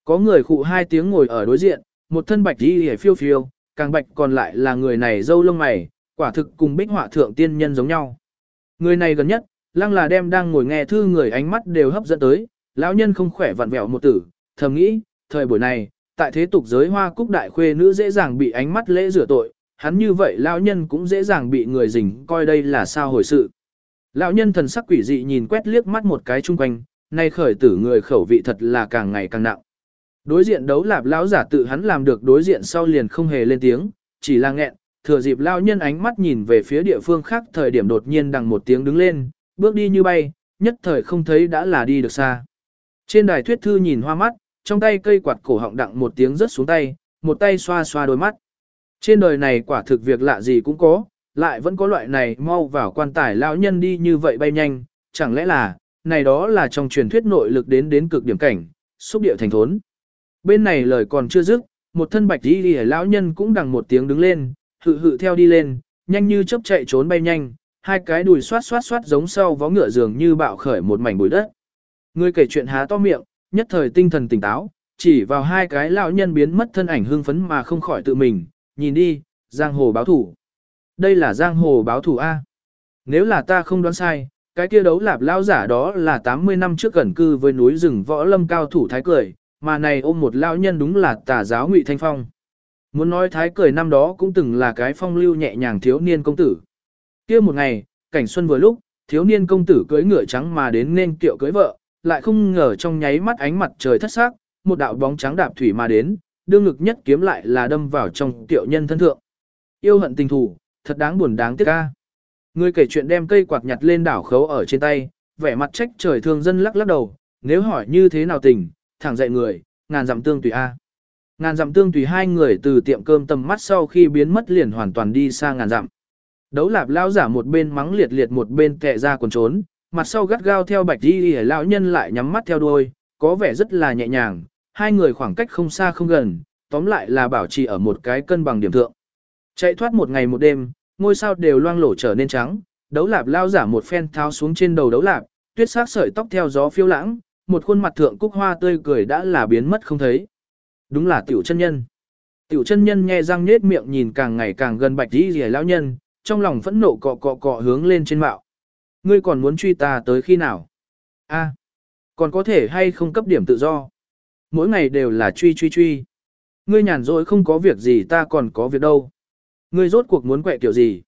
Có người khụ hai tiếng ngồi ở đối diện, một thân bạch đi hề phiêu phiêu, càng bạch còn lại là người này dâu lông mày, quả thực cùng bích họa thượng tiên nhân giống nhau. Người này gần nhất, lăng là đem đang ngồi nghe thư người ánh mắt đều hấp dẫn tới, lão nhân không khỏe vặn vẹo một tử, thầm nghĩ, thời buổi này, tại thế tục giới hoa cúc đại khuê nữ dễ dàng bị ánh mắt lễ rửa tội, hắn như vậy lão nhân cũng dễ dàng bị người dình coi đây là sao hồi sự. Lão nhân thần sắc quỷ dị nhìn quét liếc mắt một cái chung quanh, nay khởi tử người khẩu vị thật là càng ngày càng nặng. Đối diện đấu lạp lão giả tự hắn làm được đối diện sau liền không hề lên tiếng, chỉ là nghẹn, thừa dịp lão nhân ánh mắt nhìn về phía địa phương khác thời điểm đột nhiên đằng một tiếng đứng lên, bước đi như bay, nhất thời không thấy đã là đi được xa. Trên đài thuyết thư nhìn hoa mắt, trong tay cây quạt cổ họng đặng một tiếng rớt xuống tay, một tay xoa xoa đôi mắt. Trên đời này quả thực việc lạ gì cũng có, lại vẫn có loại này mau vào quan tài lão nhân đi như vậy bay nhanh, chẳng lẽ là, này đó là trong truyền thuyết nội lực đến đến cực điểm cảnh, xúc địa thành thốn. Bên này lời còn chưa dứt, một thân bạch đi đi lão nhân cũng đằng một tiếng đứng lên, hự hự theo đi lên, nhanh như chớp chạy trốn bay nhanh, hai cái đùi xoát xoát xoát giống sau vó ngựa dường như bạo khởi một mảnh bụi đất. Người kể chuyện há to miệng, nhất thời tinh thần tỉnh táo, chỉ vào hai cái lão nhân biến mất thân ảnh hưng phấn mà không khỏi tự mình, nhìn đi, giang hồ báo thủ. Đây là giang hồ báo thủ A. Nếu là ta không đoán sai, cái kia đấu lạp lao giả đó là 80 năm trước gần cư với núi rừng võ lâm cao thủ thái cười, mà này ôm một lão nhân đúng là tà giáo ngụy thanh phong. Muốn nói thái cười năm đó cũng từng là cái phong lưu nhẹ nhàng thiếu niên công tử. kia một ngày, cảnh xuân vừa lúc, thiếu niên công tử cưới ngựa trắng mà đến nên kiệu cưới vợ, lại không ngờ trong nháy mắt ánh mặt trời thất sắc, một đạo bóng trắng đạp thủy mà đến, đương ngực nhất kiếm lại là đâm vào trong tiểu nhân thân thượng. Yêu hận tình thù, thật đáng buồn đáng tiếc ca. Người kể chuyện đem cây quạt nhặt lên đảo khấu ở trên tay, vẻ mặt trách trời thương dân lắc lắc đầu, nếu hỏi như thế nào tình, thẳng dậy người, ngàn dặm tương tùy A. Ngàn dặm tương tùy hai người từ tiệm cơm tầm mắt sau khi biến mất liền hoàn toàn đi xa ngàn dặm. Đấu lạp lao giả một bên mắng liệt liệt một bên kẹ ra quần trốn, mặt sau gắt gao theo bạch đi đi lão nhân lại nhắm mắt theo đuôi, có vẻ rất là nhẹ nhàng, hai người khoảng cách không xa không gần, tóm lại là bảo trì ở một cái cân bằng điểm thượng. Chạy thoát một ngày một đêm, ngôi sao đều loang lổ trở nên trắng, đấu lạp lao giả một phen tháo xuống trên đầu đấu lạp, tuyết sắc sợi tóc theo gió phiêu lãng, một khuôn mặt thượng cúc hoa tươi cười đã là biến mất không thấy. Đúng là tiểu chân nhân. Tiểu chân nhân nghe răng nết miệng nhìn càng ngày càng gần bạch đi rìa lão nhân, trong lòng phẫn nộ cọ cọ cọ hướng lên trên mạo. Ngươi còn muốn truy ta tới khi nào? A, còn có thể hay không cấp điểm tự do? Mỗi ngày đều là truy truy truy. Ngươi nhàn rỗi không có việc gì ta còn có việc đâu. Ngươi rốt cuộc muốn quẹ kiểu gì?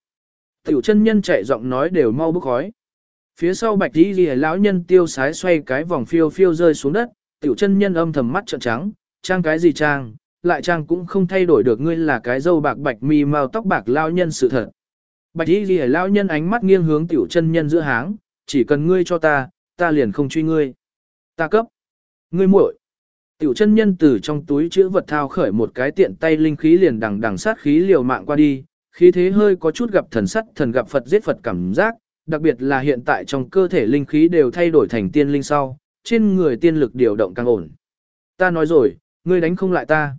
Tiểu chân nhân chạy giọng nói đều mau bức khói. Phía sau bạch đi ghi lão nhân tiêu sái xoay cái vòng phiêu phiêu rơi xuống đất, tiểu chân nhân âm thầm mắt trợn trắng, trang cái gì trang, lại trang cũng không thay đổi được ngươi là cái dâu bạc bạch mi màu tóc bạc lão nhân sự thật. Bạch đi ghi lão nhân ánh mắt nghiêng hướng tiểu chân nhân giữa háng, chỉ cần ngươi cho ta, ta liền không truy ngươi. Ta cấp. Ngươi muội. Tiểu chân nhân từ trong túi chữ vật thao khởi một cái tiện tay linh khí liền đằng đằng sát khí liều mạng qua đi, khí thế hơi có chút gặp thần sắt thần gặp Phật giết Phật cảm giác, đặc biệt là hiện tại trong cơ thể linh khí đều thay đổi thành tiên linh sau, trên người tiên lực điều động càng ổn. Ta nói rồi, ngươi đánh không lại ta.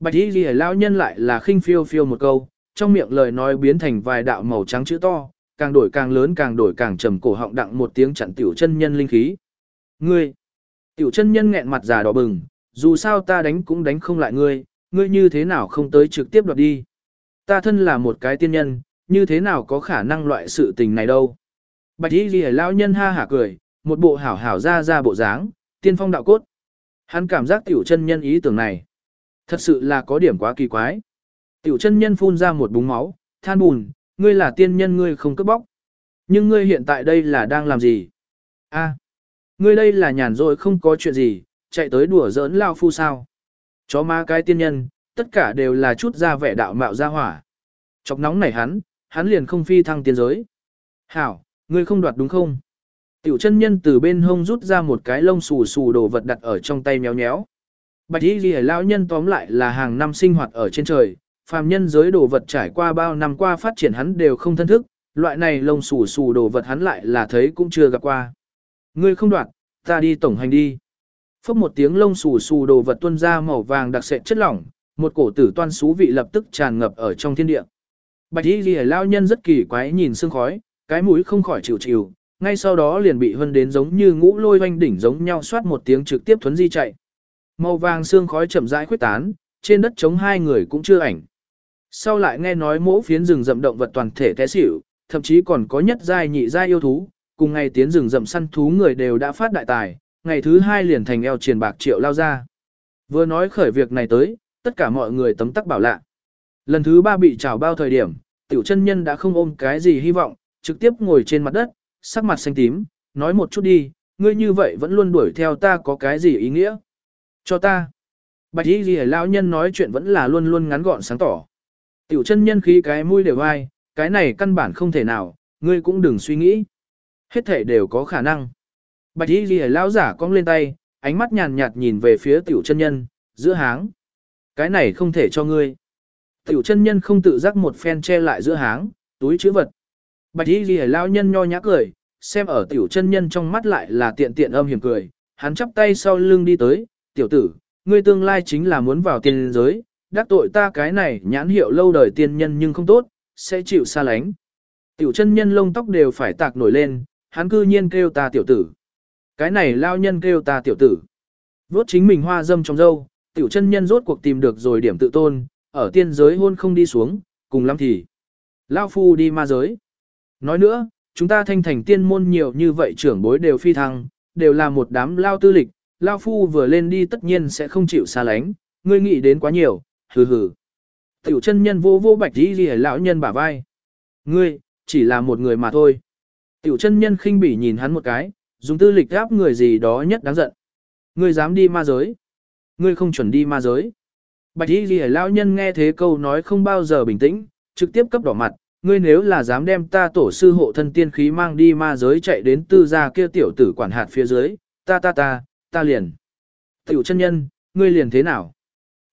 Bạch y ghi lão nhân lại là khinh phiêu phiêu một câu, trong miệng lời nói biến thành vài đạo màu trắng chữ to, càng đổi càng lớn càng đổi càng trầm cổ họng đặng một tiếng chặn tiểu chân nhân linh khí. Ngươi! Tiểu chân nhân nghẹn mặt già đỏ bừng, dù sao ta đánh cũng đánh không lại ngươi, ngươi như thế nào không tới trực tiếp đoạt đi. Ta thân là một cái tiên nhân, như thế nào có khả năng loại sự tình này đâu. Bạch y ghi lão nhân ha hả cười, một bộ hảo hảo ra ra bộ dáng, tiên phong đạo cốt. Hắn cảm giác tiểu chân nhân ý tưởng này. Thật sự là có điểm quá kỳ quái. Tiểu chân nhân phun ra một búng máu, than bùn, ngươi là tiên nhân ngươi không cướp bóc. Nhưng ngươi hiện tại đây là đang làm gì? A, ngươi đây là nhàn rồi không có chuyện gì, chạy tới đùa giỡn lao phu sao. Chó ma cái tiên nhân, tất cả đều là chút ra vẻ đạo mạo ra hỏa. Chọc nóng này hắn, hắn liền không phi thăng tiên giới. Hảo, ngươi không đoạt đúng không? Tiểu chân nhân từ bên hông rút ra một cái lông xù xù đồ vật đặt ở trong tay méo méo. Bạch y ghi lão nhân tóm lại là hàng năm sinh hoạt ở trên trời, phàm nhân giới đồ vật trải qua bao năm qua phát triển hắn đều không thân thức, loại này lông xù xù đồ vật hắn lại là thấy cũng chưa gặp qua. Ngươi không đoạt, ta đi tổng hành đi. Phốc một tiếng lông xù xù đồ vật tuôn ra màu vàng đặc sệt chất lỏng, một cổ tử toan xú vị lập tức tràn ngập ở trong thiên địa. Bạch y ghi lao nhân rất kỳ quái nhìn sương khói, cái mũi không khỏi chịu chịu, ngay sau đó liền bị hân đến giống như ngũ lôi oanh đỉnh giống nhau soát một tiếng trực tiếp thuấn di chạy. Màu vàng sương khói chậm rãi khuyết tán, trên đất chống hai người cũng chưa ảnh. Sau lại nghe nói mỗ phiến rừng rậm động vật toàn thể té xỉu, thậm chí còn có nhất giai nhị giai yêu thú, cùng ngày tiến rừng rậm săn thú người đều đã phát đại tài, ngày thứ hai liền thành eo triền bạc triệu lao ra. Vừa nói khởi việc này tới, tất cả mọi người tấm tắc bảo lạ. Lần thứ ba bị trào bao thời điểm, tiểu chân nhân đã không ôm cái gì hy vọng, trực tiếp ngồi trên mặt đất, sắc mặt xanh tím, nói một chút đi, ngươi như vậy vẫn luôn đuổi theo ta có cái gì ý nghĩa? Cho ta. Bạch y ghi lão nhân nói chuyện vẫn là luôn luôn ngắn gọn sáng tỏ. Tiểu chân nhân khí cái mũi đều ai, cái này căn bản không thể nào, ngươi cũng đừng suy nghĩ. Hết thể đều có khả năng. Bạch y ghi lão giả cong lên tay, ánh mắt nhàn nhạt nhìn về phía tiểu chân nhân, giữa háng. Cái này không thể cho ngươi. Tiểu chân nhân không tự giác một phen che lại giữa háng, túi chữ vật. Bạch y ghi lao nhân nho nhã cười, xem ở tiểu chân nhân trong mắt lại là tiện tiện âm hiểm cười, hắn chắp tay sau lưng đi tới, tiểu tử, ngươi tương lai chính là muốn vào tiên giới, đắc tội ta cái này nhãn hiệu lâu đời tiên nhân nhưng không tốt, sẽ chịu xa lánh. Tiểu chân nhân lông tóc đều phải tạc nổi lên, hắn cư nhiên kêu ta tiểu tử. Cái này lao nhân kêu ta tiểu tử. Vốt chính mình hoa dâm trong dâu, tiểu chân nhân rốt cuộc tìm được rồi điểm tự tôn, ở tiên giới hôn không đi xuống, cùng lắm thì. Lao phu đi ma giới. Nói nữa, chúng ta thanh thành tiên môn nhiều như vậy trưởng bối đều phi thăng, đều là một đám lao tư lịch, lao phu vừa lên đi tất nhiên sẽ không chịu xa lánh, ngươi nghĩ đến quá nhiều, hừ hừ. Tiểu chân nhân vô vô bạch đi gì lão nhân bả vai. Ngươi, chỉ là một người mà thôi. Tiểu chân nhân khinh bỉ nhìn hắn một cái, dùng tư lịch áp người gì đó nhất đáng giận. Ngươi dám đi ma giới. Ngươi không chuẩn đi ma giới. Bạch y ghi lão nhân nghe thế câu nói không bao giờ bình tĩnh, trực tiếp cấp đỏ mặt, ngươi nếu là dám đem ta tổ sư hộ thân tiên khí mang đi ma giới chạy đến tư gia kia tiểu tử quản hạt phía dưới, ta ta ta, ta liền. Tiểu chân nhân, ngươi liền thế nào?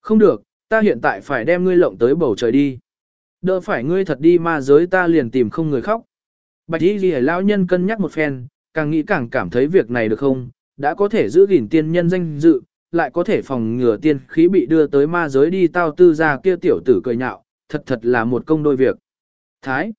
Không được, ta hiện tại phải đem ngươi lộng tới bầu trời đi. Đỡ phải ngươi thật đi ma giới ta liền tìm không người khóc. Bạch y ghi lão nhân cân nhắc một phen, càng nghĩ càng cảm thấy việc này được không, đã có thể giữ gìn tiên nhân danh dự, lại có thể phòng ngừa tiên khí bị đưa tới ma giới đi tao tư ra kia tiểu tử cười nhạo, thật thật là một công đôi việc. Thái.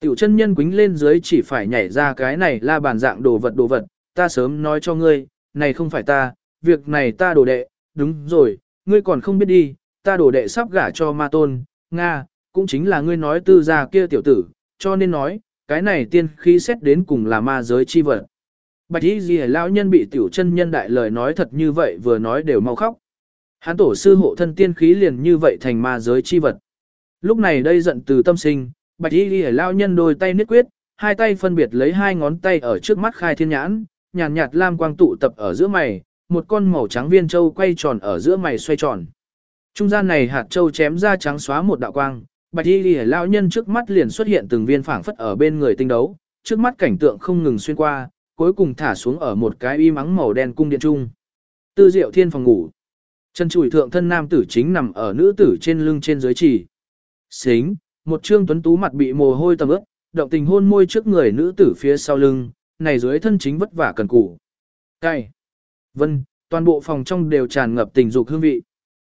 Tiểu chân nhân quính lên dưới chỉ phải nhảy ra cái này là bàn dạng đồ vật đồ vật, ta sớm nói cho ngươi, này không phải ta, việc này ta đồ đệ, đúng rồi, ngươi còn không biết đi, ta đồ đệ sắp gả cho ma tôn, Nga, cũng chính là ngươi nói tư gia kia tiểu tử, cho nên nói, cái này tiên khí xét đến cùng là ma giới chi vật. Bạch y gì lão nhân bị tiểu chân nhân đại lời nói thật như vậy vừa nói đều mau khóc. Hán tổ sư hộ thân tiên khí liền như vậy thành ma giới chi vật. Lúc này đây giận từ tâm sinh, bạch y ghi Lão nhân đôi tay niết quyết, hai tay phân biệt lấy hai ngón tay ở trước mắt khai thiên nhãn, nhàn nhạt, lam quang tụ tập ở giữa mày, một con màu trắng viên châu quay tròn ở giữa mày xoay tròn. Trung gian này hạt châu chém ra trắng xóa một đạo quang, bạch y ghi Lão nhân trước mắt liền xuất hiện từng viên phảng phất ở bên người tinh đấu, trước mắt cảnh tượng không ngừng xuyên qua, cuối cùng thả xuống ở một cái y mắng màu đen cung điện trung. Tư diệu thiên phòng ngủ. Chân chùi thượng thân nam tử chính nằm ở nữ tử trên lưng trên dưới chỉ. Xính, một trương tuấn tú mặt bị mồ hôi tầm ướt, động tình hôn môi trước người nữ tử phía sau lưng, này dưới thân chính vất vả cần cù. Cay. Vân, toàn bộ phòng trong đều tràn ngập tình dục hương vị.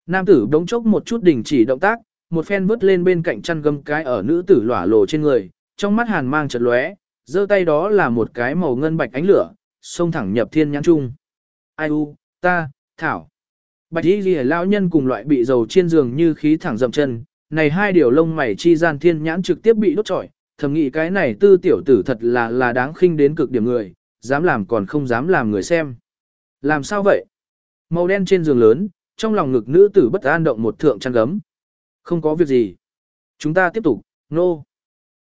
Nam tử đống chốc một chút đình chỉ động tác, một phen vứt lên bên cạnh chăn gâm cái ở nữ tử lỏa lồ trên người, trong mắt hàn mang chợt lóe, giơ tay đó là một cái màu ngân bạch ánh lửa, xông thẳng nhập thiên nhãn trung. Ai u, ta, thảo. Bạch y ghi lão nhân cùng loại bị dầu trên giường như khí thẳng dậm chân, này hai điều lông mày chi gian thiên nhãn trực tiếp bị đốt trọi, thầm nghĩ cái này tư tiểu tử thật là là đáng khinh đến cực điểm người, dám làm còn không dám làm người xem. Làm sao vậy? Màu đen trên giường lớn, trong lòng ngực nữ tử bất an động một thượng chăn gấm. Không có việc gì. Chúng ta tiếp tục, nô. No.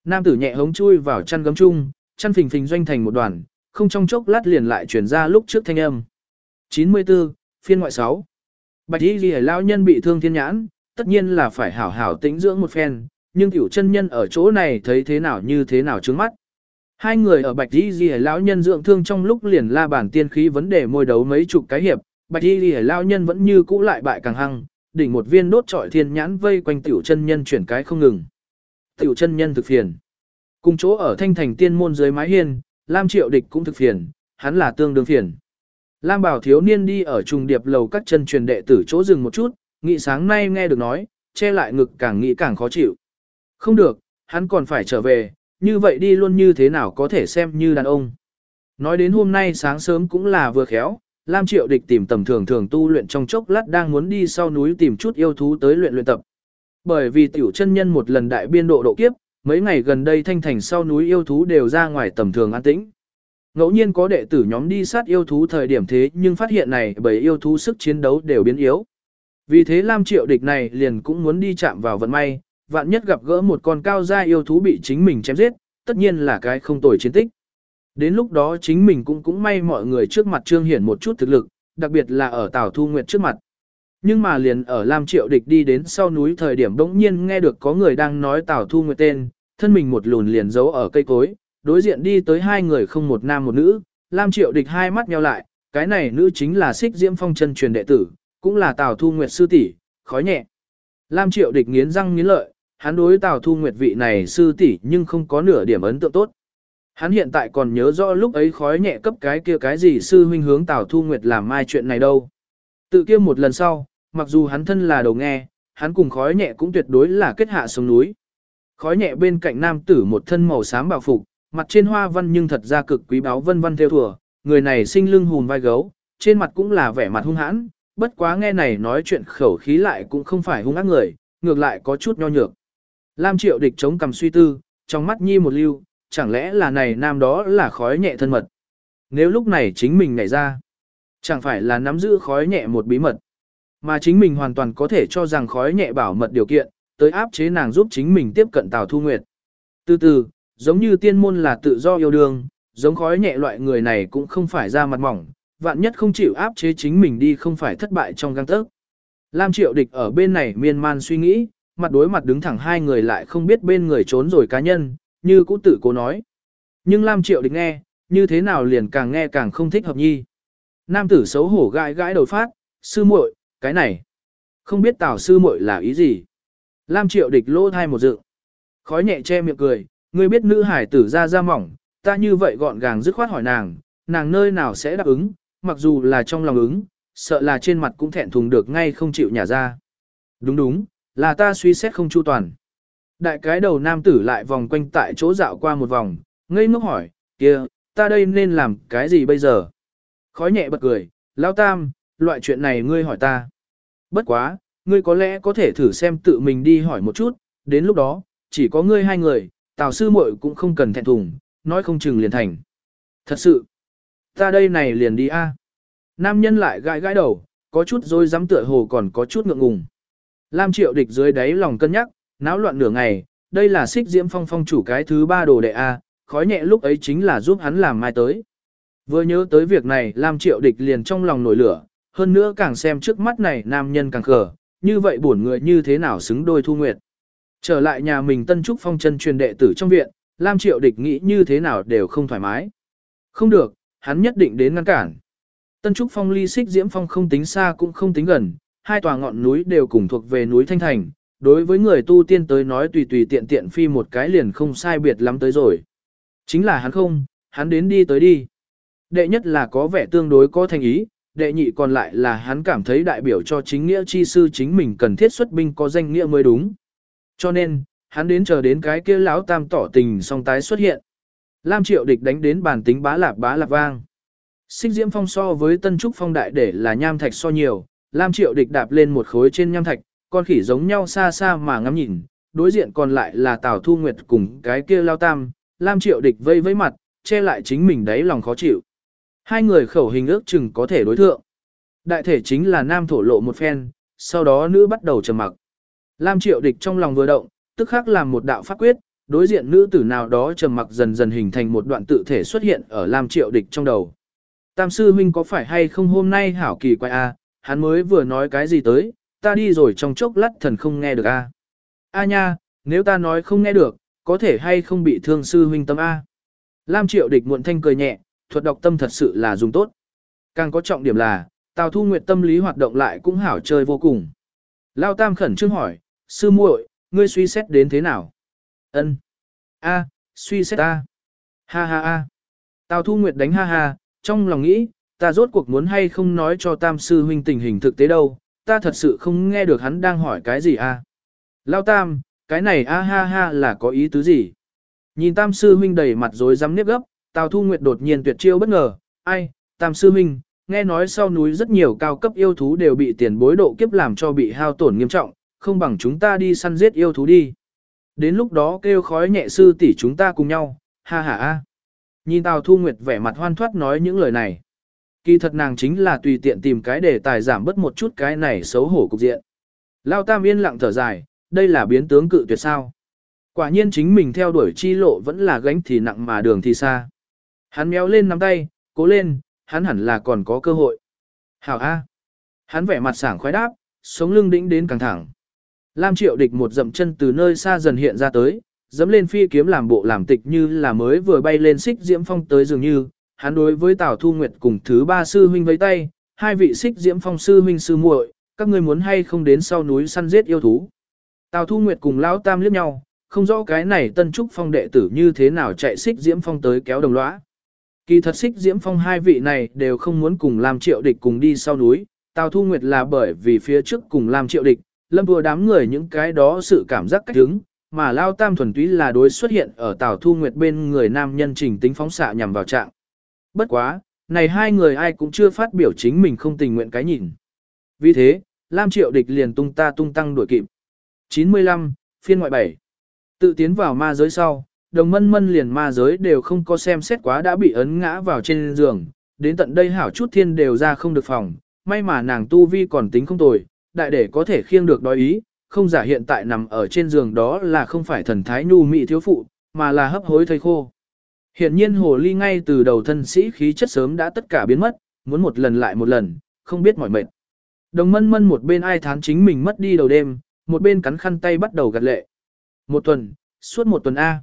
Nam tử nhẹ hống chui vào chăn gấm chung, chăn phình phình doanh thành một đoàn, không trong chốc lát liền lại chuyển ra lúc trước thanh âm. 94, phiên ngoại 6. Bạch y ghi lao nhân bị thương thiên nhãn, tất nhiên là phải hảo hảo tĩnh dưỡng một phen, nhưng tiểu chân nhân ở chỗ này thấy thế nào như thế nào trước mắt. Hai người ở bạch y ghi lão nhân dưỡng thương trong lúc liền la bản tiên khí vấn đề môi đấu mấy chục cái hiệp, bạch y ghi lão nhân vẫn như cũ lại bại càng hăng, đỉnh một viên đốt trọi thiên nhãn vây quanh tiểu chân nhân chuyển cái không ngừng. Tiểu chân nhân thực phiền. Cùng chỗ ở thanh thành tiên môn dưới mái hiên, Lam Triệu Địch cũng thực phiền, hắn là tương đương phiền. Lam Bảo thiếu niên đi ở trùng điệp lầu các chân truyền đệ tử chỗ dừng một chút, nghĩ sáng nay nghe được nói, che lại ngực càng nghĩ càng khó chịu. Không được, hắn còn phải trở về, như vậy đi luôn như thế nào có thể xem như đàn ông. Nói đến hôm nay sáng sớm cũng là vừa khéo, Lam Triệu Địch tìm tầm thường thường tu luyện trong chốc lát đang muốn đi sau núi tìm chút yêu thú tới luyện luyện tập. Bởi vì tiểu chân nhân một lần đại biên độ độ kiếp, mấy ngày gần đây thanh thành sau núi yêu thú đều ra ngoài tầm thường an tĩnh. Ngẫu nhiên có đệ tử nhóm đi sát yêu thú thời điểm thế nhưng phát hiện này bởi yêu thú sức chiến đấu đều biến yếu. Vì thế Lam Triệu Địch này liền cũng muốn đi chạm vào vận may, vạn nhất gặp gỡ một con cao gia yêu thú bị chính mình chém giết, tất nhiên là cái không tồi chiến tích. Đến lúc đó chính mình cũng cũng may mọi người trước mặt trương hiển một chút thực lực, đặc biệt là ở Tào Thu Nguyệt trước mặt. Nhưng mà liền ở Lam Triệu Địch đi đến sau núi thời điểm bỗng nhiên nghe được có người đang nói Tào Thu Nguyệt tên, thân mình một lùn liền giấu ở cây cối, đối diện đi tới hai người không một nam một nữ, Lam Triệu Địch hai mắt nheo lại, cái này nữ chính là Xích Diễm Phong chân truyền đệ tử, cũng là Tào Thu Nguyệt sư tỷ, khói nhẹ. Lam Triệu Địch nghiến răng nghiến lợi, hắn đối Tào Thu Nguyệt vị này sư tỷ nhưng không có nửa điểm ấn tượng tốt. Hắn hiện tại còn nhớ rõ lúc ấy khói nhẹ cấp cái kia cái gì sư huynh hướng Tào Thu Nguyệt làm mai chuyện này đâu. Tự kia một lần sau, mặc dù hắn thân là đầu nghe, hắn cùng khói nhẹ cũng tuyệt đối là kết hạ sống núi. Khói nhẹ bên cạnh nam tử một thân màu xám bảo phục, mặt trên hoa văn nhưng thật ra cực quý báu vân vân theo thùa, người này sinh lưng hùn vai gấu, trên mặt cũng là vẻ mặt hung hãn, bất quá nghe này nói chuyện khẩu khí lại cũng không phải hung ác người, ngược lại có chút nho nhược. Lam triệu địch chống cầm suy tư, trong mắt nhi một lưu, chẳng lẽ là này nam đó là khói nhẹ thân mật. Nếu lúc này chính mình nhảy ra, chẳng phải là nắm giữ khói nhẹ một bí mật, mà chính mình hoàn toàn có thể cho rằng khói nhẹ bảo mật điều kiện, tới áp chế nàng giúp chính mình tiếp cận Tào Thu Nguyệt. Từ từ, giống như tiên môn là tự do yêu đương, giống khói nhẹ loại người này cũng không phải ra mặt mỏng, vạn nhất không chịu áp chế chính mình đi không phải thất bại trong găng tớc. Lam Triệu Địch ở bên này miên man suy nghĩ, mặt đối mặt đứng thẳng hai người lại không biết bên người trốn rồi cá nhân, như cũ tử cố nói. Nhưng Lam Triệu Địch nghe, như thế nào liền càng nghe càng không thích hợp nhi. Nam tử xấu hổ gãi gãi đầu phát, sư muội, cái này. Không biết tào sư muội là ý gì. Lam Triệu Địch lỗ thai một dự. Khói nhẹ che miệng cười, ngươi biết nữ hải tử ra ra mỏng, ta như vậy gọn gàng dứt khoát hỏi nàng, nàng nơi nào sẽ đáp ứng, mặc dù là trong lòng ứng, sợ là trên mặt cũng thẹn thùng được ngay không chịu nhả ra. Đúng đúng, là ta suy xét không chu toàn. Đại cái đầu nam tử lại vòng quanh tại chỗ dạo qua một vòng, ngây ngốc hỏi, kia, ta đây nên làm cái gì bây giờ? Khói nhẹ bật cười, lao tam, loại chuyện này ngươi hỏi ta. Bất quá, ngươi có lẽ có thể thử xem tự mình đi hỏi một chút, đến lúc đó, chỉ có ngươi hai người, tào sư muội cũng không cần thẹn thùng, nói không chừng liền thành. Thật sự, ta đây này liền đi a. Nam nhân lại gãi gãi đầu, có chút rồi dám tựa hồ còn có chút ngượng ngùng. Lam triệu địch dưới đáy lòng cân nhắc, náo loạn nửa ngày, đây là xích diễm phong phong chủ cái thứ ba đồ đệ A, khói nhẹ lúc ấy chính là giúp hắn làm mai tới. Vừa nhớ tới việc này Lam triệu địch liền trong lòng nổi lửa, hơn nữa càng xem trước mắt này nam nhân càng khờ, như vậy bổn người như thế nào xứng đôi thu nguyệt. Trở lại nhà mình tân trúc phong chân truyền đệ tử trong viện, Lam triệu địch nghĩ như thế nào đều không thoải mái. Không được, hắn nhất định đến ngăn cản. Tân trúc phong ly xích diễm phong không tính xa cũng không tính gần, hai tòa ngọn núi đều cùng thuộc về núi Thanh Thành, đối với người tu tiên tới nói tùy tùy tiện tiện phi một cái liền không sai biệt lắm tới rồi. Chính là hắn không, hắn đến đi tới đi. Đệ nhất là có vẻ tương đối có thành ý, đệ nhị còn lại là hắn cảm thấy đại biểu cho chính nghĩa chi sư chính mình cần thiết xuất binh có danh nghĩa mới đúng. Cho nên, hắn đến chờ đến cái kia lão tam tỏ tình song tái xuất hiện. Lam triệu địch đánh đến bản tính bá lạp bá lạp vang. Xích diễm phong so với tân trúc phong đại để là nham thạch so nhiều, Lam triệu địch đạp lên một khối trên nham thạch, con khỉ giống nhau xa xa mà ngắm nhìn, đối diện còn lại là Tào Thu Nguyệt cùng cái kia lao tam, Lam Triệu Địch vây vây mặt, che lại chính mình đấy lòng khó chịu. Hai người khẩu hình ước chừng có thể đối thượng. Đại thể chính là nam thổ lộ một phen, sau đó nữ bắt đầu trầm mặc. Lam Triệu Địch trong lòng vừa động, tức khắc làm một đạo pháp quyết, đối diện nữ tử nào đó trầm mặc dần dần hình thành một đoạn tự thể xuất hiện ở Lam Triệu Địch trong đầu. Tam sư huynh có phải hay không hôm nay hảo kỳ quay a, à, hắn mới vừa nói cái gì tới, ta đi rồi trong chốc lát thần không nghe được a. A nha, nếu ta nói không nghe được, có thể hay không bị thương sư huynh tâm A. Lam triệu địch muộn thanh cười nhẹ, thuật đọc tâm thật sự là dùng tốt. Càng có trọng điểm là, Tào Thu Nguyệt tâm lý hoạt động lại cũng hảo chơi vô cùng. Lao Tam khẩn trương hỏi, sư muội, ngươi suy xét đến thế nào? Ân, A, suy xét ta, Ha ha ha. Tào Thu Nguyệt đánh ha ha, trong lòng nghĩ, ta rốt cuộc muốn hay không nói cho Tam sư huynh tình hình thực tế đâu, ta thật sự không nghe được hắn đang hỏi cái gì à. Lao tam, cái này a ha ha là có ý tứ gì? Nhìn tam sư huynh đầy mặt rối rắm nếp gấp, Tào Thu Nguyệt đột nhiên tuyệt chiêu bất ngờ, ai, tam sư huynh, nghe nói sau núi rất nhiều cao cấp yêu thú đều bị tiền bối độ kiếp làm cho bị hao tổn nghiêm trọng, không bằng chúng ta đi săn giết yêu thú đi. Đến lúc đó kêu khói nhẹ sư tỷ chúng ta cùng nhau, ha ha ha. Nhìn Tào Thu Nguyệt vẻ mặt hoan thoát nói những lời này. Kỳ thật nàng chính là tùy tiện tìm cái để tài giảm bớt một chút cái này xấu hổ cục diện. Lao Tam yên lặng thở dài, đây là biến tướng cự tuyệt sao. Quả nhiên chính mình theo đuổi chi lộ vẫn là gánh thì nặng mà đường thì xa. Hắn méo lên nắm tay, cố lên, hắn hẳn là còn có cơ hội. Hảo A. Hắn vẻ mặt sảng khoái đáp, sống lưng đĩnh đến căng thẳng. Lam triệu địch một dậm chân từ nơi xa dần hiện ra tới, dẫm lên phi kiếm làm bộ làm tịch như là mới vừa bay lên xích diễm phong tới dường như, hắn đối với Tào Thu Nguyệt cùng thứ ba sư huynh với tay, hai vị xích diễm phong sư huynh sư muội, các ngươi muốn hay không đến sau núi săn giết yêu thú. Tào Thu Nguyệt cùng Lão Tam liếc nhau, không rõ cái này tân trúc phong đệ tử như thế nào chạy xích diễm phong tới kéo đồng lõa. Kỳ thật xích diễm phong hai vị này đều không muốn cùng làm triệu địch cùng đi sau núi, Tào Thu Nguyệt là bởi vì phía trước cùng làm triệu địch, lâm đùa đám người những cái đó sự cảm giác cách hứng, mà Lao Tam thuần túy là đối xuất hiện ở Tào Thu Nguyệt bên người nam nhân trình tính phóng xạ nhằm vào trạng. Bất quá, này hai người ai cũng chưa phát biểu chính mình không tình nguyện cái nhìn. Vì thế, Lam Triệu Địch liền tung ta tung tăng đuổi kịp. 95, phiên ngoại 7. Tự tiến vào ma giới sau, đồng mân mân liền ma giới đều không có xem xét quá đã bị ấn ngã vào trên giường, đến tận đây hảo chút thiên đều ra không được phòng, may mà nàng tu vi còn tính không tồi, đại để có thể khiêng được đói ý, không giả hiện tại nằm ở trên giường đó là không phải thần thái nhu mị thiếu phụ, mà là hấp hối thây khô. Hiện nhiên hồ ly ngay từ đầu thân sĩ khí chất sớm đã tất cả biến mất, muốn một lần lại một lần, không biết mỏi mệt. Đồng mân mân một bên ai thán chính mình mất đi đầu đêm, một bên cắn khăn tay bắt đầu gạt lệ. Một tuần, suốt một tuần A.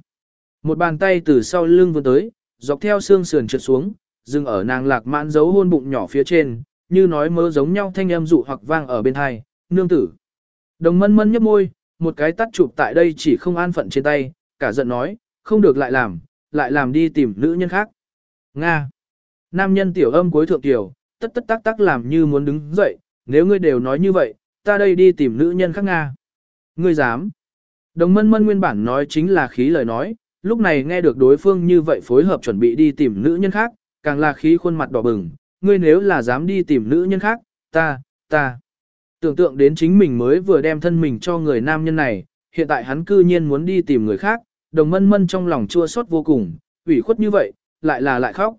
Một bàn tay từ sau lưng vươn tới, dọc theo xương sườn trượt xuống, dừng ở nàng lạc mãn dấu hôn bụng nhỏ phía trên, như nói mơ giống nhau thanh âm dụ hoặc vang ở bên hai, nương tử. Đồng mân mân nhấp môi, một cái tắt chụp tại đây chỉ không an phận trên tay, cả giận nói, không được lại làm, lại làm đi tìm nữ nhân khác. Nga. Nam nhân tiểu âm cuối thượng tiểu, tất tất tắc tắc làm như muốn đứng dậy, nếu ngươi đều nói như vậy, ta đây đi tìm nữ nhân khác Nga. Ngươi dám. Đồng mân mân nguyên bản nói chính là khí lời nói, lúc này nghe được đối phương như vậy phối hợp chuẩn bị đi tìm nữ nhân khác, càng là khí khuôn mặt đỏ bừng, ngươi nếu là dám đi tìm nữ nhân khác, ta, ta. Tưởng tượng đến chính mình mới vừa đem thân mình cho người nam nhân này, hiện tại hắn cư nhiên muốn đi tìm người khác, đồng mân mân trong lòng chua xót vô cùng, ủy khuất như vậy, lại là lại khóc.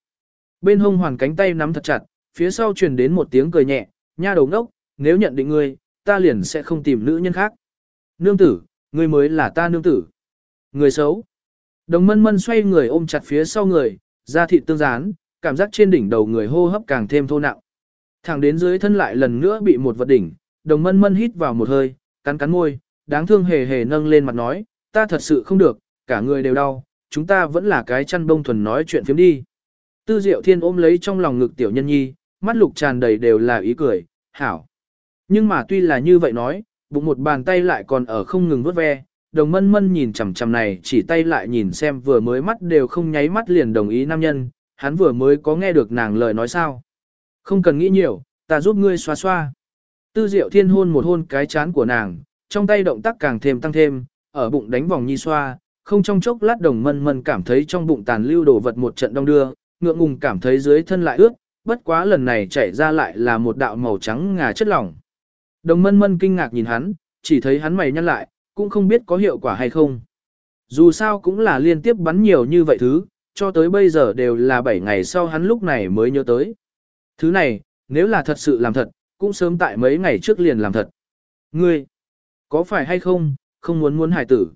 Bên hông hoàn cánh tay nắm thật chặt, phía sau truyền đến một tiếng cười nhẹ, nha đầu ngốc, nếu nhận định ngươi, ta liền sẽ không tìm nữ nhân khác. Nương tử, ngươi mới là ta nương tử. Người xấu. Đồng mân mân xoay người ôm chặt phía sau người, da thịt tương dán, cảm giác trên đỉnh đầu người hô hấp càng thêm thô nặng. Thẳng đến dưới thân lại lần nữa bị một vật đỉnh, đồng mân mân hít vào một hơi, cắn cắn môi, đáng thương hề hề nâng lên mặt nói, ta thật sự không được, cả người đều đau, chúng ta vẫn là cái chăn bông thuần nói chuyện phiếm đi. Tư Diệu Thiên ôm lấy trong lòng ngực tiểu nhân nhi, mắt lục tràn đầy đều là ý cười, hảo. Nhưng mà tuy là như vậy nói, bụng một bàn tay lại còn ở không ngừng vớt ve, đồng mân mân nhìn chằm chằm này chỉ tay lại nhìn xem vừa mới mắt đều không nháy mắt liền đồng ý nam nhân, hắn vừa mới có nghe được nàng lời nói sao. Không cần nghĩ nhiều, ta giúp ngươi xoa xoa. Tư Diệu Thiên hôn một hôn cái chán của nàng, trong tay động tác càng thêm tăng thêm, ở bụng đánh vòng nhi xoa, không trong chốc lát đồng mân mân cảm thấy trong bụng tàn lưu đồ vật một trận đông đưa, ngượng ngùng cảm thấy dưới thân lại ướt, bất quá lần này chảy ra lại là một đạo màu trắng ngà chất lỏng. Đồng mân mân kinh ngạc nhìn hắn, chỉ thấy hắn mày nhăn lại, cũng không biết có hiệu quả hay không. Dù sao cũng là liên tiếp bắn nhiều như vậy thứ, cho tới bây giờ đều là 7 ngày sau hắn lúc này mới nhớ tới. Thứ này, nếu là thật sự làm thật, cũng sớm tại mấy ngày trước liền làm thật. Ngươi, có phải hay không, không muốn muốn hải tử.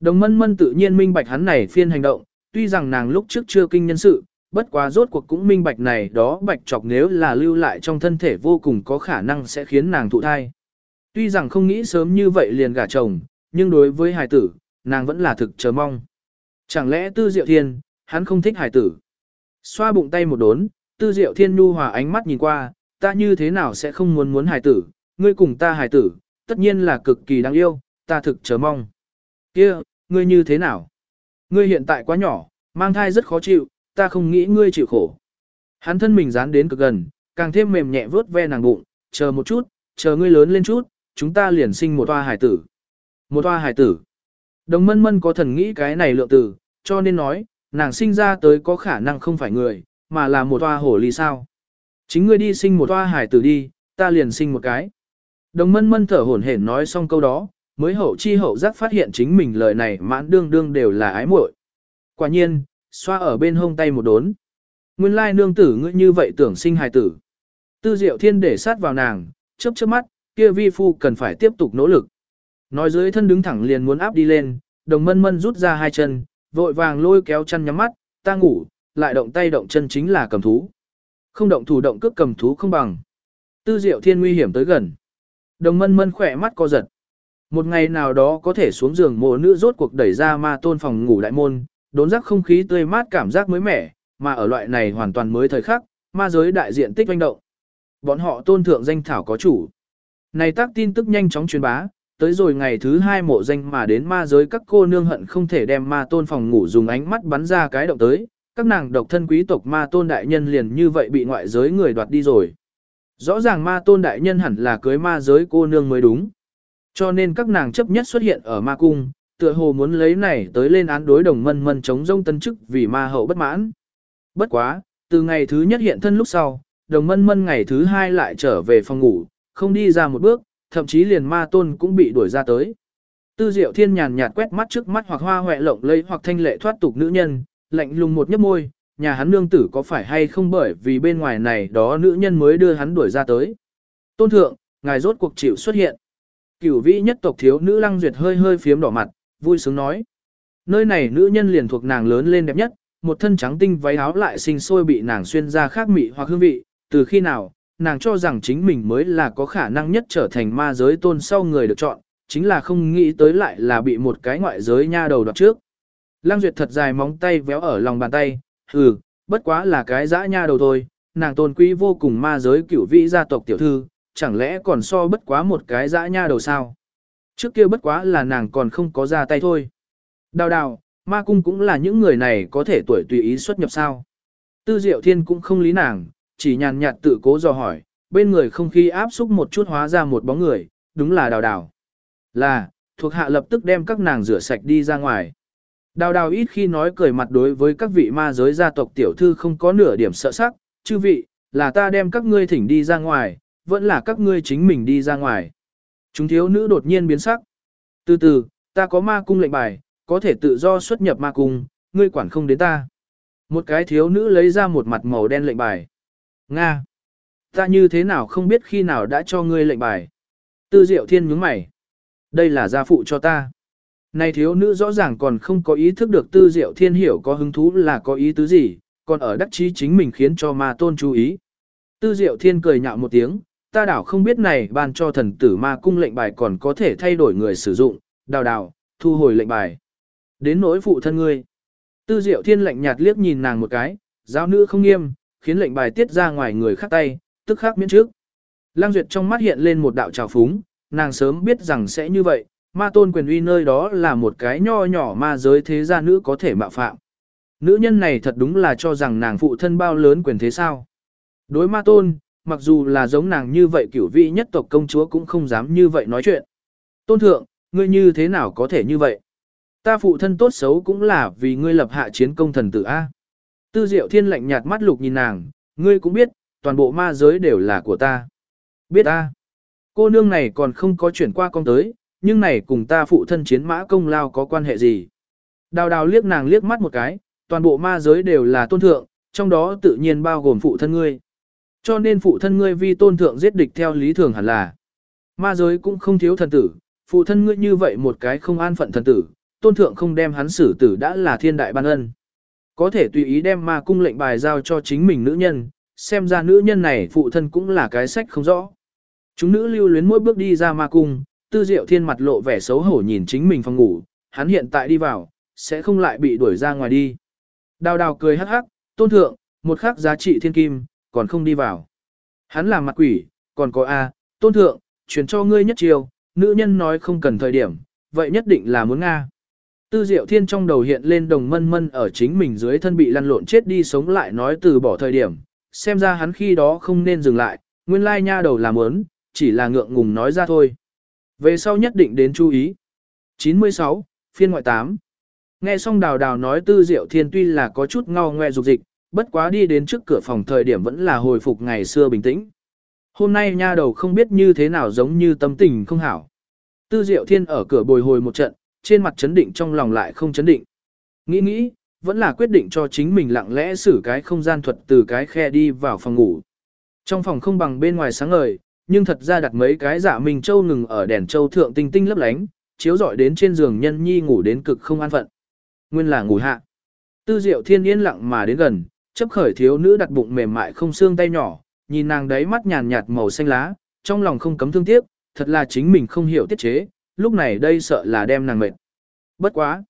Đồng mân mân tự nhiên minh bạch hắn này phiên hành động, tuy rằng nàng lúc trước chưa kinh nhân sự, bất quá rốt cuộc cũng minh bạch này đó bạch chọc nếu là lưu lại trong thân thể vô cùng có khả năng sẽ khiến nàng thụ thai. Tuy rằng không nghĩ sớm như vậy liền gả chồng, nhưng đối với hài tử, nàng vẫn là thực chờ mong. Chẳng lẽ tư diệu thiên, hắn không thích hài tử. Xoa bụng tay một đốn, tư diệu thiên nu hòa ánh mắt nhìn qua, ta như thế nào sẽ không muốn muốn hài tử, ngươi cùng ta hài tử, tất nhiên là cực kỳ đáng yêu, ta thực chờ mong. Kia, ngươi như thế nào? Ngươi hiện tại quá nhỏ, mang thai rất khó chịu, ta không nghĩ ngươi chịu khổ. Hắn thân mình dán đến cực gần, càng thêm mềm nhẹ vớt ve nàng bụng, chờ một chút, chờ ngươi lớn lên chút, chúng ta liền sinh một toa hải tử. Một toa hải tử. Đồng mân mân có thần nghĩ cái này lượng tử, cho nên nói, nàng sinh ra tới có khả năng không phải người, mà là một toa hổ ly sao. Chính ngươi đi sinh một toa hải tử đi, ta liền sinh một cái. Đồng mân mân thở hổn hển nói xong câu đó, mới hậu chi hậu giác phát hiện chính mình lời này mãn đương đương đều là ái muội. Quả nhiên, xoa ở bên hông tay một đốn. Nguyên lai nương tử ngươi như vậy tưởng sinh hài tử. Tư diệu thiên để sát vào nàng, chớp chớp mắt, kia vi phu cần phải tiếp tục nỗ lực. Nói dưới thân đứng thẳng liền muốn áp đi lên, đồng mân mân rút ra hai chân, vội vàng lôi kéo chăn nhắm mắt, ta ngủ, lại động tay động chân chính là cầm thú. Không động thủ động cước cầm thú không bằng. Tư diệu thiên nguy hiểm tới gần. Đồng mân mân khỏe mắt co giật. Một ngày nào đó có thể xuống giường mộ nữ rốt cuộc đẩy ra ma tôn phòng ngủ đại môn, đốn giác không khí tươi mát cảm giác mới mẻ, mà ở loại này hoàn toàn mới thời khắc, ma giới đại diện tích doanh động. Bọn họ tôn thượng danh thảo có chủ. Này tác tin tức nhanh chóng truyền bá, tới rồi ngày thứ hai mộ danh mà đến ma giới các cô nương hận không thể đem ma tôn phòng ngủ dùng ánh mắt bắn ra cái động tới, các nàng độc thân quý tộc ma tôn đại nhân liền như vậy bị ngoại giới người đoạt đi rồi. Rõ ràng ma tôn đại nhân hẳn là cưới ma giới cô nương mới đúng. Cho nên các nàng chấp nhất xuất hiện ở ma cung, tựa hồ muốn lấy này tới lên án đối đồng mân mân chống rông tân chức vì ma hậu bất mãn. Bất quá, từ ngày thứ nhất hiện thân lúc sau, đồng mân mân ngày thứ hai lại trở về phòng ngủ, không đi ra một bước, thậm chí liền ma tôn cũng bị đuổi ra tới. Tư diệu thiên nhàn nhạt quét mắt trước mắt hoặc hoa hoẹ lộng lẫy hoặc thanh lệ thoát tục nữ nhân, lạnh lùng một nhấp môi, nhà hắn nương tử có phải hay không bởi vì bên ngoài này đó nữ nhân mới đưa hắn đuổi ra tới. Tôn thượng, ngài rốt cuộc chịu xuất hiện. Cửu vĩ nhất tộc thiếu nữ lăng duyệt hơi hơi phiếm đỏ mặt, vui sướng nói. Nơi này nữ nhân liền thuộc nàng lớn lên đẹp nhất, một thân trắng tinh váy áo lại sinh sôi bị nàng xuyên ra khác mị hoặc hương vị, từ khi nào, nàng cho rằng chính mình mới là có khả năng nhất trở thành ma giới tôn sau người được chọn, chính là không nghĩ tới lại là bị một cái ngoại giới nha đầu đoạt trước. Lăng Duyệt thật dài móng tay véo ở lòng bàn tay, hừ, bất quá là cái dã nha đầu thôi, nàng tôn quý vô cùng ma giới cửu vĩ gia tộc tiểu thư, chẳng lẽ còn so bất quá một cái dã nha đầu sao? Trước kia bất quá là nàng còn không có ra tay thôi. Đào đào, ma cung cũng là những người này có thể tuổi tùy ý xuất nhập sao. Tư Diệu Thiên cũng không lý nàng, chỉ nhàn nhạt tự cố dò hỏi, bên người không khí áp xúc một chút hóa ra một bóng người, đúng là đào đào. Là, thuộc hạ lập tức đem các nàng rửa sạch đi ra ngoài. Đào đào ít khi nói cười mặt đối với các vị ma giới gia tộc tiểu thư không có nửa điểm sợ sắc, chư vị, là ta đem các ngươi thỉnh đi ra ngoài, vẫn là các ngươi chính mình đi ra ngoài. Chúng thiếu nữ đột nhiên biến sắc. Từ từ, ta có ma cung lệnh bài, có thể tự do xuất nhập ma cung, ngươi quản không đến ta. Một cái thiếu nữ lấy ra một mặt màu đen lệnh bài. Nga! Ta như thế nào không biết khi nào đã cho ngươi lệnh bài. Tư diệu thiên nhướng mày. Đây là gia phụ cho ta. Này thiếu nữ rõ ràng còn không có ý thức được tư diệu thiên hiểu có hứng thú là có ý tứ gì, còn ở đắc chí chính mình khiến cho ma tôn chú ý. Tư diệu thiên cười nhạo một tiếng, ta đảo không biết này ban cho thần tử ma cung lệnh bài còn có thể thay đổi người sử dụng, đào đào, thu hồi lệnh bài. Đến nỗi phụ thân ngươi. Tư diệu thiên lạnh nhạt liếc nhìn nàng một cái, giáo nữ không nghiêm, khiến lệnh bài tiết ra ngoài người khác tay, tức khắc miễn trước. Lang Duyệt trong mắt hiện lên một đạo trào phúng, nàng sớm biết rằng sẽ như vậy, ma tôn quyền uy nơi đó là một cái nho nhỏ ma giới thế gia nữ có thể mạo phạm. Nữ nhân này thật đúng là cho rằng nàng phụ thân bao lớn quyền thế sao. Đối ma tôn, mặc dù là giống nàng như vậy kiểu vị nhất tộc công chúa cũng không dám như vậy nói chuyện. Tôn thượng, ngươi như thế nào có thể như vậy? Ta phụ thân tốt xấu cũng là vì ngươi lập hạ chiến công thần tử A. Tư diệu thiên lạnh nhạt mắt lục nhìn nàng, ngươi cũng biết, toàn bộ ma giới đều là của ta. Biết ta. Cô nương này còn không có chuyển qua con tới, nhưng này cùng ta phụ thân chiến mã công lao có quan hệ gì. Đào đào liếc nàng liếc mắt một cái, toàn bộ ma giới đều là tôn thượng, trong đó tự nhiên bao gồm phụ thân ngươi. Cho nên phụ thân ngươi vi tôn thượng giết địch theo lý thường hẳn là. Ma giới cũng không thiếu thần tử, phụ thân ngươi như vậy một cái không an phận thần tử, tôn thượng không đem hắn xử tử đã là thiên đại ban ân. Có thể tùy ý đem ma cung lệnh bài giao cho chính mình nữ nhân, xem ra nữ nhân này phụ thân cũng là cái sách không rõ. Chúng nữ lưu luyến mỗi bước đi ra ma cung, tư diệu thiên mặt lộ vẻ xấu hổ nhìn chính mình phòng ngủ, hắn hiện tại đi vào, sẽ không lại bị đuổi ra ngoài đi. Đào đào cười hắc hắc, tôn thượng, một khắc giá trị thiên kim, còn không đi vào. Hắn là mặt quỷ, còn có A, tôn thượng, truyền cho ngươi nhất chiều, nữ nhân nói không cần thời điểm, vậy nhất định là muốn Nga. Tư Diệu Thiên trong đầu hiện lên đồng mân mân ở chính mình dưới thân bị lăn lộn chết đi sống lại nói từ bỏ thời điểm, xem ra hắn khi đó không nên dừng lại, nguyên lai nha đầu làm ớn, chỉ là ngượng ngùng nói ra thôi. Về sau nhất định đến chú ý. 96, phiên ngoại 8. Nghe xong đào đào nói Tư Diệu Thiên tuy là có chút ngao ngoe dục dịch, bất quá đi đến trước cửa phòng thời điểm vẫn là hồi phục ngày xưa bình tĩnh. Hôm nay nha đầu không biết như thế nào giống như tâm tình không hảo. Tư Diệu Thiên ở cửa bồi hồi một trận, trên mặt chấn định trong lòng lại không chấn định. Nghĩ nghĩ, vẫn là quyết định cho chính mình lặng lẽ xử cái không gian thuật từ cái khe đi vào phòng ngủ. Trong phòng không bằng bên ngoài sáng ngời, nhưng thật ra đặt mấy cái giả mình châu ngừng ở đèn châu thượng tinh tinh lấp lánh, chiếu rọi đến trên giường nhân nhi ngủ đến cực không an phận. Nguyên là ngủ hạ. Tư Diệu Thiên yên lặng mà đến gần, chấp khởi thiếu nữ đặt bụng mềm mại không xương tay nhỏ, nhìn nàng đấy mắt nhàn nhạt màu xanh lá, trong lòng không cấm thương tiếc, thật là chính mình không hiểu tiết chế, lúc này đây sợ là đem nàng mệt. Bất quá.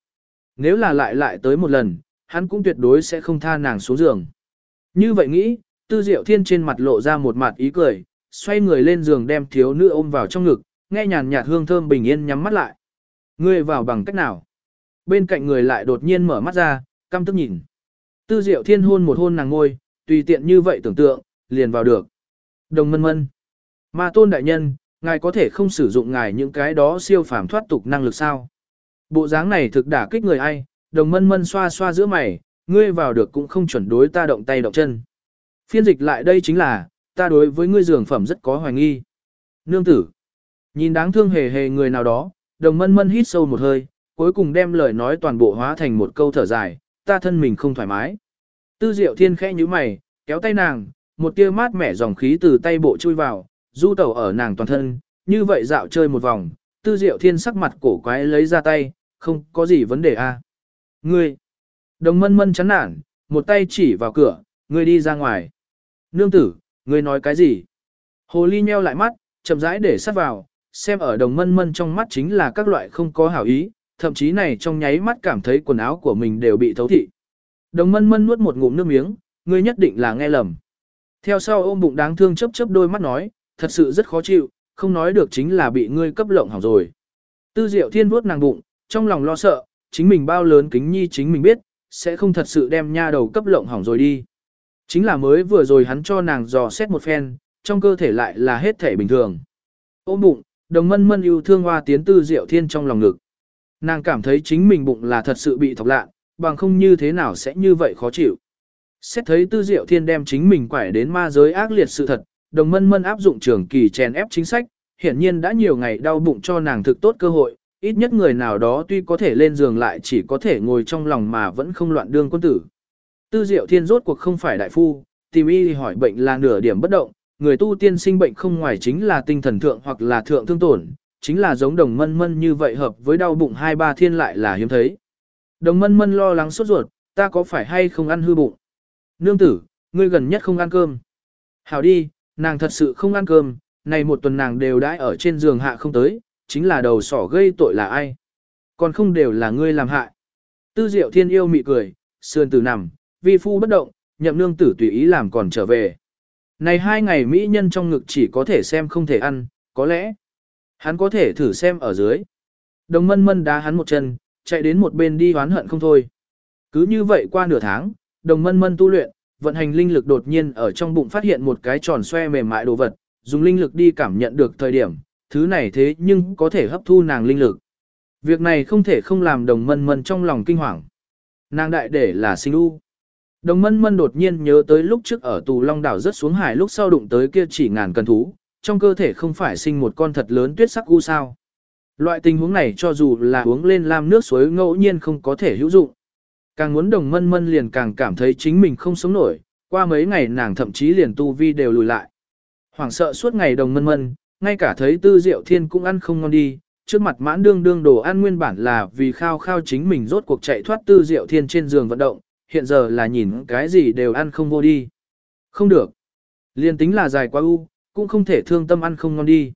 Nếu là lại lại tới một lần, hắn cũng tuyệt đối sẽ không tha nàng xuống giường. Như vậy nghĩ, Tư Diệu Thiên trên mặt lộ ra một mặt ý cười, xoay người lên giường đem thiếu nữ ôm vào trong ngực, nghe nhàn nhạt hương thơm bình yên nhắm mắt lại. Ngươi vào bằng cách nào? Bên cạnh người lại đột nhiên mở mắt ra, căm tức nhìn. Tư Diệu Thiên hôn một hôn nàng ngôi, tùy tiện như vậy tưởng tượng, liền vào được. Đồng mân mân. Ma tôn đại nhân, ngài có thể không sử dụng ngài những cái đó siêu phàm thoát tục năng lực sao? Bộ dáng này thực đả kích người ai, đồng mân mân xoa xoa giữa mày, ngươi vào được cũng không chuẩn đối ta động tay động chân. Phiên dịch lại đây chính là, ta đối với ngươi dường phẩm rất có hoài nghi. Nương tử. Nhìn đáng thương hề hề người nào đó, đồng mân mân hít sâu một hơi, cuối cùng đem lời nói toàn bộ hóa thành một câu thở dài, ta thân mình không thoải mái. Tư diệu thiên khẽ như mày, kéo tay nàng, một tia mát mẻ dòng khí từ tay bộ chui vào, du tẩu ở nàng toàn thân, như vậy dạo chơi một vòng, tư diệu thiên sắc mặt cổ quái lấy ra tay, không có gì vấn đề a. À. Ngươi, đồng mân mân chán nản, một tay chỉ vào cửa, ngươi đi ra ngoài. Nương tử, ngươi nói cái gì? Hồ ly nheo lại mắt, chậm rãi để sát vào, xem ở đồng mân mân trong mắt chính là các loại không có hảo ý, thậm chí này trong nháy mắt cảm thấy quần áo của mình đều bị thấu thị. Đồng mân mân nuốt một ngụm nước miếng, ngươi nhất định là nghe lầm. Theo sau ôm bụng đáng thương chớp chớp đôi mắt nói, thật sự rất khó chịu, không nói được chính là bị ngươi cấp lộng hỏng rồi. Tư diệu thiên vuốt nàng bụng, trong lòng lo sợ, chính mình bao lớn kính nhi chính mình biết, sẽ không thật sự đem nha đầu cấp lộng hỏng rồi đi. Chính là mới vừa rồi hắn cho nàng dò xét một phen, trong cơ thể lại là hết thể bình thường. Ôm bụng, đồng mân mân yêu thương hoa tiến tư diệu thiên trong lòng ngực. Nàng cảm thấy chính mình bụng là thật sự bị thọc lạ, bằng không như thế nào sẽ như vậy khó chịu. Xét thấy tư diệu thiên đem chính mình quải đến ma giới ác liệt sự thật, đồng mân mân áp dụng trường kỳ chèn ép chính sách, hiển nhiên đã nhiều ngày đau bụng cho nàng thực tốt cơ hội, ít nhất người nào đó tuy có thể lên giường lại chỉ có thể ngồi trong lòng mà vẫn không loạn đương quân tử. Tư diệu thiên rốt cuộc không phải đại phu, tìm y hỏi bệnh là nửa điểm bất động, người tu tiên sinh bệnh không ngoài chính là tinh thần thượng hoặc là thượng thương tổn, chính là giống đồng mân mân như vậy hợp với đau bụng hai ba thiên lại là hiếm thấy. Đồng mân mân lo lắng sốt ruột, ta có phải hay không ăn hư bụng? Nương tử, ngươi gần nhất không ăn cơm. Hảo đi, nàng thật sự không ăn cơm, này một tuần nàng đều đãi ở trên giường hạ không tới, chính là đầu sỏ gây tội là ai. Còn không đều là ngươi làm hại. Tư diệu thiên yêu mị cười, sườn tử nằm, vi phu bất động, nhậm nương tử tùy ý làm còn trở về. Này hai ngày mỹ nhân trong ngực chỉ có thể xem không thể ăn, có lẽ hắn có thể thử xem ở dưới. Đồng mân mân đá hắn một chân, chạy đến một bên đi hoán hận không thôi. Cứ như vậy qua nửa tháng, đồng mân mân tu luyện, vận hành linh lực đột nhiên ở trong bụng phát hiện một cái tròn xoe mềm mại đồ vật, dùng linh lực đi cảm nhận được thời điểm, thứ này thế nhưng có thể hấp thu nàng linh lực. Việc này không thể không làm đồng mân mân trong lòng kinh hoàng. Nàng đại để là sinh u. Đồng mân mân đột nhiên nhớ tới lúc trước ở tù long đảo rất xuống hải lúc sau đụng tới kia chỉ ngàn cần thú, trong cơ thể không phải sinh một con thật lớn tuyết sắc u sao. Loại tình huống này cho dù là uống lên lam nước suối ngẫu nhiên không có thể hữu dụng. Càng muốn đồng mân mân liền càng cảm thấy chính mình không sống nổi, qua mấy ngày nàng thậm chí liền tu vi đều lùi lại. Hoảng sợ suốt ngày đồng mân mân, ngay cả thấy tư diệu thiên cũng ăn không ngon đi, trước mặt mãn đương đương đồ ăn nguyên bản là vì khao khao chính mình rốt cuộc chạy thoát tư diệu thiên trên giường vận động, hiện giờ là nhìn cái gì đều ăn không vô đi. Không được. Liên tính là dài quá u, cũng không thể thương tâm ăn không ngon đi.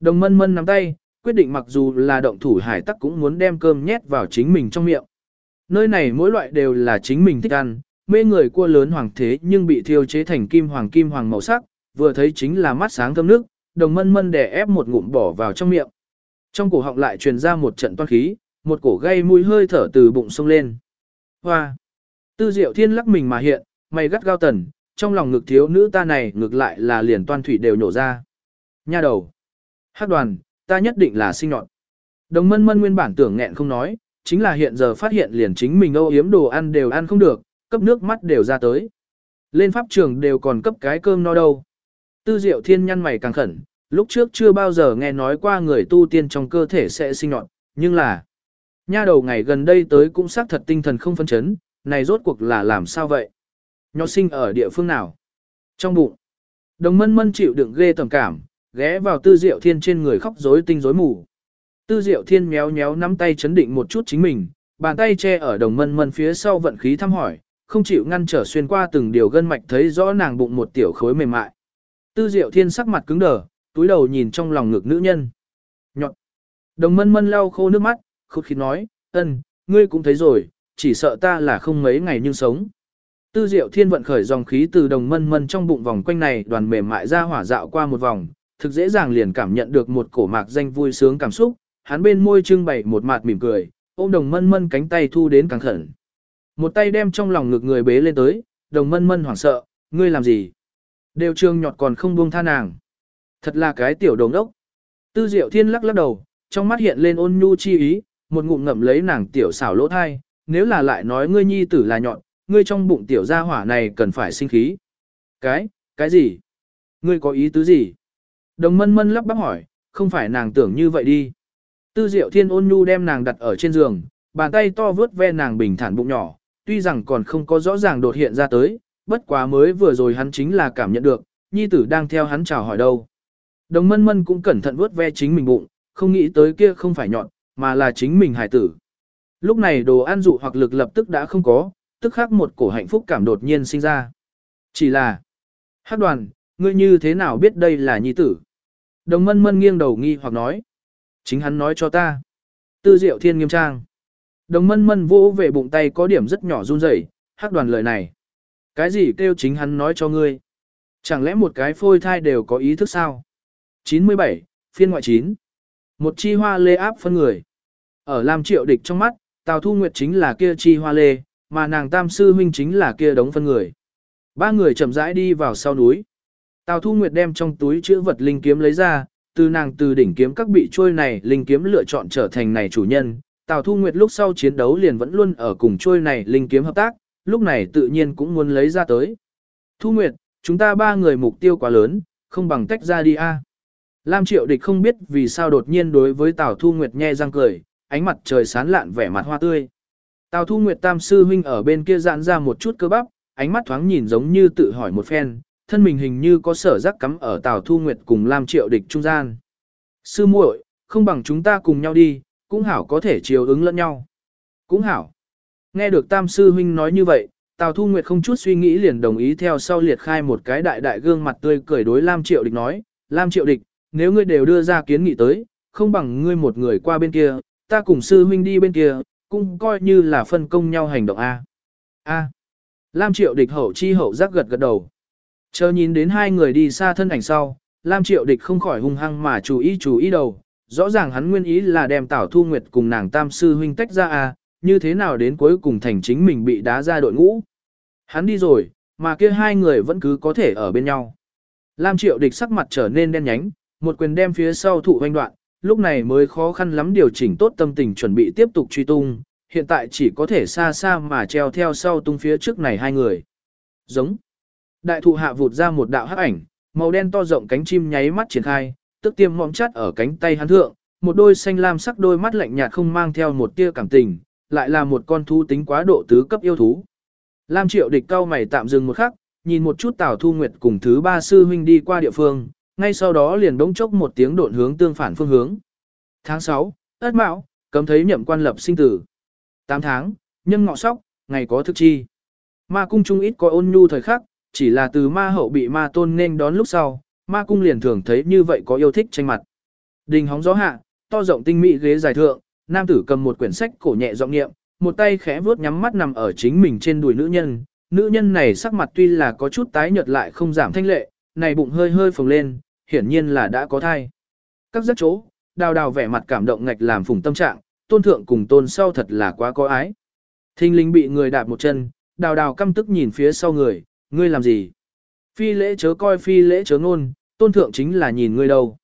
Đồng mân mân nắm tay, quyết định mặc dù là động thủ hải tắc cũng muốn đem cơm nhét vào chính mình trong miệng. Nơi này mỗi loại đều là chính mình thích ăn, mê người cua lớn hoàng thế nhưng bị thiêu chế thành kim hoàng kim hoàng màu sắc, vừa thấy chính là mắt sáng thơm nước, đồng mân mân đè ép một ngụm bỏ vào trong miệng. Trong cổ họng lại truyền ra một trận toan khí, một cổ gây mũi hơi thở từ bụng sông lên. Hoa! Tư diệu thiên lắc mình mà hiện, mày gắt gao tần, trong lòng ngực thiếu nữ ta này ngược lại là liền toan thủy đều nhổ ra. Nha đầu! Hát đoàn, ta nhất định là sinh nhọn. Đồng mân mân nguyên bản tưởng nghẹn không nói, chính là hiện giờ phát hiện liền chính mình âu yếm đồ ăn đều ăn không được, cấp nước mắt đều ra tới. Lên pháp trường đều còn cấp cái cơm no đâu. Tư diệu thiên nhăn mày càng khẩn, lúc trước chưa bao giờ nghe nói qua người tu tiên trong cơ thể sẽ sinh nhọn, nhưng là nha đầu ngày gần đây tới cũng xác thật tinh thần không phân chấn, này rốt cuộc là làm sao vậy? Nhọ sinh ở địa phương nào? Trong bụng. Đồng mân mân chịu đựng ghê tầm cảm, ghé vào tư diệu thiên trên người khóc rối tinh rối mù. Tư Diệu Thiên méo méo nắm tay chấn định một chút chính mình, bàn tay che ở đồng mân mân phía sau vận khí thăm hỏi, không chịu ngăn trở xuyên qua từng điều gân mạch thấy rõ nàng bụng một tiểu khối mềm mại. Tư Diệu Thiên sắc mặt cứng đờ, túi đầu nhìn trong lòng ngực nữ nhân. Nhọn. Đồng mân mân lau khô nước mắt, khúc khí nói, ân, ngươi cũng thấy rồi, chỉ sợ ta là không mấy ngày nhưng sống. Tư Diệu Thiên vận khởi dòng khí từ đồng mân mân trong bụng vòng quanh này đoàn mềm mại ra hỏa dạo qua một vòng, thực dễ dàng liền cảm nhận được một cổ mạc danh vui sướng cảm xúc, hắn bên môi trưng bày một mặt mỉm cười, ôm đồng mân mân cánh tay thu đến càng khẩn. Một tay đem trong lòng ngực người bế lên tới, đồng mân mân hoảng sợ, ngươi làm gì? Đều trương nhọt còn không buông tha nàng. Thật là cái tiểu đồng ốc. Tư Diệu Thiên lắc lắc đầu, trong mắt hiện lên ôn nhu chi ý, một ngụm ngậm lấy nàng tiểu xảo lỗ thai, nếu là lại nói ngươi nhi tử là nhọn, ngươi trong bụng tiểu gia hỏa này cần phải sinh khí. Cái, cái gì? Ngươi có ý tứ gì? Đồng mân mân lắp bắp hỏi, không phải nàng tưởng như vậy đi. Tư diệu thiên ôn nhu đem nàng đặt ở trên giường, bàn tay to vướt ve nàng bình thản bụng nhỏ, tuy rằng còn không có rõ ràng đột hiện ra tới, bất quá mới vừa rồi hắn chính là cảm nhận được, nhi tử đang theo hắn chào hỏi đâu. Đồng mân mân cũng cẩn thận vướt ve chính mình bụng, không nghĩ tới kia không phải nhọn, mà là chính mình hải tử. Lúc này đồ ăn dụ hoặc lực lập tức đã không có, tức khắc một cổ hạnh phúc cảm đột nhiên sinh ra. Chỉ là, hát đoàn, ngươi như thế nào biết đây là nhi tử? Đồng mân mân nghiêng đầu nghi hoặc nói. Chính hắn nói cho ta. Tư diệu thiên nghiêm trang. Đồng mân mân vỗ về bụng tay có điểm rất nhỏ run rẩy, hát đoàn lời này. Cái gì kêu chính hắn nói cho ngươi? Chẳng lẽ một cái phôi thai đều có ý thức sao? 97, phiên ngoại 9. Một chi hoa lê áp phân người. Ở Lam Triệu Địch trong mắt, Tào Thu Nguyệt chính là kia chi hoa lê, mà nàng Tam Sư Huynh chính là kia đống phân người. Ba người chậm rãi đi vào sau núi. Tào Thu Nguyệt đem trong túi chữ vật linh kiếm lấy ra, từ nàng từ đỉnh kiếm các bị trôi này linh kiếm lựa chọn trở thành này chủ nhân. Tào Thu Nguyệt lúc sau chiến đấu liền vẫn luôn ở cùng trôi này linh kiếm hợp tác, lúc này tự nhiên cũng muốn lấy ra tới. Thu Nguyệt, chúng ta ba người mục tiêu quá lớn, không bằng tách ra đi a. Lam Triệu Địch không biết vì sao đột nhiên đối với Tào Thu Nguyệt nhe răng cười, ánh mặt trời sán lạn vẻ mặt hoa tươi. Tào Thu Nguyệt Tam sư huynh ở bên kia giãn ra một chút cơ bắp, ánh mắt thoáng nhìn giống như tự hỏi một phen, thân mình hình như có sở giác cắm ở Tào Thu Nguyệt cùng Lam Triệu Địch trung gian. Sư muội, không bằng chúng ta cùng nhau đi, cũng hảo có thể chiều ứng lẫn nhau. Cũng hảo. Nghe được Tam sư huynh nói như vậy, Tào Thu Nguyệt không chút suy nghĩ liền đồng ý theo sau liệt khai một cái đại đại gương mặt tươi cười đối Lam Triệu Địch nói, Lam Triệu Địch, nếu ngươi đều đưa ra kiến nghị tới, không bằng ngươi một người qua bên kia, ta cùng sư huynh đi bên kia, cũng coi như là phân công nhau hành động A. A. Lam Triệu Địch hậu chi hậu giác gật gật đầu. Chờ nhìn đến hai người đi xa thân ảnh sau, Lam Triệu Địch không khỏi hung hăng mà chú ý chú ý đầu. Rõ ràng hắn nguyên ý là đem Tảo Thu Nguyệt cùng nàng tam sư huynh tách ra à như thế nào đến cuối cùng thành chính mình bị đá ra đội ngũ. Hắn đi rồi, mà kia hai người vẫn cứ có thể ở bên nhau. Lam Triệu Địch sắc mặt trở nên đen nhánh, một quyền đem phía sau thụ hoanh đoạn, lúc này mới khó khăn lắm điều chỉnh tốt tâm tình chuẩn bị tiếp tục truy tung, hiện tại chỉ có thể xa xa mà treo theo sau tung phía trước này hai người. Giống. Đại thụ hạ vụt ra một đạo hắc ảnh, màu đen to rộng cánh chim nháy mắt triển khai, tức tiêm mõm chắt ở cánh tay hắn thượng, một đôi xanh lam sắc đôi mắt lạnh nhạt không mang theo một tia cảm tình, lại là một con thú tính quá độ tứ cấp yêu thú. Lam Triệu địch cao mày tạm dừng một khắc, nhìn một chút Tào Thu Nguyệt cùng thứ ba sư huynh đi qua địa phương, ngay sau đó liền bỗng chốc một tiếng độn hướng tương phản phương hướng. Tháng 6, Ất Mão, cấm thấy nhậm quan lập sinh tử. 8 tháng, nhân ngọ sóc, ngày có thực chi. Ma cung trung ít có ôn nhu thời khắc, chỉ là từ ma hậu bị ma tôn nên đón lúc sau, ma cung liền thường thấy như vậy có yêu thích tranh mặt. Đình hóng gió hạ, to rộng tinh mỹ ghế dài thượng, nam tử cầm một quyển sách cổ nhẹ giọng niệm, một tay khẽ vuốt nhắm mắt nằm ở chính mình trên đùi nữ nhân. Nữ nhân này sắc mặt tuy là có chút tái nhợt lại không giảm thanh lệ, này bụng hơi hơi phồng lên, hiển nhiên là đã có thai. Các giấc chỗ, đào đào vẻ mặt cảm động ngạch làm phùng tâm trạng, tôn thượng cùng tôn sau thật là quá có ái. Thinh linh bị người đạp một chân, đào đào căm tức nhìn phía sau người, ngươi làm gì? Phi lễ chớ coi phi lễ chớ ngôn, tôn thượng chính là nhìn ngươi đâu.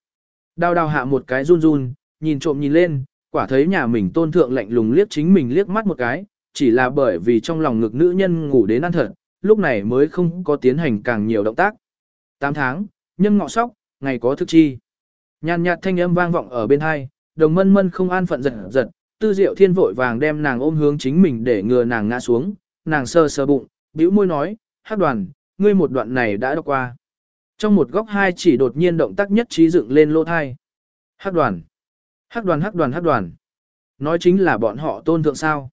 Đào đào hạ một cái run run, nhìn trộm nhìn lên, quả thấy nhà mình tôn thượng lạnh lùng liếc chính mình liếc mắt một cái, chỉ là bởi vì trong lòng ngực nữ nhân ngủ đến ăn thật, lúc này mới không có tiến hành càng nhiều động tác. 8 tháng, nhân ngọ sóc, ngày có thức chi. Nhàn nhạt thanh âm vang vọng ở bên hai, đồng mân mân không an phận giật giật, tư diệu thiên vội vàng đem nàng ôm hướng chính mình để ngừa nàng ngã xuống, nàng sơ sơ bụng, bĩu môi nói, hát đoàn, ngươi một đoạn này đã đọc qua. Trong một góc hai chỉ đột nhiên động tác nhất trí dựng lên lô thai. Hát đoàn. hát đoàn hát đoàn hát đoàn. Nói chính là bọn họ tôn thượng sao.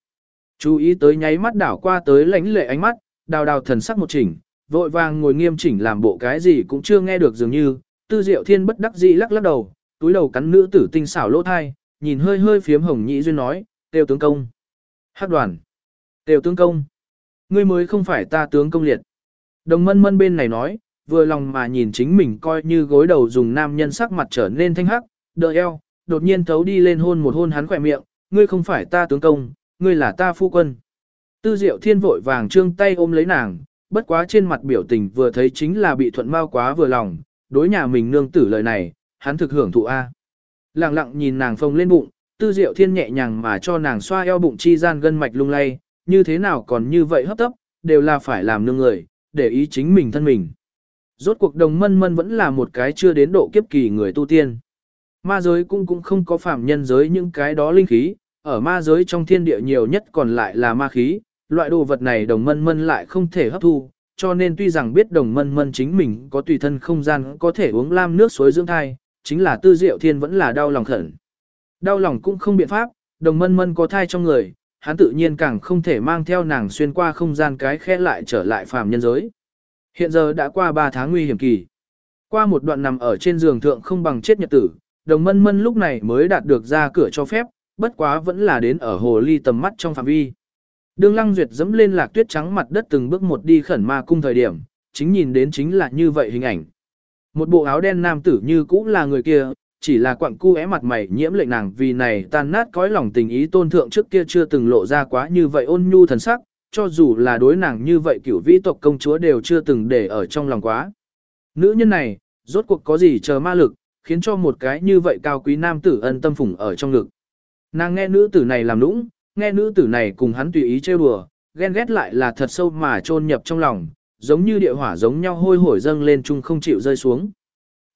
Chú ý tới nháy mắt đảo qua tới lãnh lệ ánh mắt, đào đào thần sắc một chỉnh, vội vàng ngồi nghiêm chỉnh làm bộ cái gì cũng chưa nghe được dường như, tư diệu thiên bất đắc dĩ lắc lắc đầu, túi đầu cắn nữ tử tinh xảo lỗ thai, nhìn hơi hơi phiếm hồng nhị duyên nói, tiêu tướng công. hát đoàn. Tiêu tướng công. Ngươi mới không phải ta tướng công liệt. Đồng mân mân bên này nói, vừa lòng mà nhìn chính mình coi như gối đầu dùng nam nhân sắc mặt trở nên thanh hắc, đợi eo, đột nhiên thấu đi lên hôn một hôn hắn khỏe miệng, ngươi không phải ta tướng công, ngươi là ta phu quân. Tư diệu thiên vội vàng trương tay ôm lấy nàng, bất quá trên mặt biểu tình vừa thấy chính là bị thuận mau quá vừa lòng, đối nhà mình nương tử lời này, hắn thực hưởng thụ A. Lặng lặng nhìn nàng phồng lên bụng, tư diệu thiên nhẹ nhàng mà cho nàng xoa eo bụng chi gian gân mạch lung lay, như thế nào còn như vậy hấp tấp, đều là phải làm nương người, để ý chính mình thân mình. Rốt cuộc đồng mân mân vẫn là một cái chưa đến độ kiếp kỳ người tu tiên. Ma giới cũng cũng không có phạm nhân giới những cái đó linh khí, ở ma giới trong thiên địa nhiều nhất còn lại là ma khí, loại đồ vật này đồng mân mân lại không thể hấp thu, cho nên tuy rằng biết đồng mân mân chính mình có tùy thân không gian có thể uống lam nước suối dưỡng thai, chính là tư diệu thiên vẫn là đau lòng khẩn. Đau lòng cũng không biện pháp, đồng mân mân có thai trong người, hắn tự nhiên càng không thể mang theo nàng xuyên qua không gian cái khe lại trở lại phàm nhân giới. Hiện giờ đã qua 3 tháng nguy hiểm kỳ. Qua một đoạn nằm ở trên giường thượng không bằng chết nhật tử, đồng mân mân lúc này mới đạt được ra cửa cho phép, bất quá vẫn là đến ở hồ ly tầm mắt trong phạm vi. Đường lăng duyệt dẫm lên lạc tuyết trắng mặt đất từng bước một đi khẩn ma cung thời điểm, chính nhìn đến chính là như vậy hình ảnh. Một bộ áo đen nam tử như cũ là người kia, chỉ là quặng cu é mặt mày nhiễm lệnh nàng vì này tan nát cõi lòng tình ý tôn thượng trước kia chưa từng lộ ra quá như vậy ôn nhu thần sắc, cho dù là đối nàng như vậy cửu vĩ tộc công chúa đều chưa từng để ở trong lòng quá. Nữ nhân này, rốt cuộc có gì chờ ma lực, khiến cho một cái như vậy cao quý nam tử ân tâm phủng ở trong ngực. Nàng nghe nữ tử này làm nũng, nghe nữ tử này cùng hắn tùy ý trêu đùa, ghen ghét lại là thật sâu mà chôn nhập trong lòng, giống như địa hỏa giống nhau hôi hổi dâng lên chung không chịu rơi xuống.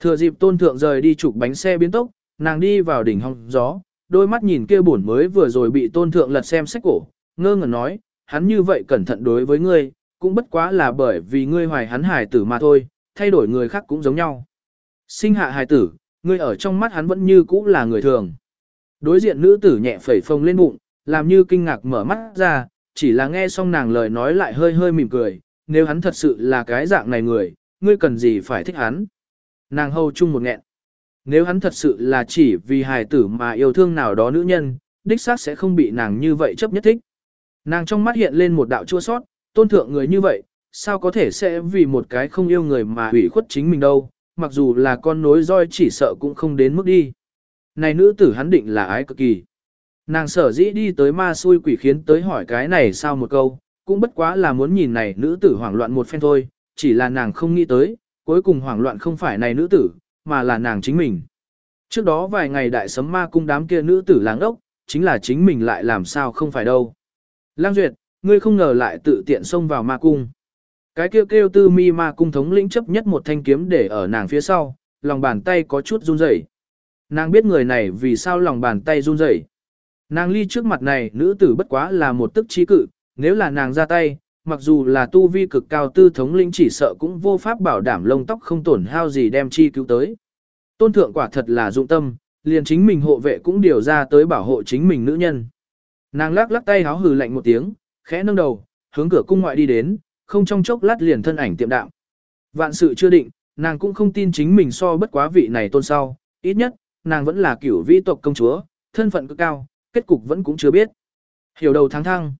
Thừa dịp tôn thượng rời đi chụp bánh xe biến tốc, nàng đi vào đỉnh hong gió, đôi mắt nhìn kia buồn mới vừa rồi bị tôn thượng lật xem sách cổ, ngơ ngẩn nói, hắn như vậy cẩn thận đối với ngươi, cũng bất quá là bởi vì ngươi hoài hắn hài tử mà thôi, thay đổi người khác cũng giống nhau. Sinh hạ hài tử, ngươi ở trong mắt hắn vẫn như cũ là người thường. Đối diện nữ tử nhẹ phẩy phồng lên bụng, làm như kinh ngạc mở mắt ra, chỉ là nghe xong nàng lời nói lại hơi hơi mỉm cười, nếu hắn thật sự là cái dạng này người, ngươi cần gì phải thích hắn. Nàng hầu chung một nghẹn. Nếu hắn thật sự là chỉ vì hài tử mà yêu thương nào đó nữ nhân, đích xác sẽ không bị nàng như vậy chấp nhất thích. Nàng trong mắt hiện lên một đạo chua sót, tôn thượng người như vậy, sao có thể sẽ vì một cái không yêu người mà hủy khuất chính mình đâu, mặc dù là con nối roi chỉ sợ cũng không đến mức đi. Này nữ tử hắn định là ái cực kỳ. Nàng sở dĩ đi tới ma xui quỷ khiến tới hỏi cái này sao một câu, cũng bất quá là muốn nhìn này nữ tử hoảng loạn một phen thôi, chỉ là nàng không nghĩ tới, cuối cùng hoảng loạn không phải này nữ tử, mà là nàng chính mình. Trước đó vài ngày đại sấm ma cung đám kia nữ tử láng ốc, chính là chính mình lại làm sao không phải đâu. Lang Duyệt, ngươi không ngờ lại tự tiện xông vào ma cung. Cái kêu kêu tư mi ma cung thống lĩnh chấp nhất một thanh kiếm để ở nàng phía sau, lòng bàn tay có chút run rẩy. Nàng biết người này vì sao lòng bàn tay run rẩy. Nàng ly trước mặt này nữ tử bất quá là một tức trí cự, nếu là nàng ra tay, mặc dù là tu vi cực cao tư thống lĩnh chỉ sợ cũng vô pháp bảo đảm lông tóc không tổn hao gì đem chi cứu tới. Tôn thượng quả thật là dụng tâm, liền chính mình hộ vệ cũng điều ra tới bảo hộ chính mình nữ nhân. Nàng lắc lắc tay háo hừ lạnh một tiếng, khẽ nâng đầu, hướng cửa cung ngoại đi đến, không trong chốc lát liền thân ảnh tiệm đạm. Vạn sự chưa định, nàng cũng không tin chính mình so bất quá vị này tôn sau, ít nhất, nàng vẫn là cửu vĩ tộc công chúa, thân phận cực cao, kết cục vẫn cũng chưa biết. Hiểu đầu tháng thăng.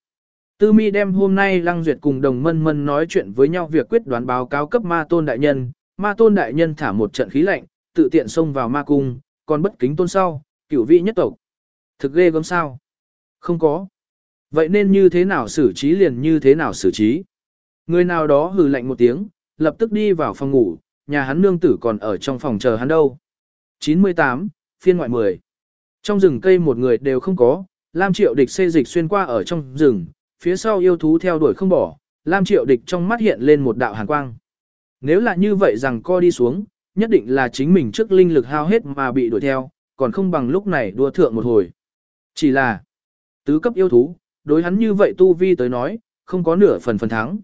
Tư mi đem hôm nay Lăng Duyệt cùng đồng mân mân nói chuyện với nhau việc quyết đoán báo cáo cấp ma tôn đại nhân, ma tôn đại nhân thả một trận khí lạnh, tự tiện xông vào ma cung, còn bất kính tôn sau, cửu vị nhất tộc. Thực ghê gớm sao? Không có. Vậy nên như thế nào xử trí liền như thế nào xử trí? Người nào đó hừ lạnh một tiếng, lập tức đi vào phòng ngủ, nhà hắn nương tử còn ở trong phòng chờ hắn đâu. 98, phiên ngoại 10. Trong rừng cây một người đều không có, Lam Triệu Địch xê dịch xuyên qua ở trong rừng, phía sau yêu thú theo đuổi không bỏ, Lam Triệu Địch trong mắt hiện lên một đạo hàn quang. Nếu là như vậy rằng co đi xuống, nhất định là chính mình trước linh lực hao hết mà bị đuổi theo, còn không bằng lúc này đua thượng một hồi. Chỉ là, tứ cấp yêu thú, đối hắn như vậy tu vi tới nói, không có nửa phần phần thắng.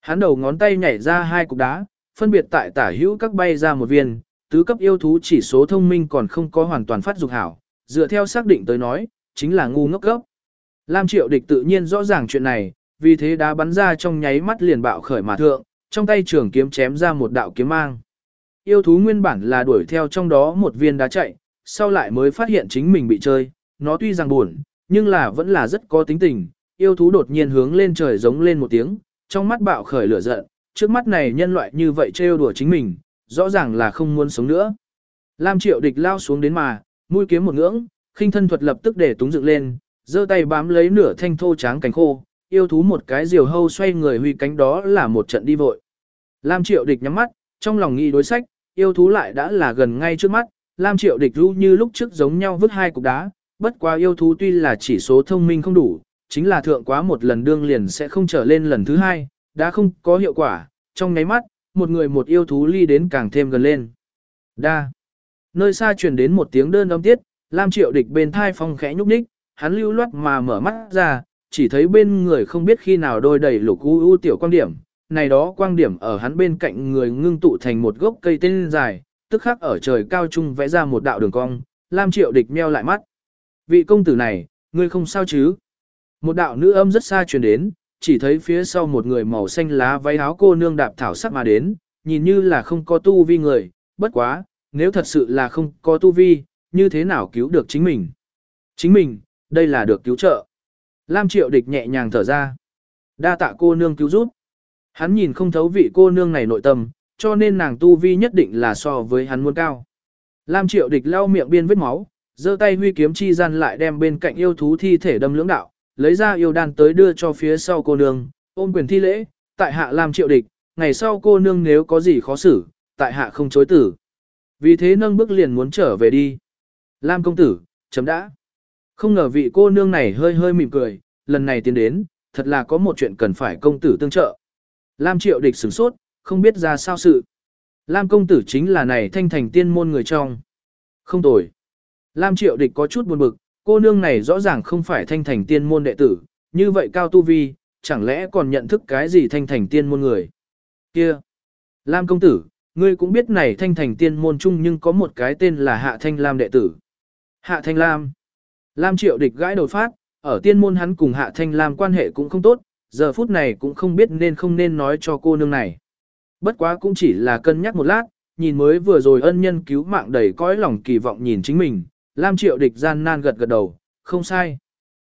Hắn đầu ngón tay nhảy ra hai cục đá, phân biệt tại tả hữu các bay ra một viên, tứ cấp yêu thú chỉ số thông minh còn không có hoàn toàn phát dục hảo, dựa theo xác định tới nói, chính là ngu ngốc gốc. Lam Triệu Địch tự nhiên rõ ràng chuyện này, vì thế đá bắn ra trong nháy mắt liền bạo khởi mà thượng, trong tay trường kiếm chém ra một đạo kiếm mang. Yêu thú nguyên bản là đuổi theo trong đó một viên đá chạy, sau lại mới phát hiện chính mình bị chơi, nó tuy rằng buồn, nhưng là vẫn là rất có tính tình, yêu thú đột nhiên hướng lên trời giống lên một tiếng, trong mắt bạo khởi lửa giận, trước mắt này nhân loại như vậy trêu đùa chính mình, rõ ràng là không muốn sống nữa. Lam Triệu Địch lao xuống đến mà, mũi kiếm một ngưỡng, khinh thân thuật lập tức để túng dựng lên, giơ tay bám lấy nửa thanh thô tráng cánh khô, yêu thú một cái diều hâu xoay người huy cánh đó là một trận đi vội. Lam Triệu Địch nhắm mắt, trong lòng nghĩ đối sách, yêu thú lại đã là gần ngay trước mắt, Lam Triệu Địch ru như lúc trước giống nhau vứt hai cục đá, bất quá yêu thú tuy là chỉ số thông minh không đủ, chính là thượng quá một lần đương liền sẽ không trở lên lần thứ hai, đã không có hiệu quả, trong nháy mắt, một người một yêu thú ly đến càng thêm gần lên. Đa. Nơi xa truyền đến một tiếng đơn âm tiết, Lam Triệu Địch bên thai phong khẽ nhúc nhích, hắn lưu loát mà mở mắt ra, chỉ thấy bên người không biết khi nào đôi đầy lục u u tiểu quang điểm, này đó quang điểm ở hắn bên cạnh người ngưng tụ thành một gốc cây tên dài, tức khắc ở trời cao trung vẽ ra một đạo đường cong, Lam Triệu Địch meo lại mắt. Vị công tử này, ngươi không sao chứ? Một đạo nữ âm rất xa truyền đến, chỉ thấy phía sau một người màu xanh lá váy áo cô nương đạp thảo sắc mà đến, nhìn như là không có tu vi người, bất quá, nếu thật sự là không có tu vi, như thế nào cứu được chính mình? Chính mình, đây là được cứu trợ. Lam Triệu Địch nhẹ nhàng thở ra. Đa tạ cô nương cứu giúp. Hắn nhìn không thấu vị cô nương này nội tâm, cho nên nàng tu vi nhất định là so với hắn muốn cao. Lam Triệu Địch lau miệng biên vết máu, giơ tay huy kiếm chi gian lại đem bên cạnh yêu thú thi thể đâm lưỡng đạo, lấy ra yêu đan tới đưa cho phía sau cô nương, ôm quyền thi lễ, tại hạ Lam Triệu Địch, ngày sau cô nương nếu có gì khó xử, tại hạ không chối tử. Vì thế nâng bước liền muốn trở về đi. Lam công tử, chấm đã. Không ngờ vị cô nương này hơi hơi mỉm cười, lần này tiến đến, thật là có một chuyện cần phải công tử tương trợ. Lam triệu địch sửng sốt, không biết ra sao sự. Lam công tử chính là này thanh thành tiên môn người trong. Không tồi. Lam triệu địch có chút buồn bực, cô nương này rõ ràng không phải thanh thành tiên môn đệ tử, như vậy cao tu vi, chẳng lẽ còn nhận thức cái gì thanh thành tiên môn người. Kia! Lam công tử, ngươi cũng biết này thanh thành tiên môn chung nhưng có một cái tên là Hạ Thanh Lam đệ tử. Hạ Thanh Lam! Lam triệu địch gãi đầu phát, ở tiên môn hắn cùng Hạ Thanh Lam quan hệ cũng không tốt, giờ phút này cũng không biết nên không nên nói cho cô nương này. Bất quá cũng chỉ là cân nhắc một lát, nhìn mới vừa rồi ân nhân cứu mạng đầy cõi lòng kỳ vọng nhìn chính mình, Lam Triệu Địch gian nan gật gật đầu, không sai.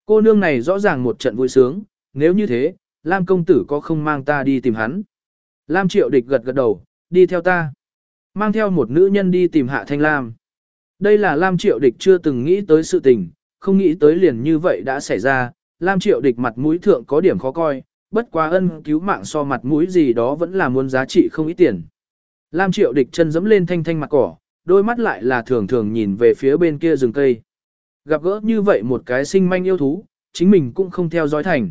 Cô nương này rõ ràng một trận vui sướng, nếu như thế, Lam công tử có không mang ta đi tìm hắn. Lam Triệu Địch gật gật đầu, đi theo ta. Mang theo một nữ nhân đi tìm Hạ Thanh Lam. Đây là Lam Triệu Địch chưa từng nghĩ tới sự tình, không nghĩ tới liền như vậy đã xảy ra, Lam Triệu Địch mặt mũi thượng có điểm khó coi, bất quá ân cứu mạng so mặt mũi gì đó vẫn là muốn giá trị không ít tiền. Lam Triệu Địch chân dẫm lên thanh thanh mặt cỏ, đôi mắt lại là thường thường nhìn về phía bên kia rừng cây. Gặp gỡ như vậy một cái sinh manh yêu thú, chính mình cũng không theo dõi thành.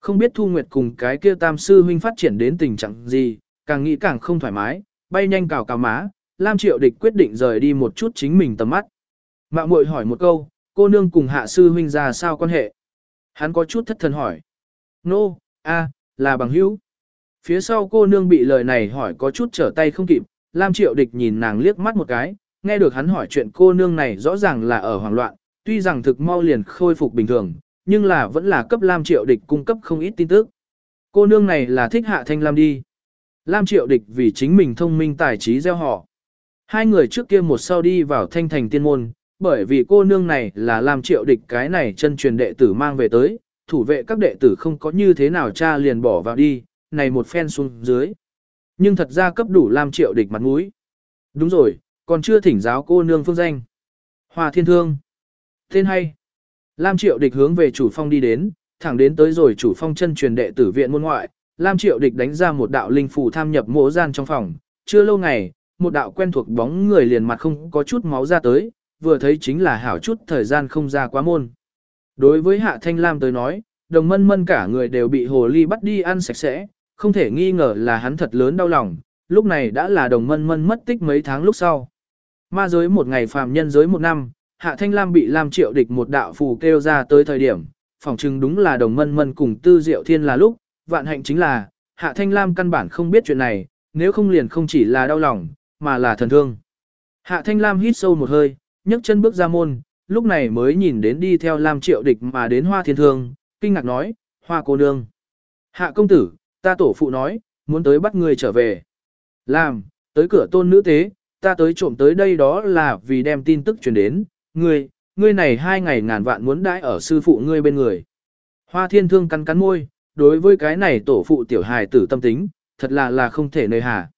Không biết Thu Nguyệt cùng cái kia tam sư huynh phát triển đến tình trạng gì, càng nghĩ càng không thoải mái, bay nhanh cào cào má, Lam Triệu Địch quyết định rời đi một chút chính mình tầm mắt. Mạo muội hỏi một câu, cô nương cùng hạ sư huynh ra sao quan hệ? Hắn có chút thất thần hỏi. Nô, no, a, là bằng hữu. Phía sau cô nương bị lời này hỏi có chút trở tay không kịp, Lam Triệu Địch nhìn nàng liếc mắt một cái, nghe được hắn hỏi chuyện cô nương này rõ ràng là ở hoảng loạn, tuy rằng thực mau liền khôi phục bình thường, nhưng là vẫn là cấp Lam Triệu Địch cung cấp không ít tin tức. Cô nương này là thích hạ thanh Lam đi. Lam Triệu Địch vì chính mình thông minh tài trí gieo họ. Hai người trước kia một sau đi vào thanh thành tiên môn, bởi vì cô nương này là Lam Triệu Địch cái này chân truyền đệ tử mang về tới, thủ vệ các đệ tử không có như thế nào cha liền bỏ vào đi, này một phen xuống dưới. Nhưng thật ra cấp đủ Lam Triệu Địch mặt mũi. Đúng rồi, còn chưa thỉnh giáo cô nương phương danh. Hòa Thiên Thương. Tên hay. Lam Triệu Địch hướng về chủ phong đi đến, thẳng đến tới rồi chủ phong chân truyền đệ tử viện môn ngoại, Lam Triệu Địch đánh ra một đạo linh phù tham nhập mộ gian trong phòng, chưa lâu ngày, một đạo quen thuộc bóng người liền mặt không có chút máu ra tới, vừa thấy chính là hảo chút thời gian không ra quá môn. Đối với Hạ Thanh Lam tới nói, đồng mân mân cả người đều bị hồ ly bắt đi ăn sạch sẽ, không thể nghi ngờ là hắn thật lớn đau lòng, lúc này đã là đồng mân mân mất tích mấy tháng lúc sau. Ma giới một ngày phàm nhân giới một năm, Hạ Thanh Lam bị Lam Triệu địch một đạo phù kêu ra tới thời điểm, phỏng chừng đúng là đồng mân mân cùng tư diệu thiên là lúc, vạn hạnh chính là, Hạ Thanh Lam căn bản không biết chuyện này, nếu không liền không chỉ là đau lòng, mà là thần thương. Hạ Thanh Lam hít sâu một hơi, nhấc chân bước ra môn, lúc này mới nhìn đến đi theo Lam Triệu Địch mà đến Hoa Thiên Thương, kinh ngạc nói, Hoa cô nương. Hạ công tử, ta tổ phụ nói, muốn tới bắt người trở về. Làm, tới cửa tôn nữ tế, ta tới trộm tới đây đó là vì đem tin tức truyền đến, ngươi, ngươi này hai ngày ngàn vạn muốn đãi ở sư phụ ngươi bên người. Hoa thiên thương cắn cắn môi, đối với cái này tổ phụ tiểu hài tử tâm tính, thật là là không thể nơi hà.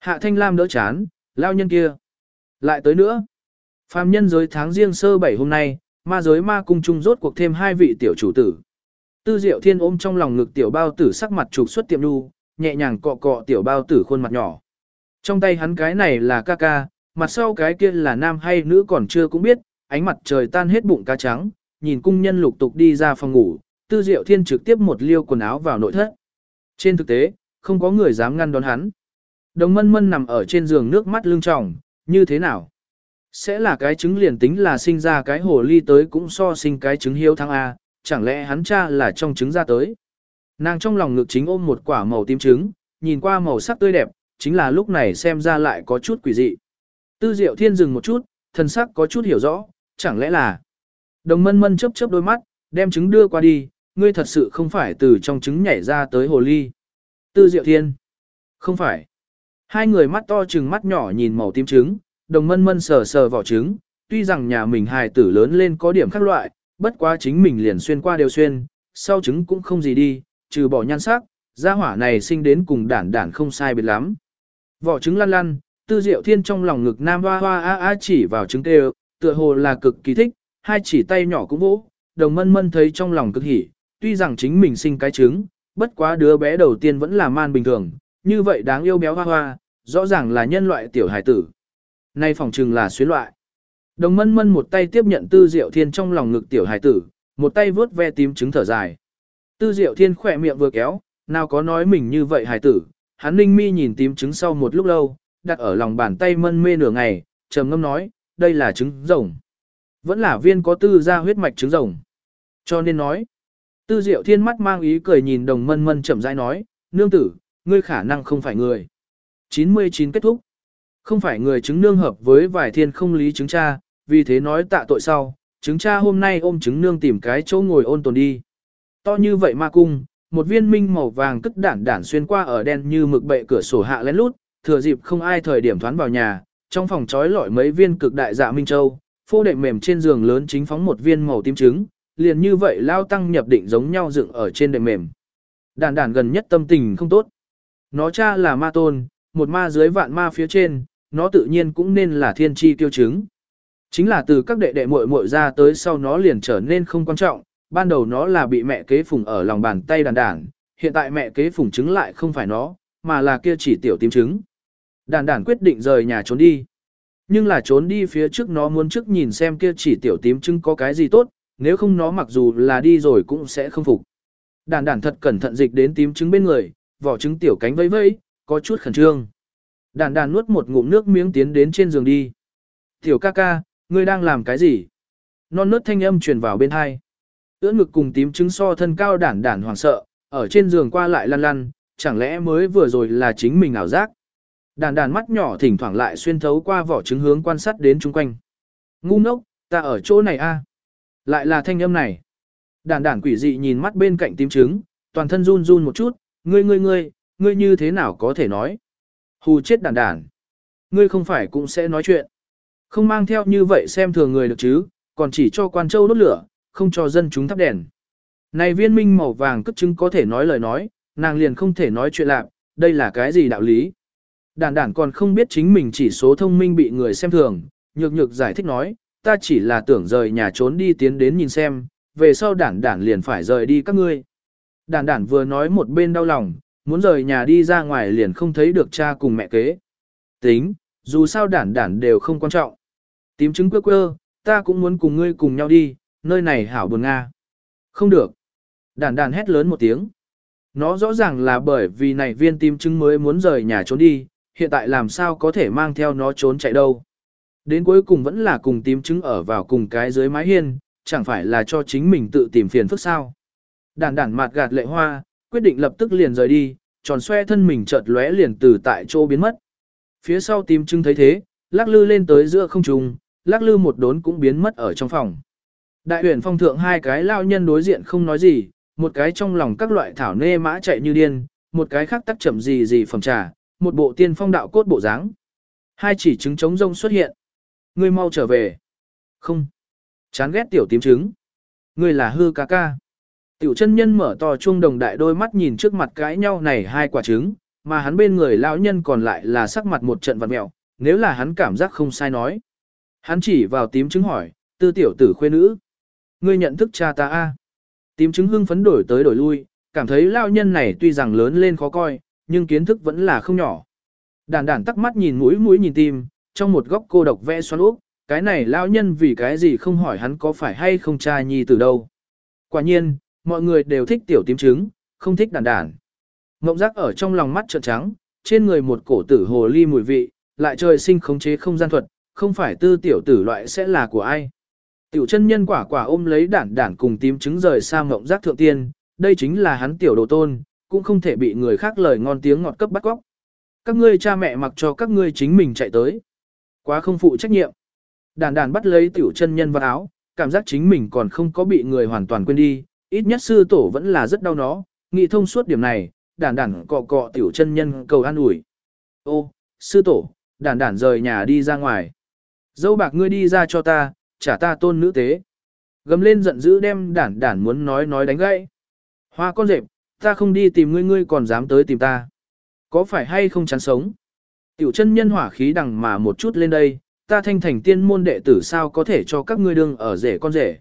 Hạ thanh lam đỡ chán, lao nhân kia. Lại tới nữa. Phàm nhân giới tháng riêng sơ bảy hôm nay, ma giới ma cung chung rốt cuộc thêm hai vị tiểu chủ tử. Tư diệu thiên ôm trong lòng ngực tiểu bao tử sắc mặt trục xuất tiệm đu, nhẹ nhàng cọ cọ tiểu bao tử khuôn mặt nhỏ. Trong tay hắn cái này là ca ca, mặt sau cái kia là nam hay nữ còn chưa cũng biết, ánh mặt trời tan hết bụng cá trắng, nhìn cung nhân lục tục đi ra phòng ngủ, tư diệu thiên trực tiếp một liêu quần áo vào nội thất. Trên thực tế, không có người dám ngăn đón hắn. Đồng mân mân nằm ở trên giường nước mắt lưng tròng, như thế nào? Sẽ là cái trứng liền tính là sinh ra cái hồ ly tới cũng so sinh cái trứng hiếu thăng A, chẳng lẽ hắn cha là trong trứng ra tới? Nàng trong lòng ngực chính ôm một quả màu tím trứng, nhìn qua màu sắc tươi đẹp, chính là lúc này xem ra lại có chút quỷ dị. Tư Diệu Thiên dừng một chút, thần sắc có chút hiểu rõ, chẳng lẽ là Đồng Mân Mân chớp chớp đôi mắt, đem trứng đưa qua đi, ngươi thật sự không phải từ trong trứng nhảy ra tới hồ ly. Tư Diệu Thiên, không phải. Hai người mắt to trừng mắt nhỏ nhìn màu tím trứng, Đồng Mân Mân sờ sờ vỏ trứng, tuy rằng nhà mình hài tử lớn lên có điểm khác loại, bất quá chính mình liền xuyên qua đều xuyên, sau trứng cũng không gì đi, trừ bỏ nhan sắc, gia hỏa này sinh đến cùng đản đản không sai biệt lắm. Vỏ trứng lăn lăn, tư diệu thiên trong lòng ngực nam hoa hoa a a chỉ vào trứng tê tựa hồ là cực kỳ thích, hai chỉ tay nhỏ cũng vỗ, đồng mân mân thấy trong lòng cực hỉ, tuy rằng chính mình sinh cái trứng, bất quá đứa bé đầu tiên vẫn là man bình thường, như vậy đáng yêu béo hoa hoa, rõ ràng là nhân loại tiểu hải tử. Nay phòng trừng là xuyến loại. Đồng mân mân một tay tiếp nhận tư diệu thiên trong lòng ngực tiểu hải tử, một tay vớt ve tím trứng thở dài. Tư diệu thiên khỏe miệng vừa kéo, nào có nói mình như vậy hải tử, hắn ninh mi nhìn tím trứng sau một lúc lâu, đặt ở lòng bàn tay mân mê nửa ngày, trầm ngâm nói, đây là trứng rồng. Vẫn là viên có tư ra huyết mạch trứng rồng. Cho nên nói, tư diệu thiên mắt mang ý cười nhìn đồng mân mân chậm rãi nói, nương tử, ngươi khả năng không phải người. 99 kết thúc. Không phải người chứng nương hợp với vài thiên không lý chứng cha, vì thế nói tạ tội sau, chứng cha hôm nay ôm chứng nương tìm cái chỗ ngồi ôn tồn đi. To như vậy ma cung, một viên minh màu vàng cất đản đản xuyên qua ở đen như mực bệ cửa sổ hạ lén lút, thừa dịp không ai thời điểm thoán vào nhà, trong phòng trói lọi mấy viên cực đại dạ minh châu, phô đệm mềm trên giường lớn chính phóng một viên màu tím trứng, liền như vậy lao tăng nhập định giống nhau dựng ở trên đệm mềm. Đản đản gần nhất tâm tình không tốt. Nó cha là ma tôn, một ma dưới vạn ma phía trên, nó tự nhiên cũng nên là thiên chi tiêu chứng. Chính là từ các đệ đệ muội muội ra tới sau nó liền trở nên không quan trọng, ban đầu nó là bị mẹ kế phùng ở lòng bàn tay đàn đản, hiện tại mẹ kế phùng trứng lại không phải nó, mà là kia chỉ tiểu tím trứng. Đàn đản quyết định rời nhà trốn đi. Nhưng là trốn đi phía trước nó muốn trước nhìn xem kia chỉ tiểu tím trứng có cái gì tốt, nếu không nó mặc dù là đi rồi cũng sẽ không phục. Đàn đản thật cẩn thận dịch đến tím trứng bên người, vỏ trứng tiểu cánh vẫy vẫy, có chút khẩn trương. Đàn đàn nuốt một ngụm nước miếng tiến đến trên giường đi. Tiểu ca ca, ngươi đang làm cái gì? Non nớt thanh âm truyền vào bên hai. Ưỡn ngực cùng tím trứng so thân cao đản đản hoảng sợ, ở trên giường qua lại lăn lăn, chẳng lẽ mới vừa rồi là chính mình ảo giác. Đàn đàn mắt nhỏ thỉnh thoảng lại xuyên thấu qua vỏ trứng hướng quan sát đến chung quanh. Ngu ngốc, ta ở chỗ này a. Lại là thanh âm này. Đàn đàn quỷ dị nhìn mắt bên cạnh tím trứng, toàn thân run run một chút, ngươi ngươi ngươi, ngươi như thế nào có thể nói. Hù chết đàn đàn. Ngươi không phải cũng sẽ nói chuyện. Không mang theo như vậy xem thường người được chứ, còn chỉ cho quan châu đốt lửa, không cho dân chúng thắp đèn. Này viên minh màu vàng cất chứng có thể nói lời nói, nàng liền không thể nói chuyện lạc, đây là cái gì đạo lý. Đản đản còn không biết chính mình chỉ số thông minh bị người xem thường, nhược nhược giải thích nói, ta chỉ là tưởng rời nhà trốn đi tiến đến nhìn xem, về sau đản đản liền phải rời đi các ngươi. Đản đản vừa nói một bên đau lòng, muốn rời nhà đi ra ngoài liền không thấy được cha cùng mẹ kế. Tính, dù sao đản đản đều không quan trọng. Tím trứng quơ quơ, ta cũng muốn cùng ngươi cùng nhau đi, nơi này hảo buồn Nga. Không được. Đản đản hét lớn một tiếng. Nó rõ ràng là bởi vì này viên tím trứng mới muốn rời nhà trốn đi, hiện tại làm sao có thể mang theo nó trốn chạy đâu. Đến cuối cùng vẫn là cùng tím trứng ở vào cùng cái dưới mái hiên, chẳng phải là cho chính mình tự tìm phiền phức sao. Đản đản mặt gạt lệ hoa, quyết định lập tức liền rời đi, tròn xoe thân mình chợt lóe liền từ tại chỗ biến mất. Phía sau tím trứng thấy thế, lắc lư lên tới giữa không trung, lắc lư một đốn cũng biến mất ở trong phòng. Đại huyền phong thượng hai cái lao nhân đối diện không nói gì, một cái trong lòng các loại thảo nê mã chạy như điên, một cái khác tắc chậm gì gì phẩm trà, một bộ tiên phong đạo cốt bộ dáng. Hai chỉ trứng trống rông xuất hiện. Ngươi mau trở về. Không. Chán ghét tiểu tím trứng. Ngươi là hư ca ca. Tiểu chân nhân mở to chuông đồng đại đôi mắt nhìn trước mặt cãi nhau này hai quả trứng, mà hắn bên người lão nhân còn lại là sắc mặt một trận vật mẹo, nếu là hắn cảm giác không sai nói. Hắn chỉ vào tím trứng hỏi, tư tiểu tử khuê nữ. Ngươi nhận thức cha ta a? Tím trứng hưng phấn đổi tới đổi lui, cảm thấy lão nhân này tuy rằng lớn lên khó coi, nhưng kiến thức vẫn là không nhỏ. Đàn đàn tắc mắt nhìn mũi mũi nhìn tim, trong một góc cô độc vẽ xoắn úp, cái này lão nhân vì cái gì không hỏi hắn có phải hay không cha nhi từ đâu. Quả nhiên, mọi người đều thích tiểu tím trứng, không thích đàn đàn. Ngộng giác ở trong lòng mắt trợn trắng, trên người một cổ tử hồ ly mùi vị, lại trời sinh khống chế không gian thuật, không phải tư tiểu tử loại sẽ là của ai. Tiểu chân nhân quả quả ôm lấy đản đản cùng tím trứng rời xa ngộng giác thượng tiên, đây chính là hắn tiểu đồ tôn, cũng không thể bị người khác lời ngon tiếng ngọt cấp bắt góc. Các ngươi cha mẹ mặc cho các ngươi chính mình chạy tới. Quá không phụ trách nhiệm. Đản đản bắt lấy tiểu chân nhân vào áo, cảm giác chính mình còn không có bị người hoàn toàn quên đi, ít nhất sư tổ vẫn là rất đau nó, nghị thông suốt điểm này, đản đản cọ cọ tiểu chân nhân cầu an ủi. Ô, sư tổ, đản đản rời nhà đi ra ngoài. Dâu bạc ngươi đi ra cho ta, trả ta tôn nữ tế. Gầm lên giận dữ đem đản đản muốn nói nói đánh gãy. Hoa con rệp, ta không đi tìm ngươi ngươi còn dám tới tìm ta. Có phải hay không chán sống? Tiểu chân nhân hỏa khí đằng mà một chút lên đây, ta thanh thành tiên môn đệ tử sao có thể cho các ngươi đương ở rể con rể.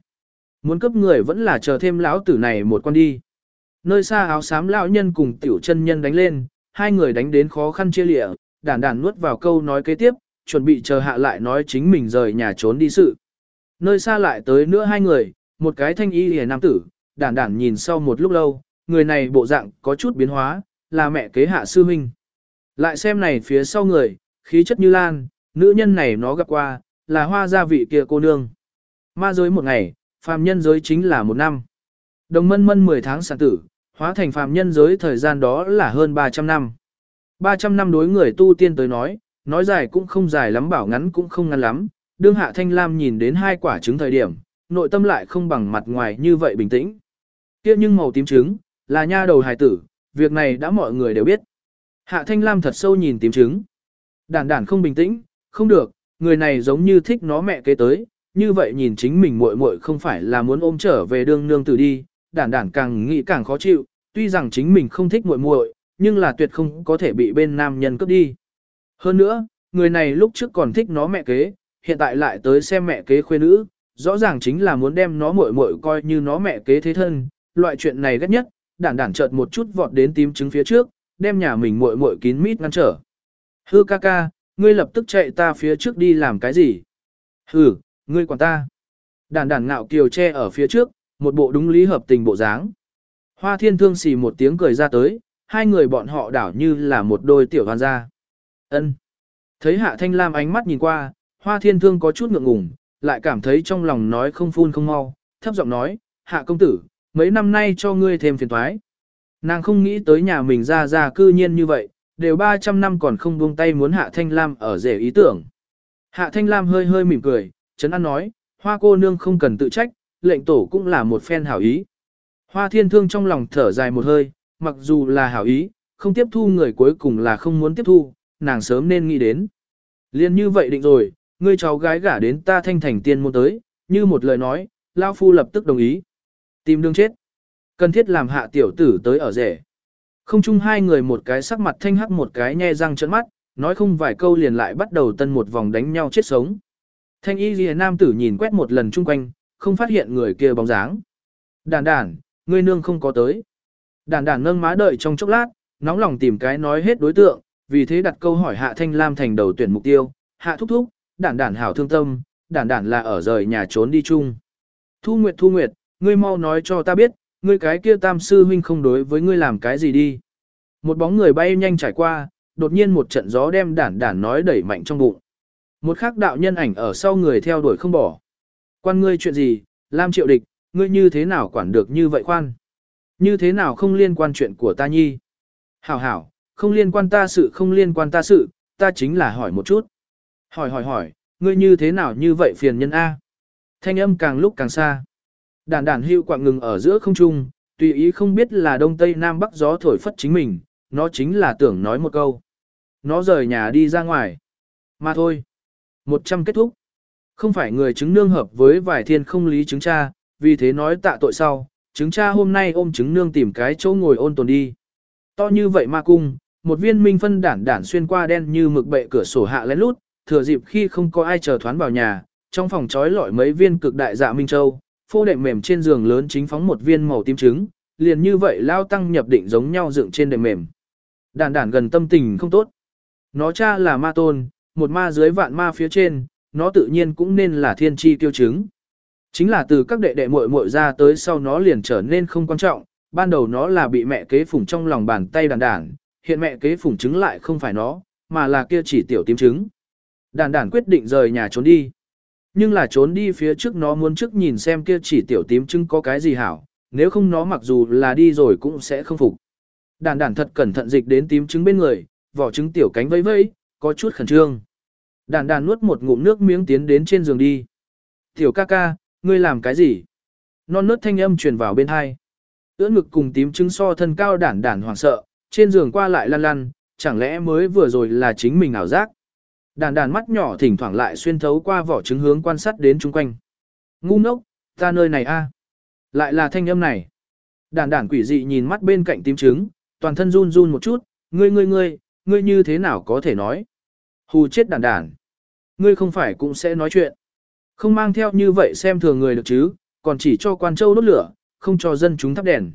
Muốn cấp người vẫn là chờ thêm lão tử này một con đi. Nơi xa áo xám lão nhân cùng tiểu chân nhân đánh lên, hai người đánh đến khó khăn chia lịa, đản đản nuốt vào câu nói kế tiếp, chuẩn bị chờ hạ lại nói chính mình rời nhà trốn đi sự. Nơi xa lại tới nữa hai người, một cái thanh y hề nam tử, đản đản nhìn sau một lúc lâu, người này bộ dạng có chút biến hóa, là mẹ kế hạ sư huynh. Lại xem này phía sau người, khí chất như lan, nữ nhân này nó gặp qua, là hoa gia vị kia cô nương. Ma giới một ngày, phàm nhân giới chính là một năm. Đồng mân mân 10 tháng sản tử, hóa thành phàm nhân giới thời gian đó là hơn 300 năm. 300 năm đối người tu tiên tới nói, nói dài cũng không dài lắm bảo ngắn cũng không ngắn lắm, đương hạ thanh lam nhìn đến hai quả trứng thời điểm, nội tâm lại không bằng mặt ngoài như vậy bình tĩnh. Kia nhưng màu tím trứng, là nha đầu hài tử, việc này đã mọi người đều biết. Hạ thanh lam thật sâu nhìn tím trứng. Đản đản không bình tĩnh, không được, người này giống như thích nó mẹ kế tới, như vậy nhìn chính mình muội muội không phải là muốn ôm trở về đương nương tử đi, đản đản càng nghĩ càng khó chịu, tuy rằng chính mình không thích muội muội, nhưng là tuyệt không có thể bị bên nam nhân cướp đi. Hơn nữa, người này lúc trước còn thích nó mẹ kế, hiện tại lại tới xem mẹ kế khuê nữ, rõ ràng chính là muốn đem nó muội muội coi như nó mẹ kế thế thân, loại chuyện này ghét nhất, đản đản chợt một chút vọt đến tím trứng phía trước, đem nhà mình muội muội kín mít ngăn trở. Hư ca ca, ngươi lập tức chạy ta phía trước đi làm cái gì? Hừ, ngươi quản ta. Đàn đàn ngạo kiều che ở phía trước, một bộ đúng lý hợp tình bộ dáng. Hoa thiên thương xì một tiếng cười ra tới, hai người bọn họ đảo như là một đôi tiểu hoàn gia. ân Thấy hạ thanh lam ánh mắt nhìn qua, hoa thiên thương có chút ngượng ngùng, lại cảm thấy trong lòng nói không phun không mau, thấp giọng nói, hạ công tử, mấy năm nay cho ngươi thêm phiền toái. Nàng không nghĩ tới nhà mình ra ra cư nhiên như vậy, đều 300 năm còn không buông tay muốn hạ thanh lam ở rể ý tưởng. Hạ thanh lam hơi hơi mỉm cười, chấn an nói, hoa cô nương không cần tự trách, lệnh tổ cũng là một phen hảo ý. Hoa thiên thương trong lòng thở dài một hơi, mặc dù là hảo ý, không tiếp thu người cuối cùng là không muốn tiếp thu, nàng sớm nên nghĩ đến. Liên như vậy định rồi, ngươi cháu gái gả đến ta thanh thành tiên môn tới, như một lời nói, Lao Phu lập tức đồng ý. Tìm đường chết. Cần thiết làm hạ tiểu tử tới ở rể. Không chung hai người một cái sắc mặt thanh hắc một cái nhe răng trợn mắt, nói không vài câu liền lại bắt đầu tân một vòng đánh nhau chết sống. Thanh y ghi nam tử nhìn quét một lần chung quanh, không phát hiện người kia bóng dáng. Đàn đàn, ngươi nương không có tới. Đàn đàn nâng má đợi trong chốc lát, nóng lòng tìm cái nói hết đối tượng, vì thế đặt câu hỏi Hạ Thanh Lam thành đầu tuyển mục tiêu. Hạ thúc thúc, đàn đàn hảo thương tâm, đàn đàn là ở rời nhà trốn đi chung. Thu Nguyệt Thu Nguyệt, ngươi mau nói cho ta biết, ngươi cái kia tam sư huynh không đối với ngươi làm cái gì đi. Một bóng người bay nhanh trải qua, đột nhiên một trận gió đem đản đản nói đẩy mạnh trong bụng. Một khắc đạo nhân ảnh ở sau người theo đuổi không bỏ. Quan ngươi chuyện gì, Lam triệu địch, ngươi như thế nào quản được như vậy khoan? Như thế nào không liên quan chuyện của ta nhi? Hảo hảo, không liên quan ta sự không liên quan ta sự, ta chính là hỏi một chút. Hỏi hỏi hỏi, ngươi như thế nào như vậy phiền nhân A. Thanh âm càng lúc càng xa. Đàn đàn hưu quạng ngừng ở giữa không trung, tùy ý không biết là đông tây nam bắc gió thổi phất chính mình, nó chính là tưởng nói một câu. Nó rời nhà đi ra ngoài. Mà thôi. Một trăm kết thúc. Không phải người chứng nương hợp với vài thiên không lý chứng cha, vì thế nói tạ tội sau, chứng cha hôm nay ôm chứng nương tìm cái chỗ ngồi ôn tồn đi. To như vậy ma cung, một viên minh phân đản đản xuyên qua đen như mực bệ cửa sổ hạ lén lút, thừa dịp khi không có ai chờ thoán vào nhà, trong phòng trói lọi mấy viên cực đại dạ minh châu, phô đệm mềm trên giường lớn chính phóng một viên màu tím trứng, liền như vậy lao tăng nhập định giống nhau dựng trên đệm mềm. Đản đản gần tâm tình không tốt. Nó cha là ma tôn, một ma dưới vạn ma phía trên, nó tự nhiên cũng nên là thiên chi tiêu chứng. Chính là từ các đệ đệ muội muội ra tới sau nó liền trở nên không quan trọng, ban đầu nó là bị mẹ kế phủng trong lòng bàn tay đàn đản, hiện mẹ kế phủng trứng lại không phải nó, mà là kia chỉ tiểu tím trứng. Đàn đản quyết định rời nhà trốn đi. Nhưng là trốn đi phía trước nó muốn trước nhìn xem kia chỉ tiểu tím trứng có cái gì hảo, nếu không nó mặc dù là đi rồi cũng sẽ không phục. Đàn đản thật cẩn thận dịch đến tím trứng bên người, vỏ trứng tiểu cánh vẫy vẫy, có chút khẩn trương. Đàn đàn nuốt một ngụm nước miếng tiến đến trên giường đi. Tiểu ca ca, ngươi làm cái gì? Non nớt thanh âm truyền vào bên hai. Ưỡn ngực cùng tím trứng so thân cao đản đản hoảng sợ, trên giường qua lại lăn lăn, chẳng lẽ mới vừa rồi là chính mình ảo giác. Đàn đàn mắt nhỏ thỉnh thoảng lại xuyên thấu qua vỏ trứng hướng quan sát đến chung quanh. Ngu ngốc, ta nơi này a, Lại là thanh âm này. Đàn đàn quỷ dị nhìn mắt bên cạnh tím trứng, toàn thân run run một chút, ngươi ngươi ngươi, ngươi như thế nào có thể nói. Hù chết đàn đàn. Ngươi không phải cũng sẽ nói chuyện. Không mang theo như vậy xem thường người được chứ, còn chỉ cho quan châu đốt lửa, không cho dân chúng thắp đèn.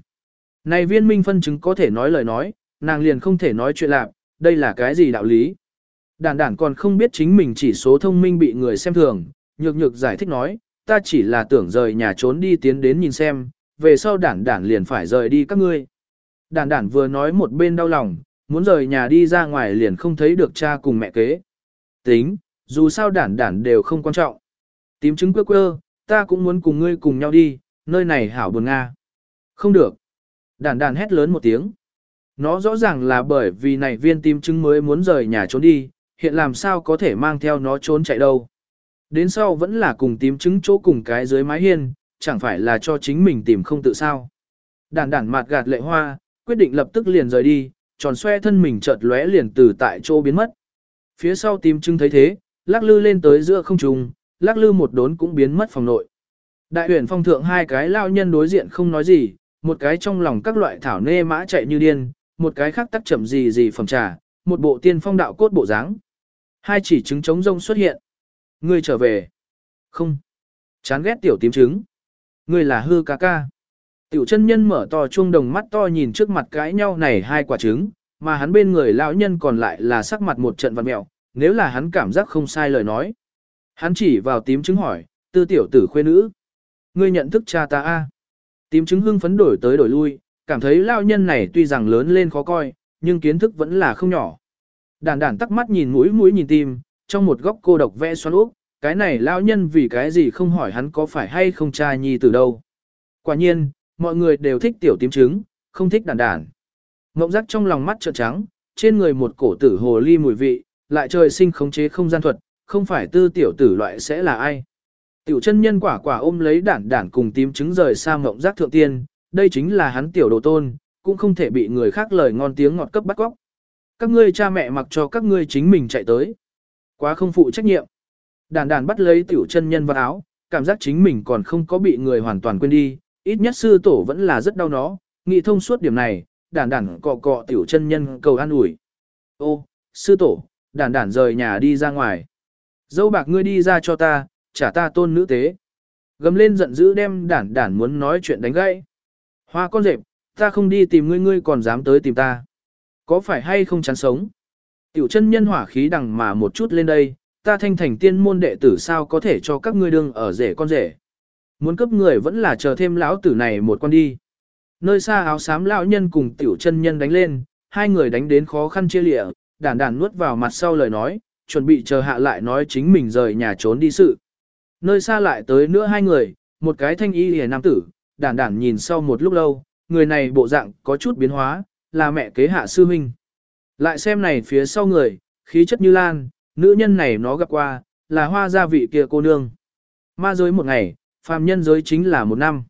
Này viên minh phân chứng có thể nói lời nói, nàng liền không thể nói chuyện lạc, đây là cái gì đạo lý. Đản đản còn không biết chính mình chỉ số thông minh bị người xem thường, nhược nhược giải thích nói, ta chỉ là tưởng rời nhà trốn đi tiến đến nhìn xem, về sau đản đản liền phải rời đi các ngươi. Đản đản vừa nói một bên đau lòng, muốn rời nhà đi ra ngoài liền không thấy được cha cùng mẹ kế. Tính, dù sao đản đản đều không quan trọng. Tím trứng quơ quơ, ta cũng muốn cùng ngươi cùng nhau đi, nơi này hảo buồn Nga. Không được. Đản đản hét lớn một tiếng. Nó rõ ràng là bởi vì này viên tím trứng mới muốn rời nhà trốn đi, hiện làm sao có thể mang theo nó trốn chạy đâu. Đến sau vẫn là cùng tím trứng chỗ cùng cái dưới mái hiên, chẳng phải là cho chính mình tìm không tự sao. Đản đản mặt gạt lệ hoa, quyết định lập tức liền rời đi, tròn xoe thân mình chợt lóe liền từ tại chỗ biến mất. Phía sau tím trứng thấy thế, lắc lư lên tới giữa không trung, lắc lư một đốn cũng biến mất phòng nội. Đại huyền phong thượng hai cái lao nhân đối diện không nói gì, một cái trong lòng các loại thảo nê mã chạy như điên, một cái khác tắc chậm gì gì phẩm trà, một bộ tiên phong đạo cốt bộ dáng. Hai chỉ trứng trống rông xuất hiện. Ngươi trở về. Không. Chán ghét tiểu tím trứng. Ngươi là hư ca ca. Tiểu chân nhân mở to chuông đồng mắt to nhìn trước mặt cãi nhau này hai quả trứng, mà hắn bên người lão nhân còn lại là sắc mặt một trận văn mẹo, nếu là hắn cảm giác không sai lời nói. Hắn chỉ vào tím trứng hỏi, tư tiểu tử khuê nữ. Ngươi nhận thức cha ta a? Tím trứng hưng phấn đổi tới đổi lui, cảm thấy lão nhân này tuy rằng lớn lên khó coi, nhưng kiến thức vẫn là không nhỏ. Đàn đàn tắc mắt nhìn mũi mũi nhìn tim, trong một góc cô độc vẽ xoắn úp, cái này lão nhân vì cái gì không hỏi hắn có phải hay không cha nhi từ đâu. Quả nhiên, mọi người đều thích tiểu tím trứng, không thích đàn đàn. Ngộng giác trong lòng mắt trợn trắng, trên người một cổ tử hồ ly mùi vị, lại trời sinh khống chế không gian thuật, không phải tư tiểu tử loại sẽ là ai. Tiểu chân nhân quả quả ôm lấy đản đản cùng tím trứng rời xa mộng giác thượng tiên, đây chính là hắn tiểu đồ tôn, cũng không thể bị người khác lời ngon tiếng ngọt cấp bắt góc. Các ngươi cha mẹ mặc cho các ngươi chính mình chạy tới. Quá không phụ trách nhiệm. Đản đản bắt lấy tiểu chân nhân vào áo, cảm giác chính mình còn không có bị người hoàn toàn quên đi, ít nhất sư tổ vẫn là rất đau nó, nghĩ thông suốt điểm này, đản đản cọ cọ tiểu chân nhân cầu an ủi. Ô, sư tổ, đản đản rời nhà đi ra ngoài. Dâu bạc ngươi đi ra cho ta, trả ta tôn nữ tế. Gầm lên giận dữ đem đản đản muốn nói chuyện đánh gãy. Hoa con rệp, ta không đi tìm ngươi ngươi còn dám tới tìm ta. Có phải hay không chán sống? Tiểu chân nhân hỏa khí đằng mà một chút lên đây, ta thanh thành tiên môn đệ tử sao có thể cho các ngươi đương ở rể con rể. Muốn cấp người vẫn là chờ thêm lão tử này một con đi. Nơi xa áo xám lão nhân cùng tiểu chân nhân đánh lên, hai người đánh đến khó khăn chia lịa, đản đản nuốt vào mặt sau lời nói, chuẩn bị chờ hạ lại nói chính mình rời nhà trốn đi sự. Nơi xa lại tới nữa hai người, một cái thanh y hề nam tử, đản đản nhìn sau một lúc lâu, người này bộ dạng có chút biến hóa, là mẹ kế hạ sư huynh. Lại xem này phía sau người, khí chất như lan, nữ nhân này nó gặp qua, là hoa gia vị kia cô nương. Ma giới một ngày, phàm nhân giới chính là một năm.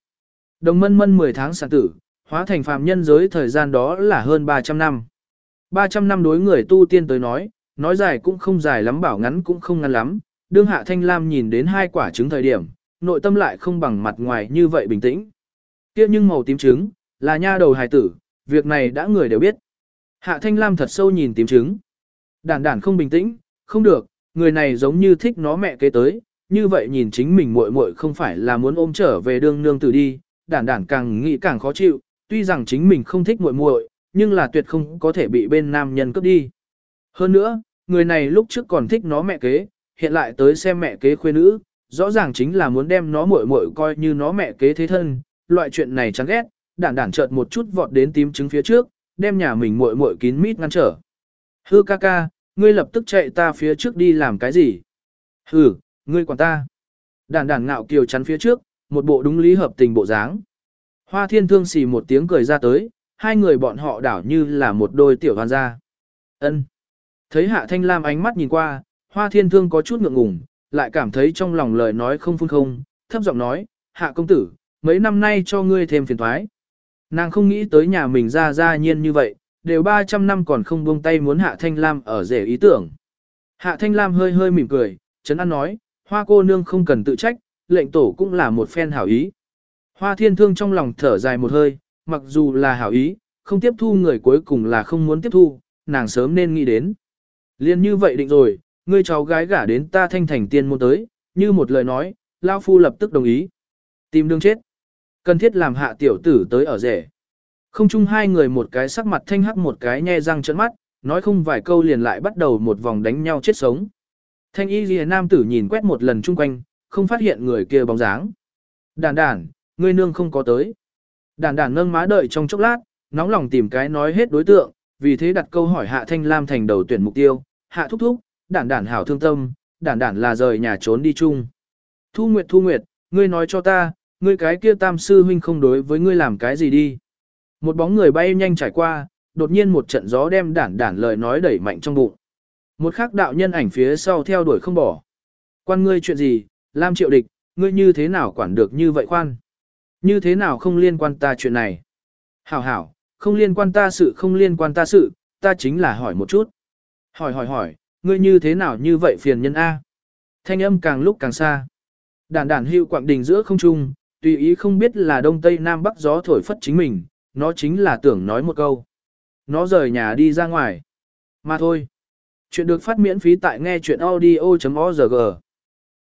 Đồng mân mân 10 tháng sản tử, hóa thành phàm nhân giới thời gian đó là hơn 300 năm. 300 năm đối người tu tiên tới nói, nói dài cũng không dài lắm bảo ngắn cũng không ngắn lắm, đương hạ thanh lam nhìn đến hai quả trứng thời điểm, nội tâm lại không bằng mặt ngoài như vậy bình tĩnh. Kia nhưng màu tím trứng, là nha đầu hài tử, việc này đã người đều biết. Hạ thanh lam thật sâu nhìn tím trứng. Đản đản không bình tĩnh, không được, người này giống như thích nó mẹ kế tới, như vậy nhìn chính mình muội muội không phải là muốn ôm trở về đương nương tử đi, đản đản càng nghĩ càng khó chịu, tuy rằng chính mình không thích muội muội, nhưng là tuyệt không có thể bị bên nam nhân cướp đi. Hơn nữa, người này lúc trước còn thích nó mẹ kế, hiện lại tới xem mẹ kế khuê nữ, rõ ràng chính là muốn đem nó muội muội coi như nó mẹ kế thế thân, loại chuyện này chán ghét, đản đản chợt một chút vọt đến tím trứng phía trước, đem nhà mình muội muội kín mít ngăn trở. Hư ca ca, ngươi lập tức chạy ta phía trước đi làm cái gì? Hừ, ngươi quản ta. Đản đản ngạo kiều chắn phía trước, một bộ đúng lý hợp tình bộ dáng. Hoa thiên thương xì một tiếng cười ra tới, hai người bọn họ đảo như là một đôi tiểu hoàn gia. ân Thấy hạ thanh lam ánh mắt nhìn qua, hoa thiên thương có chút ngượng ngùng, lại cảm thấy trong lòng lời nói không phun không, thấp giọng nói, hạ công tử, mấy năm nay cho ngươi thêm phiền thoái. Nàng không nghĩ tới nhà mình ra ra nhiên như vậy, đều 300 năm còn không buông tay muốn hạ thanh lam ở rể ý tưởng. Hạ thanh lam hơi hơi mỉm cười, chấn an nói, hoa cô nương không cần tự trách, lệnh tổ cũng là một phen hảo ý. Hoa thiên thương trong lòng thở dài một hơi, mặc dù là hảo ý, không tiếp thu người cuối cùng là không muốn tiếp thu, nàng sớm nên nghĩ đến. Liên như vậy định rồi, ngươi cháu gái gả đến ta thanh thành tiên môn tới, như một lời nói, Lao Phu lập tức đồng ý. Tìm đường chết. Cần thiết làm hạ tiểu tử tới ở rể. Không chung hai người một cái sắc mặt thanh hắc một cái nhe răng trợn mắt, nói không vài câu liền lại bắt đầu một vòng đánh nhau chết sống. Thanh y ghi nam tử nhìn quét một lần chung quanh, không phát hiện người kia bóng dáng. Đàn đàn, ngươi nương không có tới. Đàn đàn nâng má đợi trong chốc lát, nóng lòng tìm cái nói hết đối tượng, vì thế đặt câu hỏi hạ thanh lam thành đầu tuyển mục tiêu, hạ thúc thúc, đản đản hảo thương tâm, đản đản là rời nhà trốn đi chung. Thu Nguyệt Thu Nguyệt, ngươi nói cho ta, ngươi cái kia tam sư huynh không đối với ngươi làm cái gì đi. Một bóng người bay nhanh trải qua, đột nhiên một trận gió đem đản đản lời nói đẩy mạnh trong bụng. Một khắc đạo nhân ảnh phía sau theo đuổi không bỏ. Quan ngươi chuyện gì, Lam triệu địch, ngươi như thế nào quản được như vậy khoan? Như thế nào không liên quan ta chuyện này? Hảo hảo, không liên quan ta sự không liên quan ta sự, ta chính là hỏi một chút. Hỏi hỏi hỏi, ngươi như thế nào như vậy phiền nhân A? Thanh âm càng lúc càng xa. Đàn đàn hưu quạng đình giữa không trung, tùy ý không biết là đông tây nam bắc gió thổi phất chính mình, nó chính là tưởng nói một câu. Nó rời nhà đi ra ngoài. Mà thôi. Chuyện được phát miễn phí tại nghe chuyện audio.org.